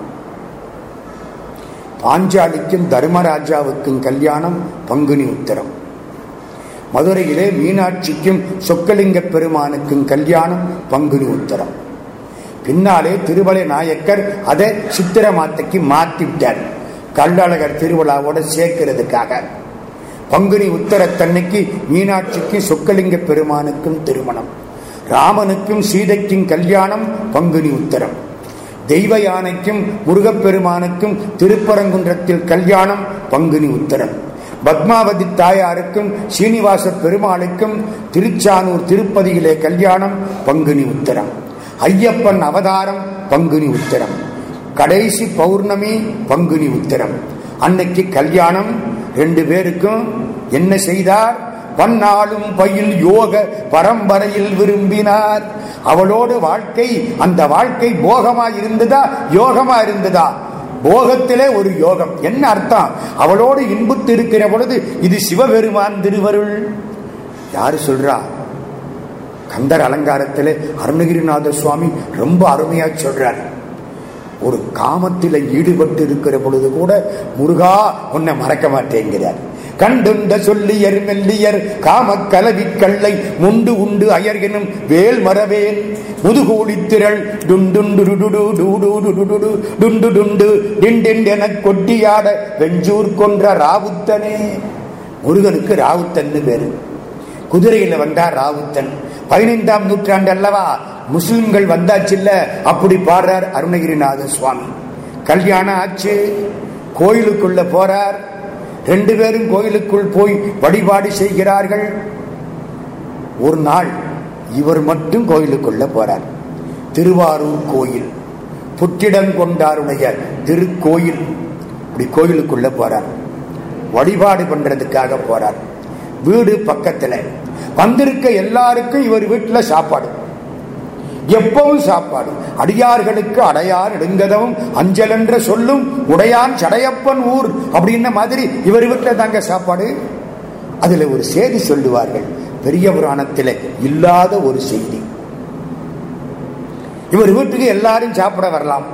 Speaker 1: பாஞ்சாலிக்கும் தர்மராஜாவுக்கும் கல்யாணம் பங்குனி உத்தரம் மதுரையிலே மீனாட்சிக்கும் சொக்கலிங்க பெருமானுக்கும் கல்யாணம் பங்குனி உத்தரம் பின்னாலே திருவலை நாயக்கர் அதை சித்திர மாத்தைக்கு மாத்திவிட்டார் கள்ளழகர் திருவிழாவோட சேர்க்கிறதுக்காக பங்குனி உத்தரத்தன்னைக்கு மீனாட்சிக்கும் சொக்கலிங்க பெருமானுக்கும் திருமணம் ராமனுக்கும் சீதைக்கும் கல்யாணம் பங்குனி உத்தரம் தெய்வ யானைக்கும் முருகப்பெருமானுக்கும் திருப்பரங்குன்றத்தில் கல்யாணம் பங்குனி உத்தரம் பத்மாவதி தாயாருக்கும் சீனிவாச பெருமாளுக்கும் திருச்சானூர் திருப்பதியிலே கல்யாணம் பங்குனி உத்தரம் ஐயப்பன் அவதாரம் பங்குனி உத்தரம் கடைசி பௌர்ணமி பங்குனி உத்தரம் அன்னைக்கு கல்யாணம் ரெண்டு பேருக்கும் என்ன செய்தார் பன்னாளும் பயில் யோக பரம்பரையில் விரும்பினார் அவளோடு வாழ்க்கை அந்த வாழ்க்கை போகமா இருந்ததா யோகமா இருந்ததா போகத்திலே ஒரு யோகம் என்ன அர்த்தம் அவளோடு இன்புத்து இருக்கிற பொழுது இது சிவபெருமான் திருவருள் யாரு சொல்றா கந்தர் அலங்காரத்திலே அருணகிரிநாத சுவாமி ரொம்ப அருமையா சொல்றார் ஒரு காமத்தில் ஈடுபட்டு இருக்கிற பொழுது கூட முருகா உன்னை மறக்க மாட்டேங்கிறார் கண்டுண்ட சொல்லியர் மெல்லியர் காமக்கலவி கல்லை முண்டு உண்டு அயர் எனும் வேல் மரவேன் முதுகூடித்திரள் டுண்டு டுண்டு என கொட்டியாட வெஞ்சூர் கொன்ற ராவுத்தனே முருகனுக்கு ராவுத்தன்னு பேரு குதிரையில வந்தா ராவுத்தன் பதினைந்தாம் நூற்றாண்டு அல்லவா முஸ்லிம்கள் வந்தாச்சு இல்ல அப்படி பாடுறார் அருணகிரிநாத சுவாமி கல்யாணம் ஆச்சு கோயிலுக்குள்ள போறார் ரெண்டு பேரும் கோயிலுக்குள் போய் வழிபாடு செய்கிறார்கள் ஒரு நாள் இவர் மட்டும் கோயிலுக்குள்ள போறார் திருவாரூர் கோயில் புத்திடம் கொண்டாருடைய திருக்கோயில் இப்படி கோயிலுக்குள்ள போறார் வழிபாடு பண்றதுக்காக போறார் வீடு பக்கத்தில் வந்திருக்க எல்லாருக்கும் இவர் வீட்டில் சாப்பாடு எப்பவும் சாப்பாடு அடியார்களுக்கு அடையார் எடுங்கதவும் அஞ்சல் என்ற சொல்லும் உடையான் சடையப்பன் ஊர் அப்படின்ன மாதிரி இவர் வீட்டில் தாங்க சாப்பாடு அதுல ஒரு செய்தி சொல்லுவார்கள் பெரிய புராணத்தில் இல்லாத ஒரு செய்தி இவர் வீட்டுக்கு எல்லாரும் சாப்பிட வரலாம்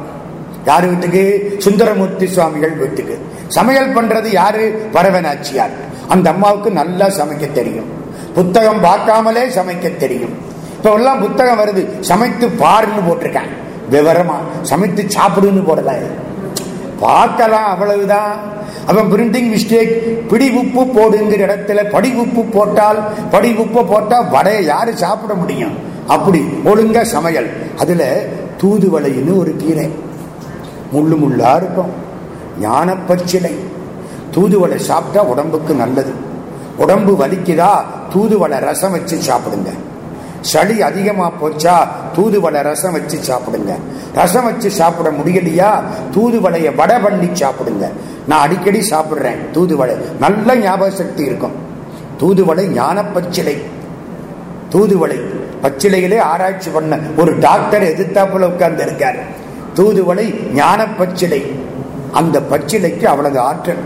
Speaker 1: யார் வீட்டுக்கு சுந்தரமூர்த்தி சுவாமிகள் வீட்டுக்கு சமையல் பண்றது யாரு பரவனாச்சியார் அந்த அம்மாவுக்கு நல்லா சமைக்க தெரியும் புத்தகம் பார்க்காமலே சமைக்க தெரியும் இப்போ எல்லாம் புத்தகம் வருது சமைத்து பாருன்னு போட்டிருக்கேன் விவரமா சமைத்து சாப்பிடுன்னு போடலாம் பார்க்கலாம் அவ்வளவுதான் அவன் பிரிண்டிங் மிஸ்டேக் பிடி உப்பு போடுங்கிற இடத்துல படி உப்பு போட்டால் படி உப்பு போட்டால் வடைய யாரு சாப்பிட முடியும் அப்படி ஒழுங்க சமையல் அதுல தூதுவளைன்னு ஒரு கீரை முள்ளு முள்ளா இருக்கும் ஞான பச்சிலை தூதுவளை சாப்பிட்டா உடம்புக்கு நல்லது உடம்பு வலிக்குதா தூதுவளை ரசம் வச்சு சாப்பிடுங்க சளி அதிகமாக போச்சா தூதுவளை ரசம் வச்சு சாப்பிடுங்க ரசம் வச்சு சாப்பிட முடியலையா தூதுவளையை வடை பண்ணி சாப்பிடுங்க நான் அடிக்கடி சாப்பிட்றேன் தூதுவளை நல்ல ஞாபக சக்தி இருக்கும் தூதுவளை ஞான பச்சிலை தூதுவளை பச்சிலையிலே ஆராய்ச்சி பண்ண ஒரு டாக்டர் எதிர்த்தாப்புல உட்கார்ந்து இருக்கார் தூதுவளை ஞான பச்சிலை அந்த பச்சிலைக்கு அவ்வளவு ஆற்றல்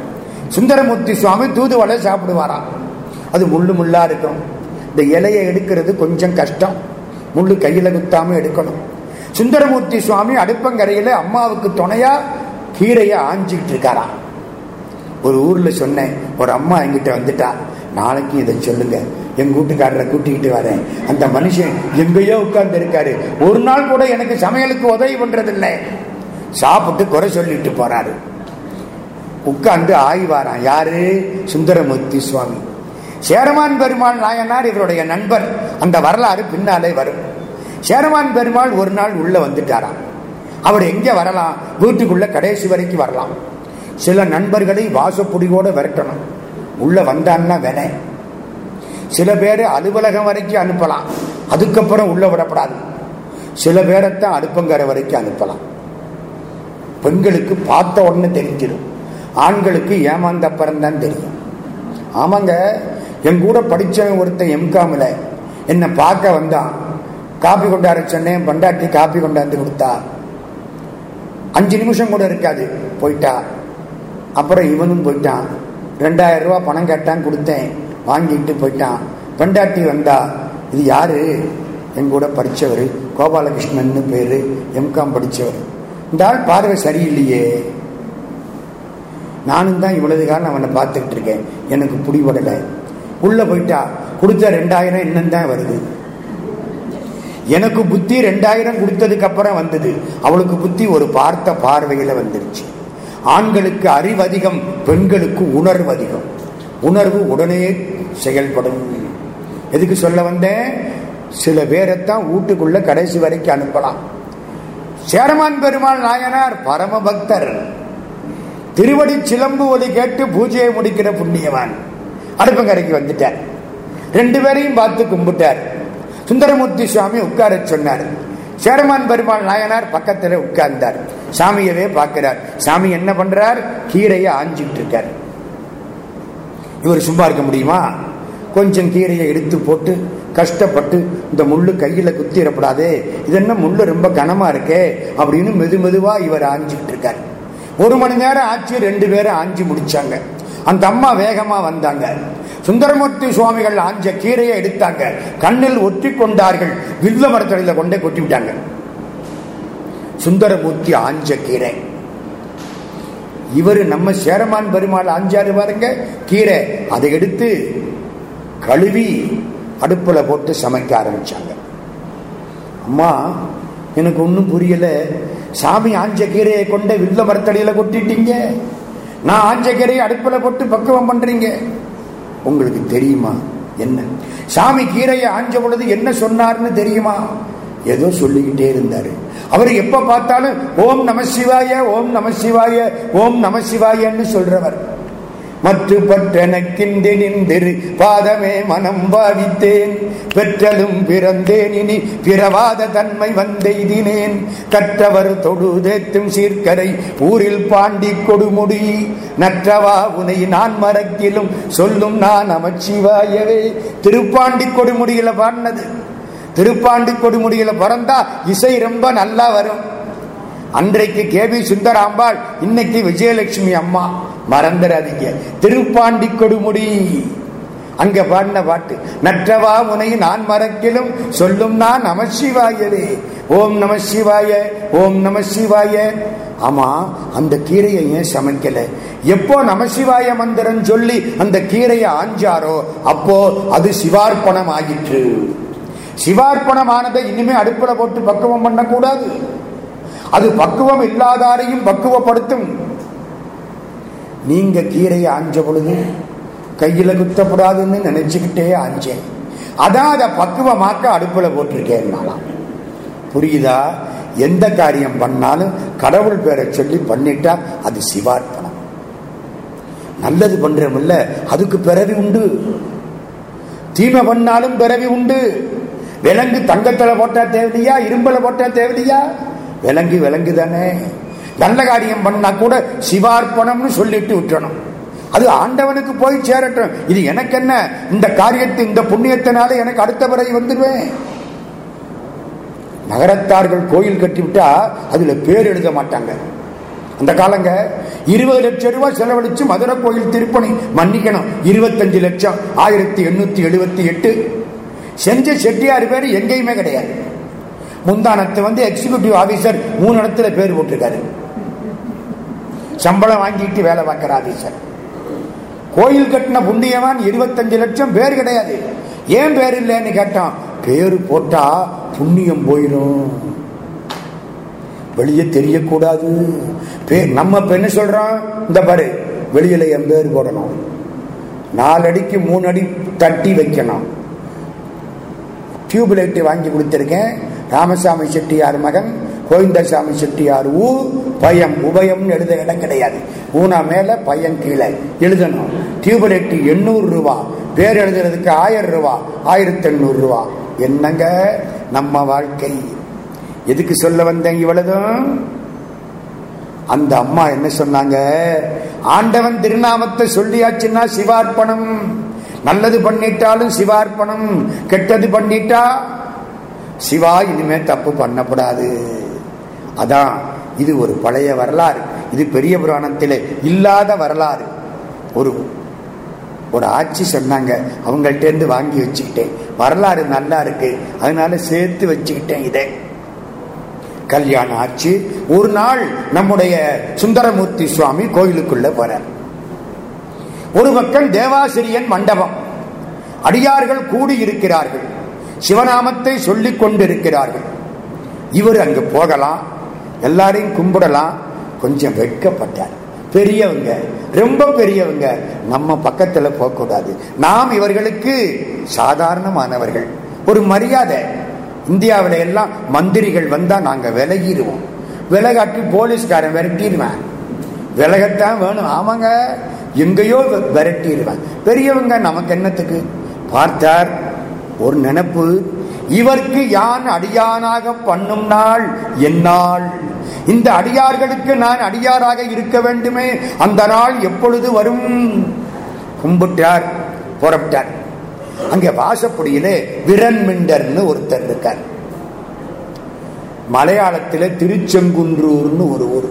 Speaker 1: சுந்தரமூர்த்தி சுவாமி தூதுவளை சாப்பிடுவாராம் அது முள்ளு முள்ளா இருக்கும் இந்த இலையை எடுக்கிறது கொஞ்சம் கஷ்டம் முள்ளு கையில் குத்தாம எடுக்கணும் சுந்தரமூர்த்தி சுவாமி அடுப்பங்கரையில் அம்மாவுக்கு துணையா கீரைய ஆஞ்சிக்கிட்டு இருக்காராம் ஒரு ஊரில் சொன்னேன் ஒரு அம்மா என்கிட்ட வந்துட்டா நாளைக்கு இதை சொல்லுங்க என் வீட்டுக்காரரை கூட்டிக்கிட்டு வரேன் அந்த மனுஷன் எங்கேயோ உட்கார்ந்து இருக்காரு ஒரு நாள் கூட எனக்கு சமையலுக்கு உதவி பண்றதில்லை சாப்பிட்டு குறை சொல்லிட்டு போறாரு உட்கார்ந்து ஆய்வாராம் யாரு சுந்தரமூர்த்தி சுவாமி சேரமான் பெருமாள் நாயனார் இவருடைய நண்பர் அந்த வரலாறு பின்னாலே வரும் சேரமான் பெருமாள் ஒரு நாள் உள்ளே வந்துட்டாராம் அவர் எங்கே வரலாம் வீட்டுக்குள்ளே கடைசி வரைக்கும் வரலாம் சில நண்பர்களை வாசப்புடியோடு விரட்டணும் உள்ளே வந்தான்னா வினை சில பேர் அலுவலகம் வரைக்கும் அனுப்பலாம் அதுக்கப்புறம் உள்ளே விடப்படாது சில பேரைத்தான் அடுப்பங்கரை வரைக்கும் அனுப்பலாம் பெண்களுக்கு பார்த்த உடனே தெரிஞ்சிடும் ஆண்களுக்கு ஏமாந்தப்புறம் தான் தெரியும் ஆமாங்க என் கூட படித்தவன் ஒருத்தன் எம்காமில் என்னை பார்க்க வந்தான் காப்பி கொண்டாட சொன்னேன் பண்டாட்டி காப்பி கொண்டாந்து கொடுத்தா அஞ்சு நிமிஷம் கூட இருக்காது போயிட்டா அப்புறம் இவனும் போயிட்டான் ரெண்டாயிரம் ரூபா பணம் கேட்டான் கொடுத்தேன் வாங்கிட்டு போயிட்டான் பெண்டாட்டி வந்தா இது யாரு என் கூட படித்தவர் கோபாலகிருஷ்ணன் பேர் எம்காம் படித்தவர் இந்த ஆள் பார்வை சரியில்லையே நானும் தான் இவ்வளவு காலம் அவனை பார்த்துக்கிட்டு இருக்கேன் எனக்கு புடிபடலை உள்ளே போயிட்டா கொடுத்த ரெண்டாயிரம் இன்னும் தான் வருது எனக்கு புத்தி ரெண்டாயிரம் கொடுத்ததுக்கு அப்புறம் வந்தது அவளுக்கு புத்தி ஒரு பார்த்த பார்வையில் வந்துருச்சு ஆண்களுக்கு அறிவு அதிகம் பெண்களுக்கு உணர்வு அதிகம் உணர்வு உடனே செயல்படும் எதுக்கு சொல்ல வந்தேன் சில பேரைத்தான் வீட்டுக்குள்ள கடைசி வரைக்கும் அனுப்பலாம் சேரமான் பெருமாள் நாயனார் பரமபக்தர் திருவடி சிலம்பு ஒலி கேட்டு பூஜையை முடிக்கிற புண்ணியவான் அடுப்பங்கரைக்கு வந்துட்டார் ரெண்டு பேரையும் பார்த்து கும்பிட்டார் சுந்தரமூர்த்தி சுவாமி உட்கார சொன்னார் சேரமான் பெருமாள் நாயனார் பக்கத்தில் உட்கார்ந்தார் சாமியவே பார்க்கிறார் சாமி என்ன பண்றார் கீரையை ஆஞ்சிட்டு இருக்கார் இவர் சும்மா இருக்க முடியுமா கொஞ்சம் கீரையை எடுத்து போட்டு கஷ்டப்பட்டு இந்த முள்ளு கையில குத்திடப்படாதே இது என்ன முள்ளு ரொம்ப கனமா இருக்கே அப்படின்னு மெது மெதுவா இவர் ஆஞ்சிட்டு இருக்கார் ஒரு மணி நேரம் ஆச்சு ரெண்டு பேரும் ஆஞ்சி முடிச்சாங்க அந்த அம்மா வேகமாக வந்தாங்க சுந்தரமூர்த்தி சுவாமிகள் ஆஞ்ச கீரையை எடுத்தாங்க கண்ணில் ஒட்டி கொண்டார்கள் வில்வ மரத்தடியில் கொண்டே கொட்டி விட்டாங்க சுந்தரமூர்த்தி ஆஞ்ச கீரை இவர் நம்ம சேரமான் பெருமாள் ஆஞ்சாரு பாருங்க கீரை அதை எடுத்து கழுவி அடுப்பில் போட்டு சமைக்க ஆரம்பிச்சாங்க அம்மா எனக்கு ஒன்றும் புரியல சாமி ஆஞ்ச கீரையை கொண்டே வில்ல மரத்தடியில் கொட்டிட்டீங்க நான் ஆஞ்சக்கரையை அடுப்பில் போட்டு பக்குவம் பண்றீங்க உங்களுக்கு தெரியுமா என்ன சாமி கீரையை ஆஞ்ச பொழுது என்ன சொன்னார்னு தெரியுமா ஏதோ சொல்லிக்கிட்டே இருந்தார் அவர் எப்ப பார்த்தாலும் ஓம் நமசிவாய ஓம் நமசிவாய ஓம் நமசிவாயன்னு சொல்றவர் மற்ற பற்றனக்கின்றெனிந்திரு பாதமே மனம் பாவித்தேன் பெற்றலும் பிறந்தேனினி பிறவாத தன்மை வந்தெய்தினேன் கற்றவர் தொழுதேத்தும் சீர்கரை ஊரில் பாண்டிக் கொடுமுடி நற்றவா உனை நான் மறக்கிலும் சொல்லும் நான் அமைச்சிவாயவே திருப்பாண்டி கொடுமுடியில பாடினது திருப்பாண்டி கொடுமுடியில பிறந்தா இசை ரொம்ப நல்லா வரும் அன்றைக்கு கே வி அம்பாள் இன்னைக்கு விஜயலட்சுமி அம்மா மறந்துடாதீங்க திருப்பாண்டி கொடுமுடி அங்க பாடின பாட்டு நற்றவா முனை நான் மறக்கிலும் சொல்லும் நான் நம சிவாயவே ஓம் நம சிவாய ஓம் நம சிவாய ஆமா அந்த கீரையை ஏன் சமைக்கல எப்போ நமசிவாய மந்திரம் சொல்லி அந்த கீரையை ஆஞ்சாரோ அப்போ அது சிவார்ப்பணம் ஆயிற்று சிவார்ப்பணமானதை இனிமே அடுப்புல போட்டு பக்குவம் பண்ணக்கூடாது அது பக்குவம் இல்லாதாரையும் பக்குவப்படுத்தும் நீங்க கீரை ஆஞ்ச பொழுது கையில குத்தப்படாதுன்னு நினைச்சுக்கிட்டே ஆஞ்சேன் அதான் அதை பக்குவமாக்க அடுப்புல போட்டிருக்கேன் புரியுதா எந்த காரியம் பண்ணாலும் கடவுள் பேரை சொல்லி பண்ணிட்டா அது சிவார்ப்பணம் நல்லது பண்றோம்ல அதுக்கு பிறவி உண்டு தீமை பண்ணாலும் பிறவி உண்டு விலங்கு தங்கத்தில் போட்டா தேவையா இரும்பல போட்டா தேவையா விலங்கு விலங்கு தானே நல்ல காரியம் பண்ணா கூட சிவார்ப்பணம்னு சொல்லிட்டு விட்டணும் அது ஆண்டவனுக்கு போய் சேரட்டும் இது எனக்கு என்ன இந்த காரியத்தை இந்த புண்ணியத்தினால எனக்கு அடுத்த வரை வந்துடுவேன் நகரத்தார்கள் கோயில் கட்டிவிட்டா அதுல பேர் எழுத மாட்டாங்க அந்த காலங்க இருபது லட்சம் ரூபாய் செலவழிச்சு மதுரை கோயில் திருப்பணி மன்னிக்கணும் இருபத்தஞ்சு லட்சம் ஆயிரத்தி எண்ணூத்தி எழுபத்தி எட்டு செஞ்ச செட்டியார் பேர் எங்கேயுமே கிடையாது முந்தானத்தை வந்து எக்ஸிக்யூட்டிவ் ஆஃபீஸர் மூணு இடத்துல பேர் போட்டிருக்காரு சம்பளம் வாங்கிட்டு வேலை பார்க்குற ஆஃபீஸர் கோயில் கட்டின புண்ணியவான் இருபத்தஞ்சு லட்சம் பேர் கிடையாது ஏன் பேர் இல்லைன்னு கேட்டான் பேர் போட்டா புண்ணியம் போயிடும் வெளியே தெரியக்கூடாது பேர் நம்ம இப்போ என்ன சொல்றோம் இந்த பாரு வெளியில என் பேர் போடணும் நாலு அடிக்கு மூணு அடி தட்டி வைக்கணும் டியூப் லைட்டு வாங்கி கொடுத்துருக்கேன் ராமசாமி செட்டியார் மகன் கோவிந்தசாமி செட்டியார் ஊ பயம் உபயம்னு எழுத இடம் கிடையாது ஊனா மேல பயன் கீழே எழுதணும் டியூப்லைட்டு எண்ணூறு ரூபா பேர் எழுதுறதுக்கு ஆயிரம் ரூபா ஆயிரத்தி எண்ணூறு ரூபா என்னங்க நம்ம வாழ்க்கை எதுக்கு சொல்ல வந்தேன் இவ்வளதும் அந்த அம்மா என்ன சொன்னாங்க ஆண்டவன் திருநாமத்தை சொல்லியாச்சுன்னா சிவார்ப்பணம் நல்லது பண்ணிட்டாலும் சிவார்ப்பணம் கெட்டது பண்ணிட்டா சிவா இனிமேல் தப்பு பண்ணக்கூடாது அதான் இது ஒரு பழைய வரலாறு இது பெரிய புராணத்தில் இல்லாத வரலாறு ஒரு ஒரு ஆட்சி சொன்னாங்க அவங்கள்ட்டேருந்து வாங்கி வச்சுக்கிட்டேன் வரலாறு நல்லா இருக்கு அதனால சேர்த்து வச்சுக்கிட்டேன் இதை கல்யாணம் ஆட்சி ஒரு நாள் நம்முடைய சுந்தரமூர்த்தி சுவாமி கோயிலுக்குள்ள போற ஒரு பக்கம் தேவாசிரியன் மண்டபம் அடியார்கள் கூடி இருக்கிறார்கள் சிவநாமத்தை சொல்லிக் கொண்டிருக்கிறார்கள் இவர் அங்கு போகலாம் எல்லாரையும் கும்பிடலாம் கொஞ்சம் வெட்கப்பட்டார் பெரியவங்க ரொம்ப பெரியவங்க நம்ம பக்கத்தில் போகக்கூடாது நாம் இவர்களுக்கு சாதாரணமானவர்கள் ஒரு மரியாதை இந்தியாவில எல்லாம் மந்திரிகள் வந்தால் நாங்கள் விலகிடுவோம் விலகாட்டி போலீஸ்காரன் விரட்டிடுவேன் விலகத்தான் வேணும் ஆமாங்க எங்கேயோ விரட்டிடுவேன் பெரியவங்க நமக்கு என்னத்துக்கு பார்த்தார் ஒரு நினப்பு இவருக்கு யான் அடியானாக பண்ணும் நாள் என்னால் இந்த அடியார்களுக்கு நான் அடியாராக இருக்க வேண்டுமே அந்த நாள் எப்பொழுது வரும் கும்பிட்டார் புறப்பட்டார் அங்க வாசப்படியிலே விரண்மிண்டர்னு ஒருத்தர் இருக்கார் மலையாளத்தில் திருச்செங்குன்றூர்னு ஒரு ஊர்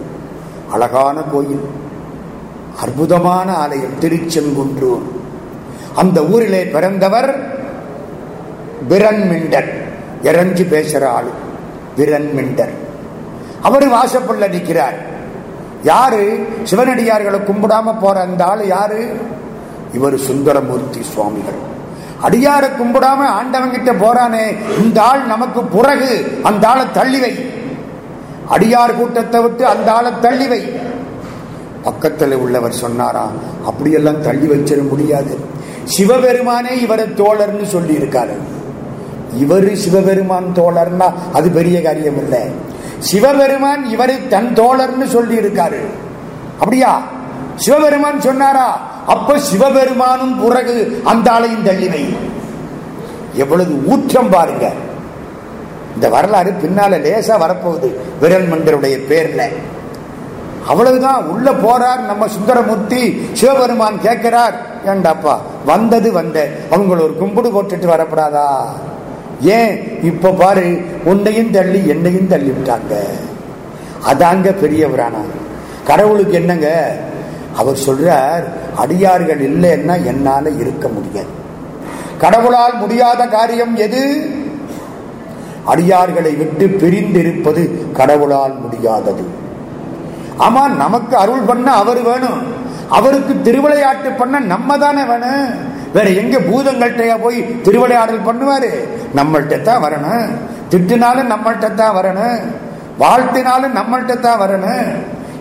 Speaker 1: அழகான கோயில் அற்புதமான ஆலயம் திருச்செங்குன்றூர் அந்த ஊரிலே பிறந்தவர் விரன் இறஞ்சி பேசுற ஆளு விரன் மிண்டர் அவர் வாசப்புள்ள நிற்கிறார் யாரு சிவனடியார்களை கும்பிடாம போற அந்த ஆள் யாரு இவர் சுந்தரமூர்த்தி சுவாமிகள் அடியாரை கும்பிடாம ஆண்டவங்கிட்ட போறானே இந்த ஆள் நமக்கு பிறகு அந்த ஆளை தள்ளிவை அடியார் கூட்டத்தை விட்டு அந்த ஆளை தள்ளிவை பக்கத்தில் உள்ளவர் சொன்னாரா அப்படியெல்லாம் தள்ளி வச்சிட முடியாது சிவபெருமானே இவரை தோழர்னு சொல்லி இருக்காரு இவர் சிவபெருமான் தோழர்னா அது பெரிய காரியம் இல்லை சிவபெருமான் இவரை தன் தோழர்னு சொல்லி இருக்காரு அப்படியா சிவபெருமான் சொன்னாரா அப்ப சிவபெருமானும் பிறகு அந்த ஆலையும் தள்ளிவை எவ்வளவு ஊற்றம் பாருங்க இந்த வரலாறு பின்னால லேசா வரப்போகுது விரல் மண்டருடைய பேர்ல அவ்வளவுதான் உள்ள போறார் நம்ம சுந்தரமூர்த்தி சிவபெருமான் கேட்கிறார் ஏண்டாப்பா வந்தது வந்த அவங்கள ஒரு கும்பிடு போட்டுட்டு வரப்படாதா ஏன் இப்ப பாரு உன்னையும் தள்ளி என்னையும் தள்ளி விட்டாங்க அதாங்க பெரியவரான கடவுளுக்கு என்னங்க அவர் சொல்றார் அடியார்கள் இல்லைன்னா என்னால இருக்க முடியாது கடவுளால் முடியாத காரியம் எது அடியார்களை விட்டு பிரிந்திருப்பது கடவுளால் முடியாதது ஆமா நமக்கு அருள் பண்ண அவர் வேணும் அவருக்கு திருவிளையாட்டு பண்ண நம்ம தானே வேணும் வேற எங்க பூதங்கள்கிட்டயா போய் திருவிளையாடல் பண்ணுவாரு நம்மள்கிட்ட தான் வரணும் திட்டினாலும் நம்மள்கிட்ட தான் வரணும் வாழ்த்தினாலும் நம்மள்கிட்ட தான் வரணும்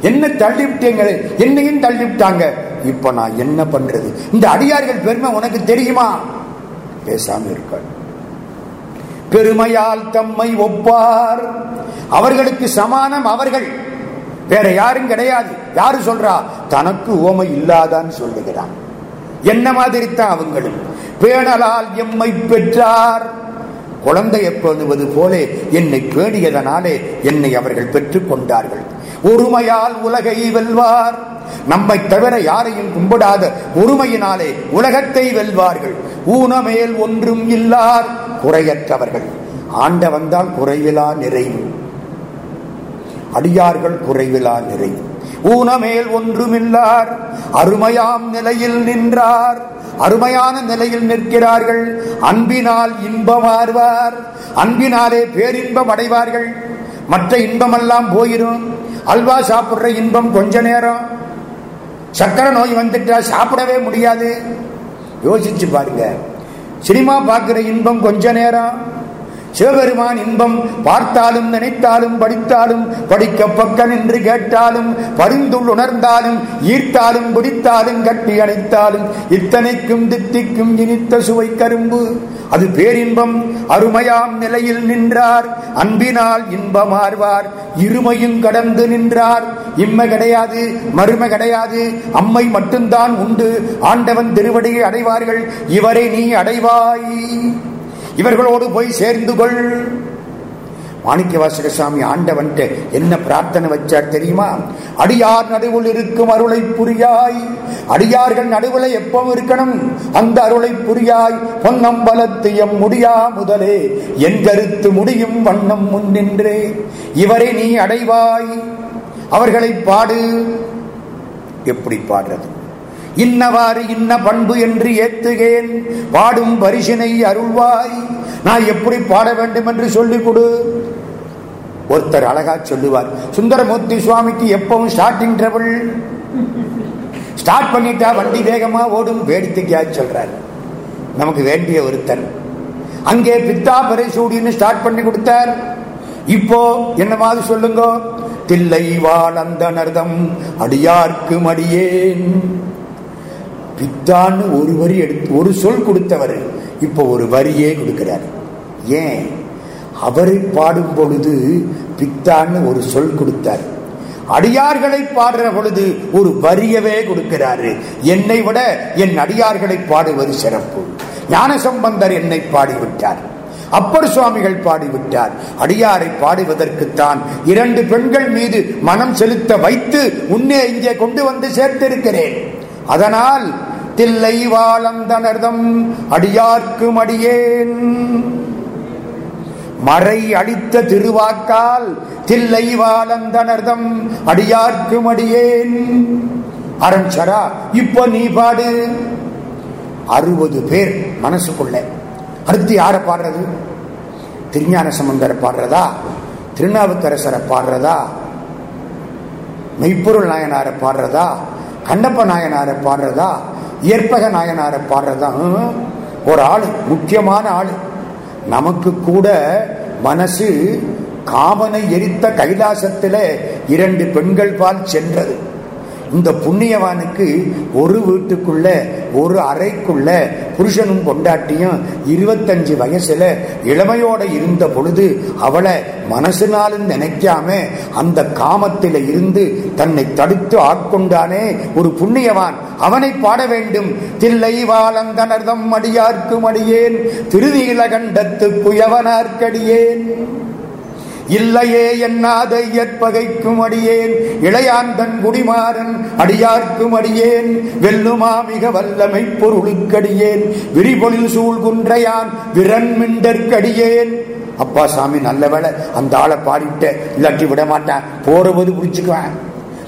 Speaker 1: என்ன விட்டீங்க என்னையும் தள்ளிவிட்டாங்க இப்ப நான் என்ன பண்றது இந்த அடியார்கள் பெருமை உனக்கு தெரியுமா பேசாம இருக்க பெருமையால் தம்மை ஒப்பார் அவர்களுக்கு சமானம் அவர்கள் வேற யாரும் கிடையாது யாரு சொல்றா தனக்கு ஓமை இல்லாதான்னு சொல்லுகிறான் என்ன மாதிரி தான் அவங்களும் பேணலால் எம்மை பெற்றார் குழந்தை எப்போதுவது போலே என்னை பேடியதனாலே என்னை அவர்கள் பெற்றுக் கொண்டார்கள் ஒருமையால் உலகை வெல்வார் நம்மை தவிர யாரையும் கும்பிடாத ஒருமையினாலே உலகத்தை வெல்வார்கள் ஊனமேல் ஒன்றும் இல்லார் குறையற்றவர்கள் ஆண்ட வந்தால் குறைவிலா நிறைவு அடியார்கள் குறைவிலா நிறைவு ஊனமேல் ஒன்றுமில்லார் அருமையாம் நிலையில் நின்றார் அருமையான நிலையில் நிற்கிறார்கள் அன்பினால் இன்பம் இன்பமாறுவார் அன்பினாலே பேரின்பம் அடைவார்கள் மற்ற இன்பமெல்லாம் போயிடும் அல்வா சாப்பிட்ற இன்பம் கொஞ்ச நேரம் சக்கரை நோய் வந்துட்டா சாப்பிடவே முடியாது யோசிச்சு பாருங்க சினிமா பார்க்குற இன்பம் கொஞ்ச நேரம் சிவபெருமான் இன்பம் பார்த்தாலும் நினைத்தாலும் படித்தாலும் படிக்க பக்க நின்று கேட்டாலும் பரிந்துள் உணர்ந்தாலும் ஈர்த்தாலும் குடித்தாலும் கட்டி அணைத்தாலும் இத்தனைக்கும் தித்திக்கும் இனித்த சுவை கரும்பு அது பேரின்பம் அருமையாம் நிலையில் நின்றார் அன்பினால் இன்பம் ஆர்வார் இருமையும் கடந்து நின்றார் இம்மை கிடையாது மருமை கிடையாது அம்மை மட்டும்தான் உண்டு ஆண்டவன் திருவடியை அடைவார்கள் இவரை நீ அடைவாய் இவர்களோடு போய் சேர்ந்து கொள் மாணிக்க வாசக சாமி ஆண்டவன்ட்டு என்ன பிரார்த்தனை வச்சார் தெரியுமா அடியார் நடுவில் இருக்கும் அருளை புரியாய் அடியார்கள் நடுவில் எப்பவும் இருக்கணும் அந்த அருளை புரியாய் பொன்னம்பலத்து எம் முடியா முதலே என் கருத்து முடியும் வண்ணம் முன்னின்றே இவரை நீ அடைவாய் அவர்களை பாடு எப்படி பாடுறது இன்னவாறு இன்ன பண்பு என்று ஏத்துகேன் பாடும் பரிசினை அருள்வாய் நான் எப்படி பாட வேண்டும் என்று சொல்லிக் கொடு ஒருத்தர் அழகா சொல்லுவார் சுந்தரமூர்த்தி சுவாமிக்கு எப்பவும் ஸ்டார்டிங் ட்ரபிள் ஸ்டார்ட் பண்ணிட்டா வண்டி வேகமா ஓடும் வேடித்துக்கியா சொல்றாரு நமக்கு வேண்டிய ஒருத்தர் அங்கே பித்தா பரிசூடின்னு ஸ்டார்ட் பண்ணி கொடுத்தார் இப்போ என்ன மாதிரி சொல்லுங்க தில்லை நர்தம் அடியார்க்கு மடியேன் பித்தான்னு ஒரு வரி எடுத்து ஒரு சொல் கொடுத்தவர் இப்போ ஒரு வரியே கொடுக்கிறார் ஏன் அவரை பாடும் பொழுது பித்தான்னு ஒரு சொல் கொடுத்தார் அடியார்களை பாடுற பொழுது ஒரு வரியவே கொடுக்கிறாரு என்னை விட என் அடியார்களை பாடுவது சிறப்பு ஞானசம்பந்தர் என்னை பாடிவிட்டார் அப்பர் சுவாமிகள் பாடிவிட்டார் அடியாரை பாடுவதற்குத்தான் இரண்டு பெண்கள் மீது மனம் செலுத்த வைத்து உன்னே இங்கே கொண்டு வந்து சேர்த்திருக்கிறேன் அதனால் தில்லை வாழந்தனர்தம் அடியார்க்கு மடியேன் மறை அடித்த திருவாக்கால் தில்லை வாழந்தனர்தம் மடியேன் அடியேன் அரண்சரா இப்போ நீ பாடு அறுபது பேர் மனசுக்குள்ள அடுத்து யாரை பாடுறது திருஞான சம்பந்தரை பாடுறதா திருநாவுக்கரசரை பாடுறதா மெய்ப்பொருள் நாயனாரை பாடுறதா கண்டப்ப நாயனாரை பாடுறதா ஏற்பக நாயனாரை பாடுறதான் ஒரு ஆள் முக்கியமான ஆள் நமக்கு கூட மனசு காமனை எரித்த கைலாசத்தில் இரண்டு பெண்கள் பால் சென்றது இந்த புண்ணியவானுக்கு ஒரு வீட்டுக்குள்ள ஒரு அறைக்குள்ள புருஷனும் கொண்டாட்டியும் இருபத்தஞ்சு வயசுல இளமையோட இருந்த பொழுது அவளை மனசுனாலும் நினைக்காம அந்த காமத்தில இருந்து தன்னை தடுத்து ஆட்கொண்டானே ஒரு புண்ணியவான் அவனை பாட வேண்டும் தில்லை வாழந்தனர்தம் அடியார்க்கும் அடியேன் திருநீலகண்டத்து குயவனார்க்கடியேன் இல்லையே என்னாதை எற்பகைக்கும் அடியேன் இளையாந்தன் குடிமாறன் அடியார்க்கும் அடியேன் வெல்லுமா மிக வல்லமை பொருளுக்கடியேன் விரிபொழில் சூழ் குன்றையான் விரன் மிண்டற்கடியேன் அப்பா சாமி நல்ல வேலை அந்த ஆளை பாடிட்டு இல்லாட்டி விட மாட்டேன் போறபோது புரிச்சுக்குவேன்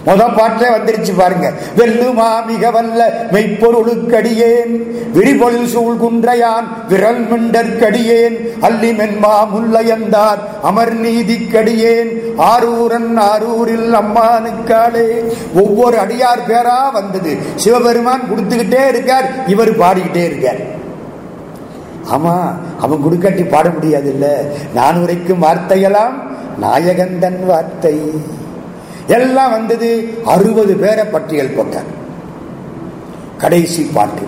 Speaker 1: முத பாட்டே வந்துருச்சு பாருங்க வெல்லுமா மிக வல்ல மெய்ப்பொருளுக்கடியேன் விரிபொருள் சூழ் குன்றையான் விரல் மிண்டற்கடியேன் அல்லி மென்மா முல்லையந்தார் அமர் நீதிக்கடியேன் ஆரூரன் ஆரூரில் அம்மானுக்காளே ஒவ்வொரு அடியார் பேரா வந்தது சிவபெருமான் கொடுத்துக்கிட்டே இருக்கார் இவர் பாடிக்கிட்டே இருக்கார் ஆமா அவன் குடுக்காட்டி பாட முடியாது இல்ல நான் உரைக்கும் வார்த்தையெல்லாம் நாயகந்தன் வார்த்தை எல்லாம் வந்தது அறுபது பேரை பட்டியல் போட்டார் கடைசி பாட்டு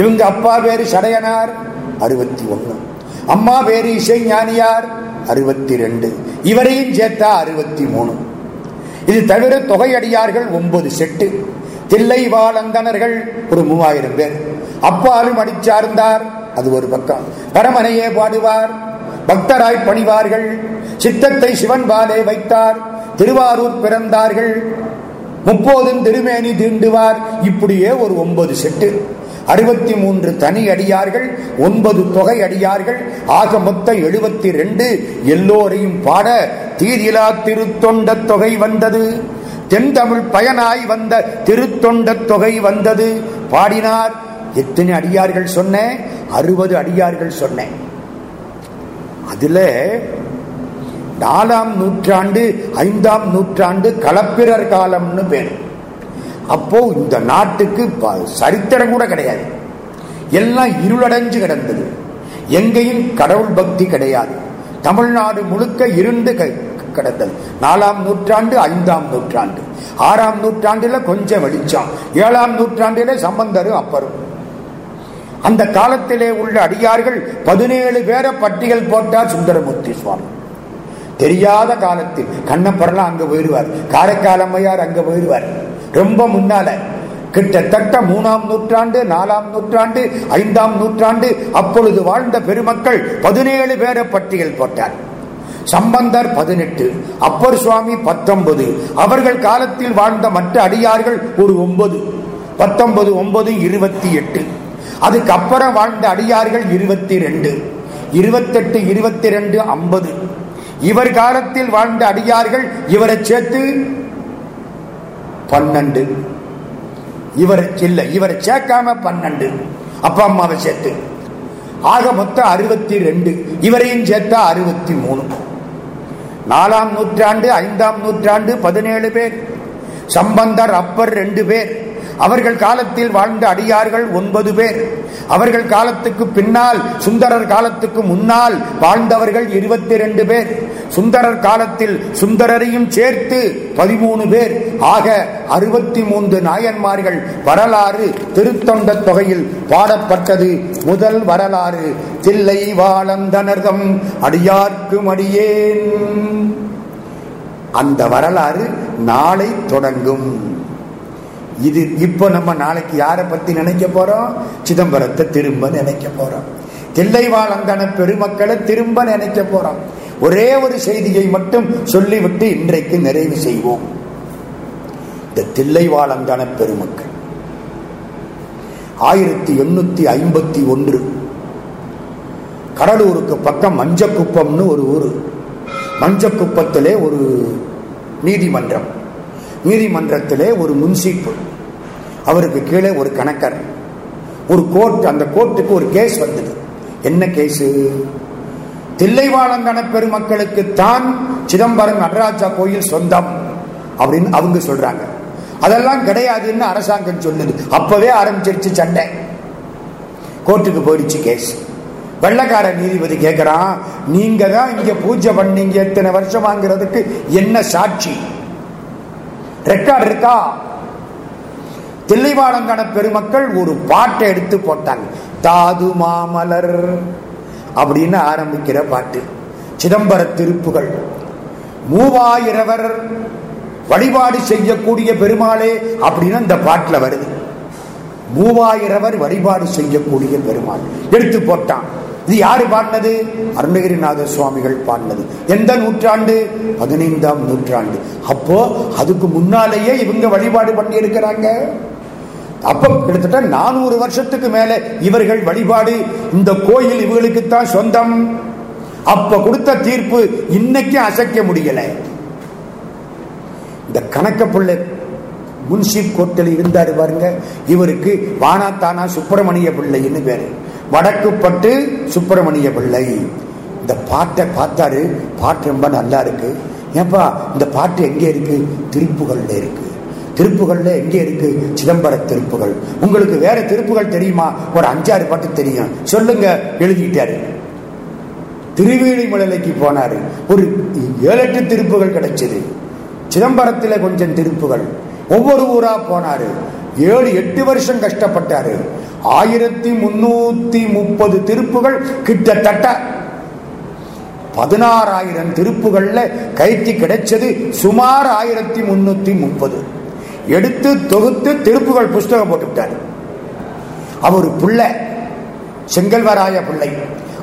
Speaker 1: இவங்க அப்பா பேரு சடையனார் அறுபத்தி ஒன்று அம்மா பேரு இசை ஞானியார் அறுபத்தி ரெண்டு இவரையும் சேர்த்தா அறுபத்தி மூணு இது தவிர தொகையடியார்கள் ஒன்பது செட்டு தில்லை வாழந்தனர்கள் ஒரு மூவாயிரம் பேர் அப்பாலும் அடிச்சார்ந்தார் அது ஒரு பக்கம் பரமனையே பாடுவார் பக்தராய் பணிவார்கள் சித்தத்தை சிவன் பாலே வைத்தார் திருவாரூர் பிறந்தார்கள் முப்போதும் திருமேனி தீண்டுவார் இப்படியே ஒரு ஒன்பது செட்டு அறுபத்தி மூன்று தனி அடியார்கள் ஒன்பது தொகை அடியார்கள் ஆக மொத்த எழுபத்தி ரெண்டு எல்லோரையும் பாட தீரிலா திருத்தொண்ட தொகை வந்தது தென்தமிழ் பயனாய் வந்த திருத்தொண்ட தொகை வந்தது பாடினார் எத்தனை அடியார்கள் சொன்னேன் அறுபது அடியார்கள் சொன்னேன் அதுல நாலாம் நூற்றாண்டு ஐந்தாம் நூற்றாண்டு களப்பிரர் காலம்னு பேர் அப்போ இந்த நாட்டுக்கு சரித்திரம் கூட கிடையாது எல்லாம் இருளடைஞ்சு கிடந்தது எங்கேயும் கடவுள் பக்தி கிடையாது தமிழ்நாடு முழுக்க இருண்டு கிடந்தது நாலாம் நூற்றாண்டு ஐந்தாம் நூற்றாண்டு ஆறாம் நூற்றாண்டுல கொஞ்சம் வெளிச்சம் ஏழாம் நூற்றாண்டில சம்பந்தரும் அப்பரும் அந்த காலத்திலே உள்ள அடியார்கள் பதினேழு பேரை பட்டியல் போட்டார் சுந்தரமூர்த்தி சுவாமி தெரியாத காலத்தில் கண்ணப்பரெல்லாம் அங்கே போயிடுவார் காரைக்கால் அம்மையார் அங்கே போயிடுவார் ரொம்ப முன்னால கிட்டத்தட்ட மூணாம் நூற்றாண்டு நாலாம் நூற்றாண்டு ஐந்தாம் நூற்றாண்டு அப்பொழுது வாழ்ந்த பெருமக்கள் பதினேழு பேரை பட்டியல் போட்டார் சம்பந்தர் பதினெட்டு அப்பர் சுவாமி பத்தொன்பது அவர்கள் காலத்தில் வாழ்ந்த மற்ற அடியார்கள் ஒரு ஒன்பது பத்தொன்பது ஒன்பது இருபத்தி எட்டு அதுக்கப்புறம் வாழ்ந்த அடியார்கள் இருபத்தி ரெண்டு இருபத்தெட்டு இருபத்தி ரெண்டு ஐம்பது இவர் காலத்தில் வாழ்ந்த அடியார்கள் இவரை சேர்த்து பன்னெண்டு இவர் இல்லை இவரை சேர்க்காம பன்னெண்டு அப்பா அம்மாவை சேர்த்து ஆக மொத்தம் அறுபத்தி ரெண்டு இவரையும் சேர்த்தா அறுபத்தி மூணு நாலாம் நூற்றாண்டு ஐந்தாம் நூற்றாண்டு பதினேழு பேர் சம்பந்தர் அப்பர் ரெண்டு பேர் அவர்கள் காலத்தில் வாழ்ந்த அடியார்கள் ஒன்பது பேர் அவர்கள் காலத்துக்கு பின்னால் சுந்தரர் காலத்துக்கு முன்னால் வாழ்ந்தவர்கள் இருபத்தி பேர் சுந்தரர் காலத்தில் சுந்தரரையும் சேர்த்து பதிமூணு பேர் ஆக அறுபத்தி மூன்று நாயன்மார்கள் வரலாறு திருத்தொண்ட தொகையில் பாடப்பட்டது முதல் வரலாறு தில்லை வாழந்தனர்தம் அடியார்க்கு மடியேன் அந்த வரலாறு நாளை தொடங்கும் இது இப்போ நம்ம நாளைக்கு யாரை பற்றி நினைக்க போகிறோம் சிதம்பரத்தை திரும்ப நினைக்க போகிறோம் தில்லைவாழங்கான பெருமக்களை திரும்ப நினைக்க போகிறோம் ஒரே ஒரு செய்தியை மட்டும் சொல்லிவிட்டு இன்றைக்கு நிறைவு செய்வோம் இந்த தில்லைவாழங்கான பெருமக்கள் ஆயிரத்தி எண்ணூற்றி ஐம்பத்தி ஒன்று கடலூருக்கு பக்கம் மஞ்சக்குப்பம்னு ஒரு ஊர் மஞ்சக்குப்பத்திலே ஒரு நீதிமன்றம் நீதிமன்றத்திலே ஒரு முன்சீப்பு அவருக்கு கீழே ஒரு கணக்கர் ஒரு கோர்ட் அந்த கோர்ட்டுக்கு ஒரு கேஸ் வந்தது என்ன கேஸு தில்லைவாழங்கன பெருமக்களுக்கு தான் சிதம்பரம் நடராஜா கோயில் சொந்தம் அப்படின்னு அவங்க சொல்றாங்க அதெல்லாம் கிடையாதுன்னு அரசாங்கம் சொல்லுது அப்பவே ஆரம்பிச்சிருச்சு சண்டை கோர்ட்டுக்கு போயிடுச்சு கேஸ் வெள்ளக்கார நீதிபதி கேட்கிறான் நீங்க தான் இங்க பூஜை பண்ணீங்க எத்தனை வருஷம் வாங்குறதுக்கு என்ன சாட்சி ரெக்கார்டு இருக்கா தில்லைவாழங்கன பெருமக்கள் ஒரு பாட்டை எடுத்து போட்டாங்க தாது மாமலர் அப்படின்னு ஆரம்பிக்கிற பாட்டு சிதம்பர திருப்புகள் மூவாயிரவர் வழிபாடு செய்யக்கூடிய பெருமாளே அப்படின்னு அந்த பாட்டில் வருது மூவாயிரவர் வழிபாடு செய்யக்கூடிய பெருமாள் எடுத்து போட்டான் இது யாரு பாடினது அருணகிரிநாத சுவாமிகள் பாடினது எந்த நூற்றாண்டு பதினைந்தாம் நூற்றாண்டு அப்போ அதுக்கு முன்னாலேயே இவங்க வழிபாடு பண்ணி இருக்கிறாங்க அப்ப கிட்டத்தட்ட நானூறு வருஷத்துக்கு மேல இவர்கள் வழிபாடு இந்த கோயில் இவர்களுக்கு தான் சொந்தம் அப்ப கொடுத்த தீர்ப்பு இன்னைக்கு அசைக்க முடியல இந்த கணக்க பிள்ளை முன்சிப் கோர்ட்டில் இருந்தாரு பாருங்க இவருக்கு வானாத்தானா சுப்பிரமணிய பிள்ளைன்னு பேரு வடக்கு பட்டு சுப்பிரமணிய பிள்ளை இந்த பாட்டை பார்த்தாரு பாட்டு ரொம்ப நல்லா இருக்கு ஏப்பா இந்த பாட்டு எங்கே இருக்கு திருப்புகளில் இருக்கு திருப்புகளில் எங்கே இருக்கு சிதம்பர திருப்புகள் உங்களுக்கு வேற திருப்புகள் தெரியுமா ஒரு அஞ்சாறு பாட்டு தெரியும் சொல்லுங்க எழுதிட்டாரு மலைக்கு போனாரு ஒரு ஏழு எட்டு திருப்புகள் கிடைச்சது சிதம்பரத்தில் கொஞ்சம் திருப்புகள் ஒவ்வொரு ஊரா போனாரு ஏழு எட்டு வருஷம் கஷ்டப்பட்டாரு ஆயிரத்தி முன்னூத்தி முப்பது திருப்புகள் கிட்டத்தட்ட பதினாறாயிரம் திருப்புகள்ல கைத்தி கிடைச்சது சுமார் ஆயிரத்தி முன்னூத்தி முப்பது எடுத்து தொகுத்து திருப்புகள் புஸ்தகம் போட்டுவிட்டார் அவர் பிள்ளை செங்கல்வராய பிள்ளை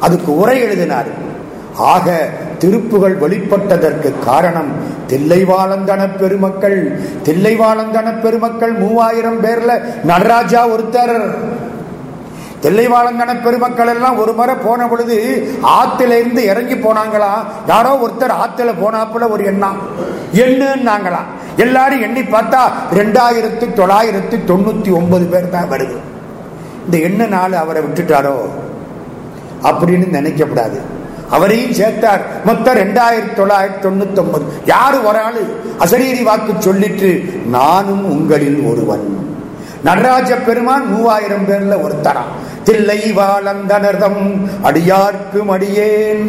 Speaker 1: அதுக்கு உரை எழுதினார் ஆக திருப்புகள் வெளிப்பட்டதற்கு காரணம் தில்லைவாளந்தன பெருமக்கள் தில்லைவாளந்தன பெருமக்கள் மூவாயிரம் பேர்ல நடராஜா ஒருத்தர் தெல்லைவாளங்கன பெருமக்கள் எல்லாம் ஒரு முறை போன பொழுது ஆத்துல இருந்து இறங்கி போனாங்களா யாரோ ஒருத்தர் ஆத்துல போனாப்புல ஒரு எண்ணம் எண்ணுன்னாங்களா எல்லாரும் எண்ணி பார்த்தா ரெண்டாயிரத்தி தொள்ளாயிரத்தி தொண்ணூத்தி ஒன்பது பேர் தான் வருது இந்த எண்ணு நாள் அவரை விட்டுட்டாரோ அப்படின்னு நினைக்கப்படாது அவரையும் சேர்த்தார் மொத்தம் ரெண்டாயிரத்தி தொள்ளாயிரத்தி தொண்ணூத்தி ஒன்பது யாரு ஒரு அசரீரி வாக்கு சொல்லிட்டு நானும் உங்களில் ஒருவன் நடராஜ பெருமான் மூவாயிரம் பேர்ல ஒருத்தரான் தில்லை வாழந்தனர்தம் அடியார்க்கு மடியேன்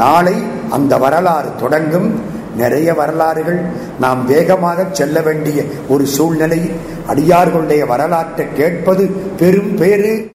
Speaker 1: நாளை அந்த வரலாறு தொடங்கும் நிறைய வரலாறுகள் நாம் வேகமாக செல்ல வேண்டிய ஒரு சூழ்நிலை அடியார்களுடைய வரலாற்றை கேட்பது பெரும் பேரு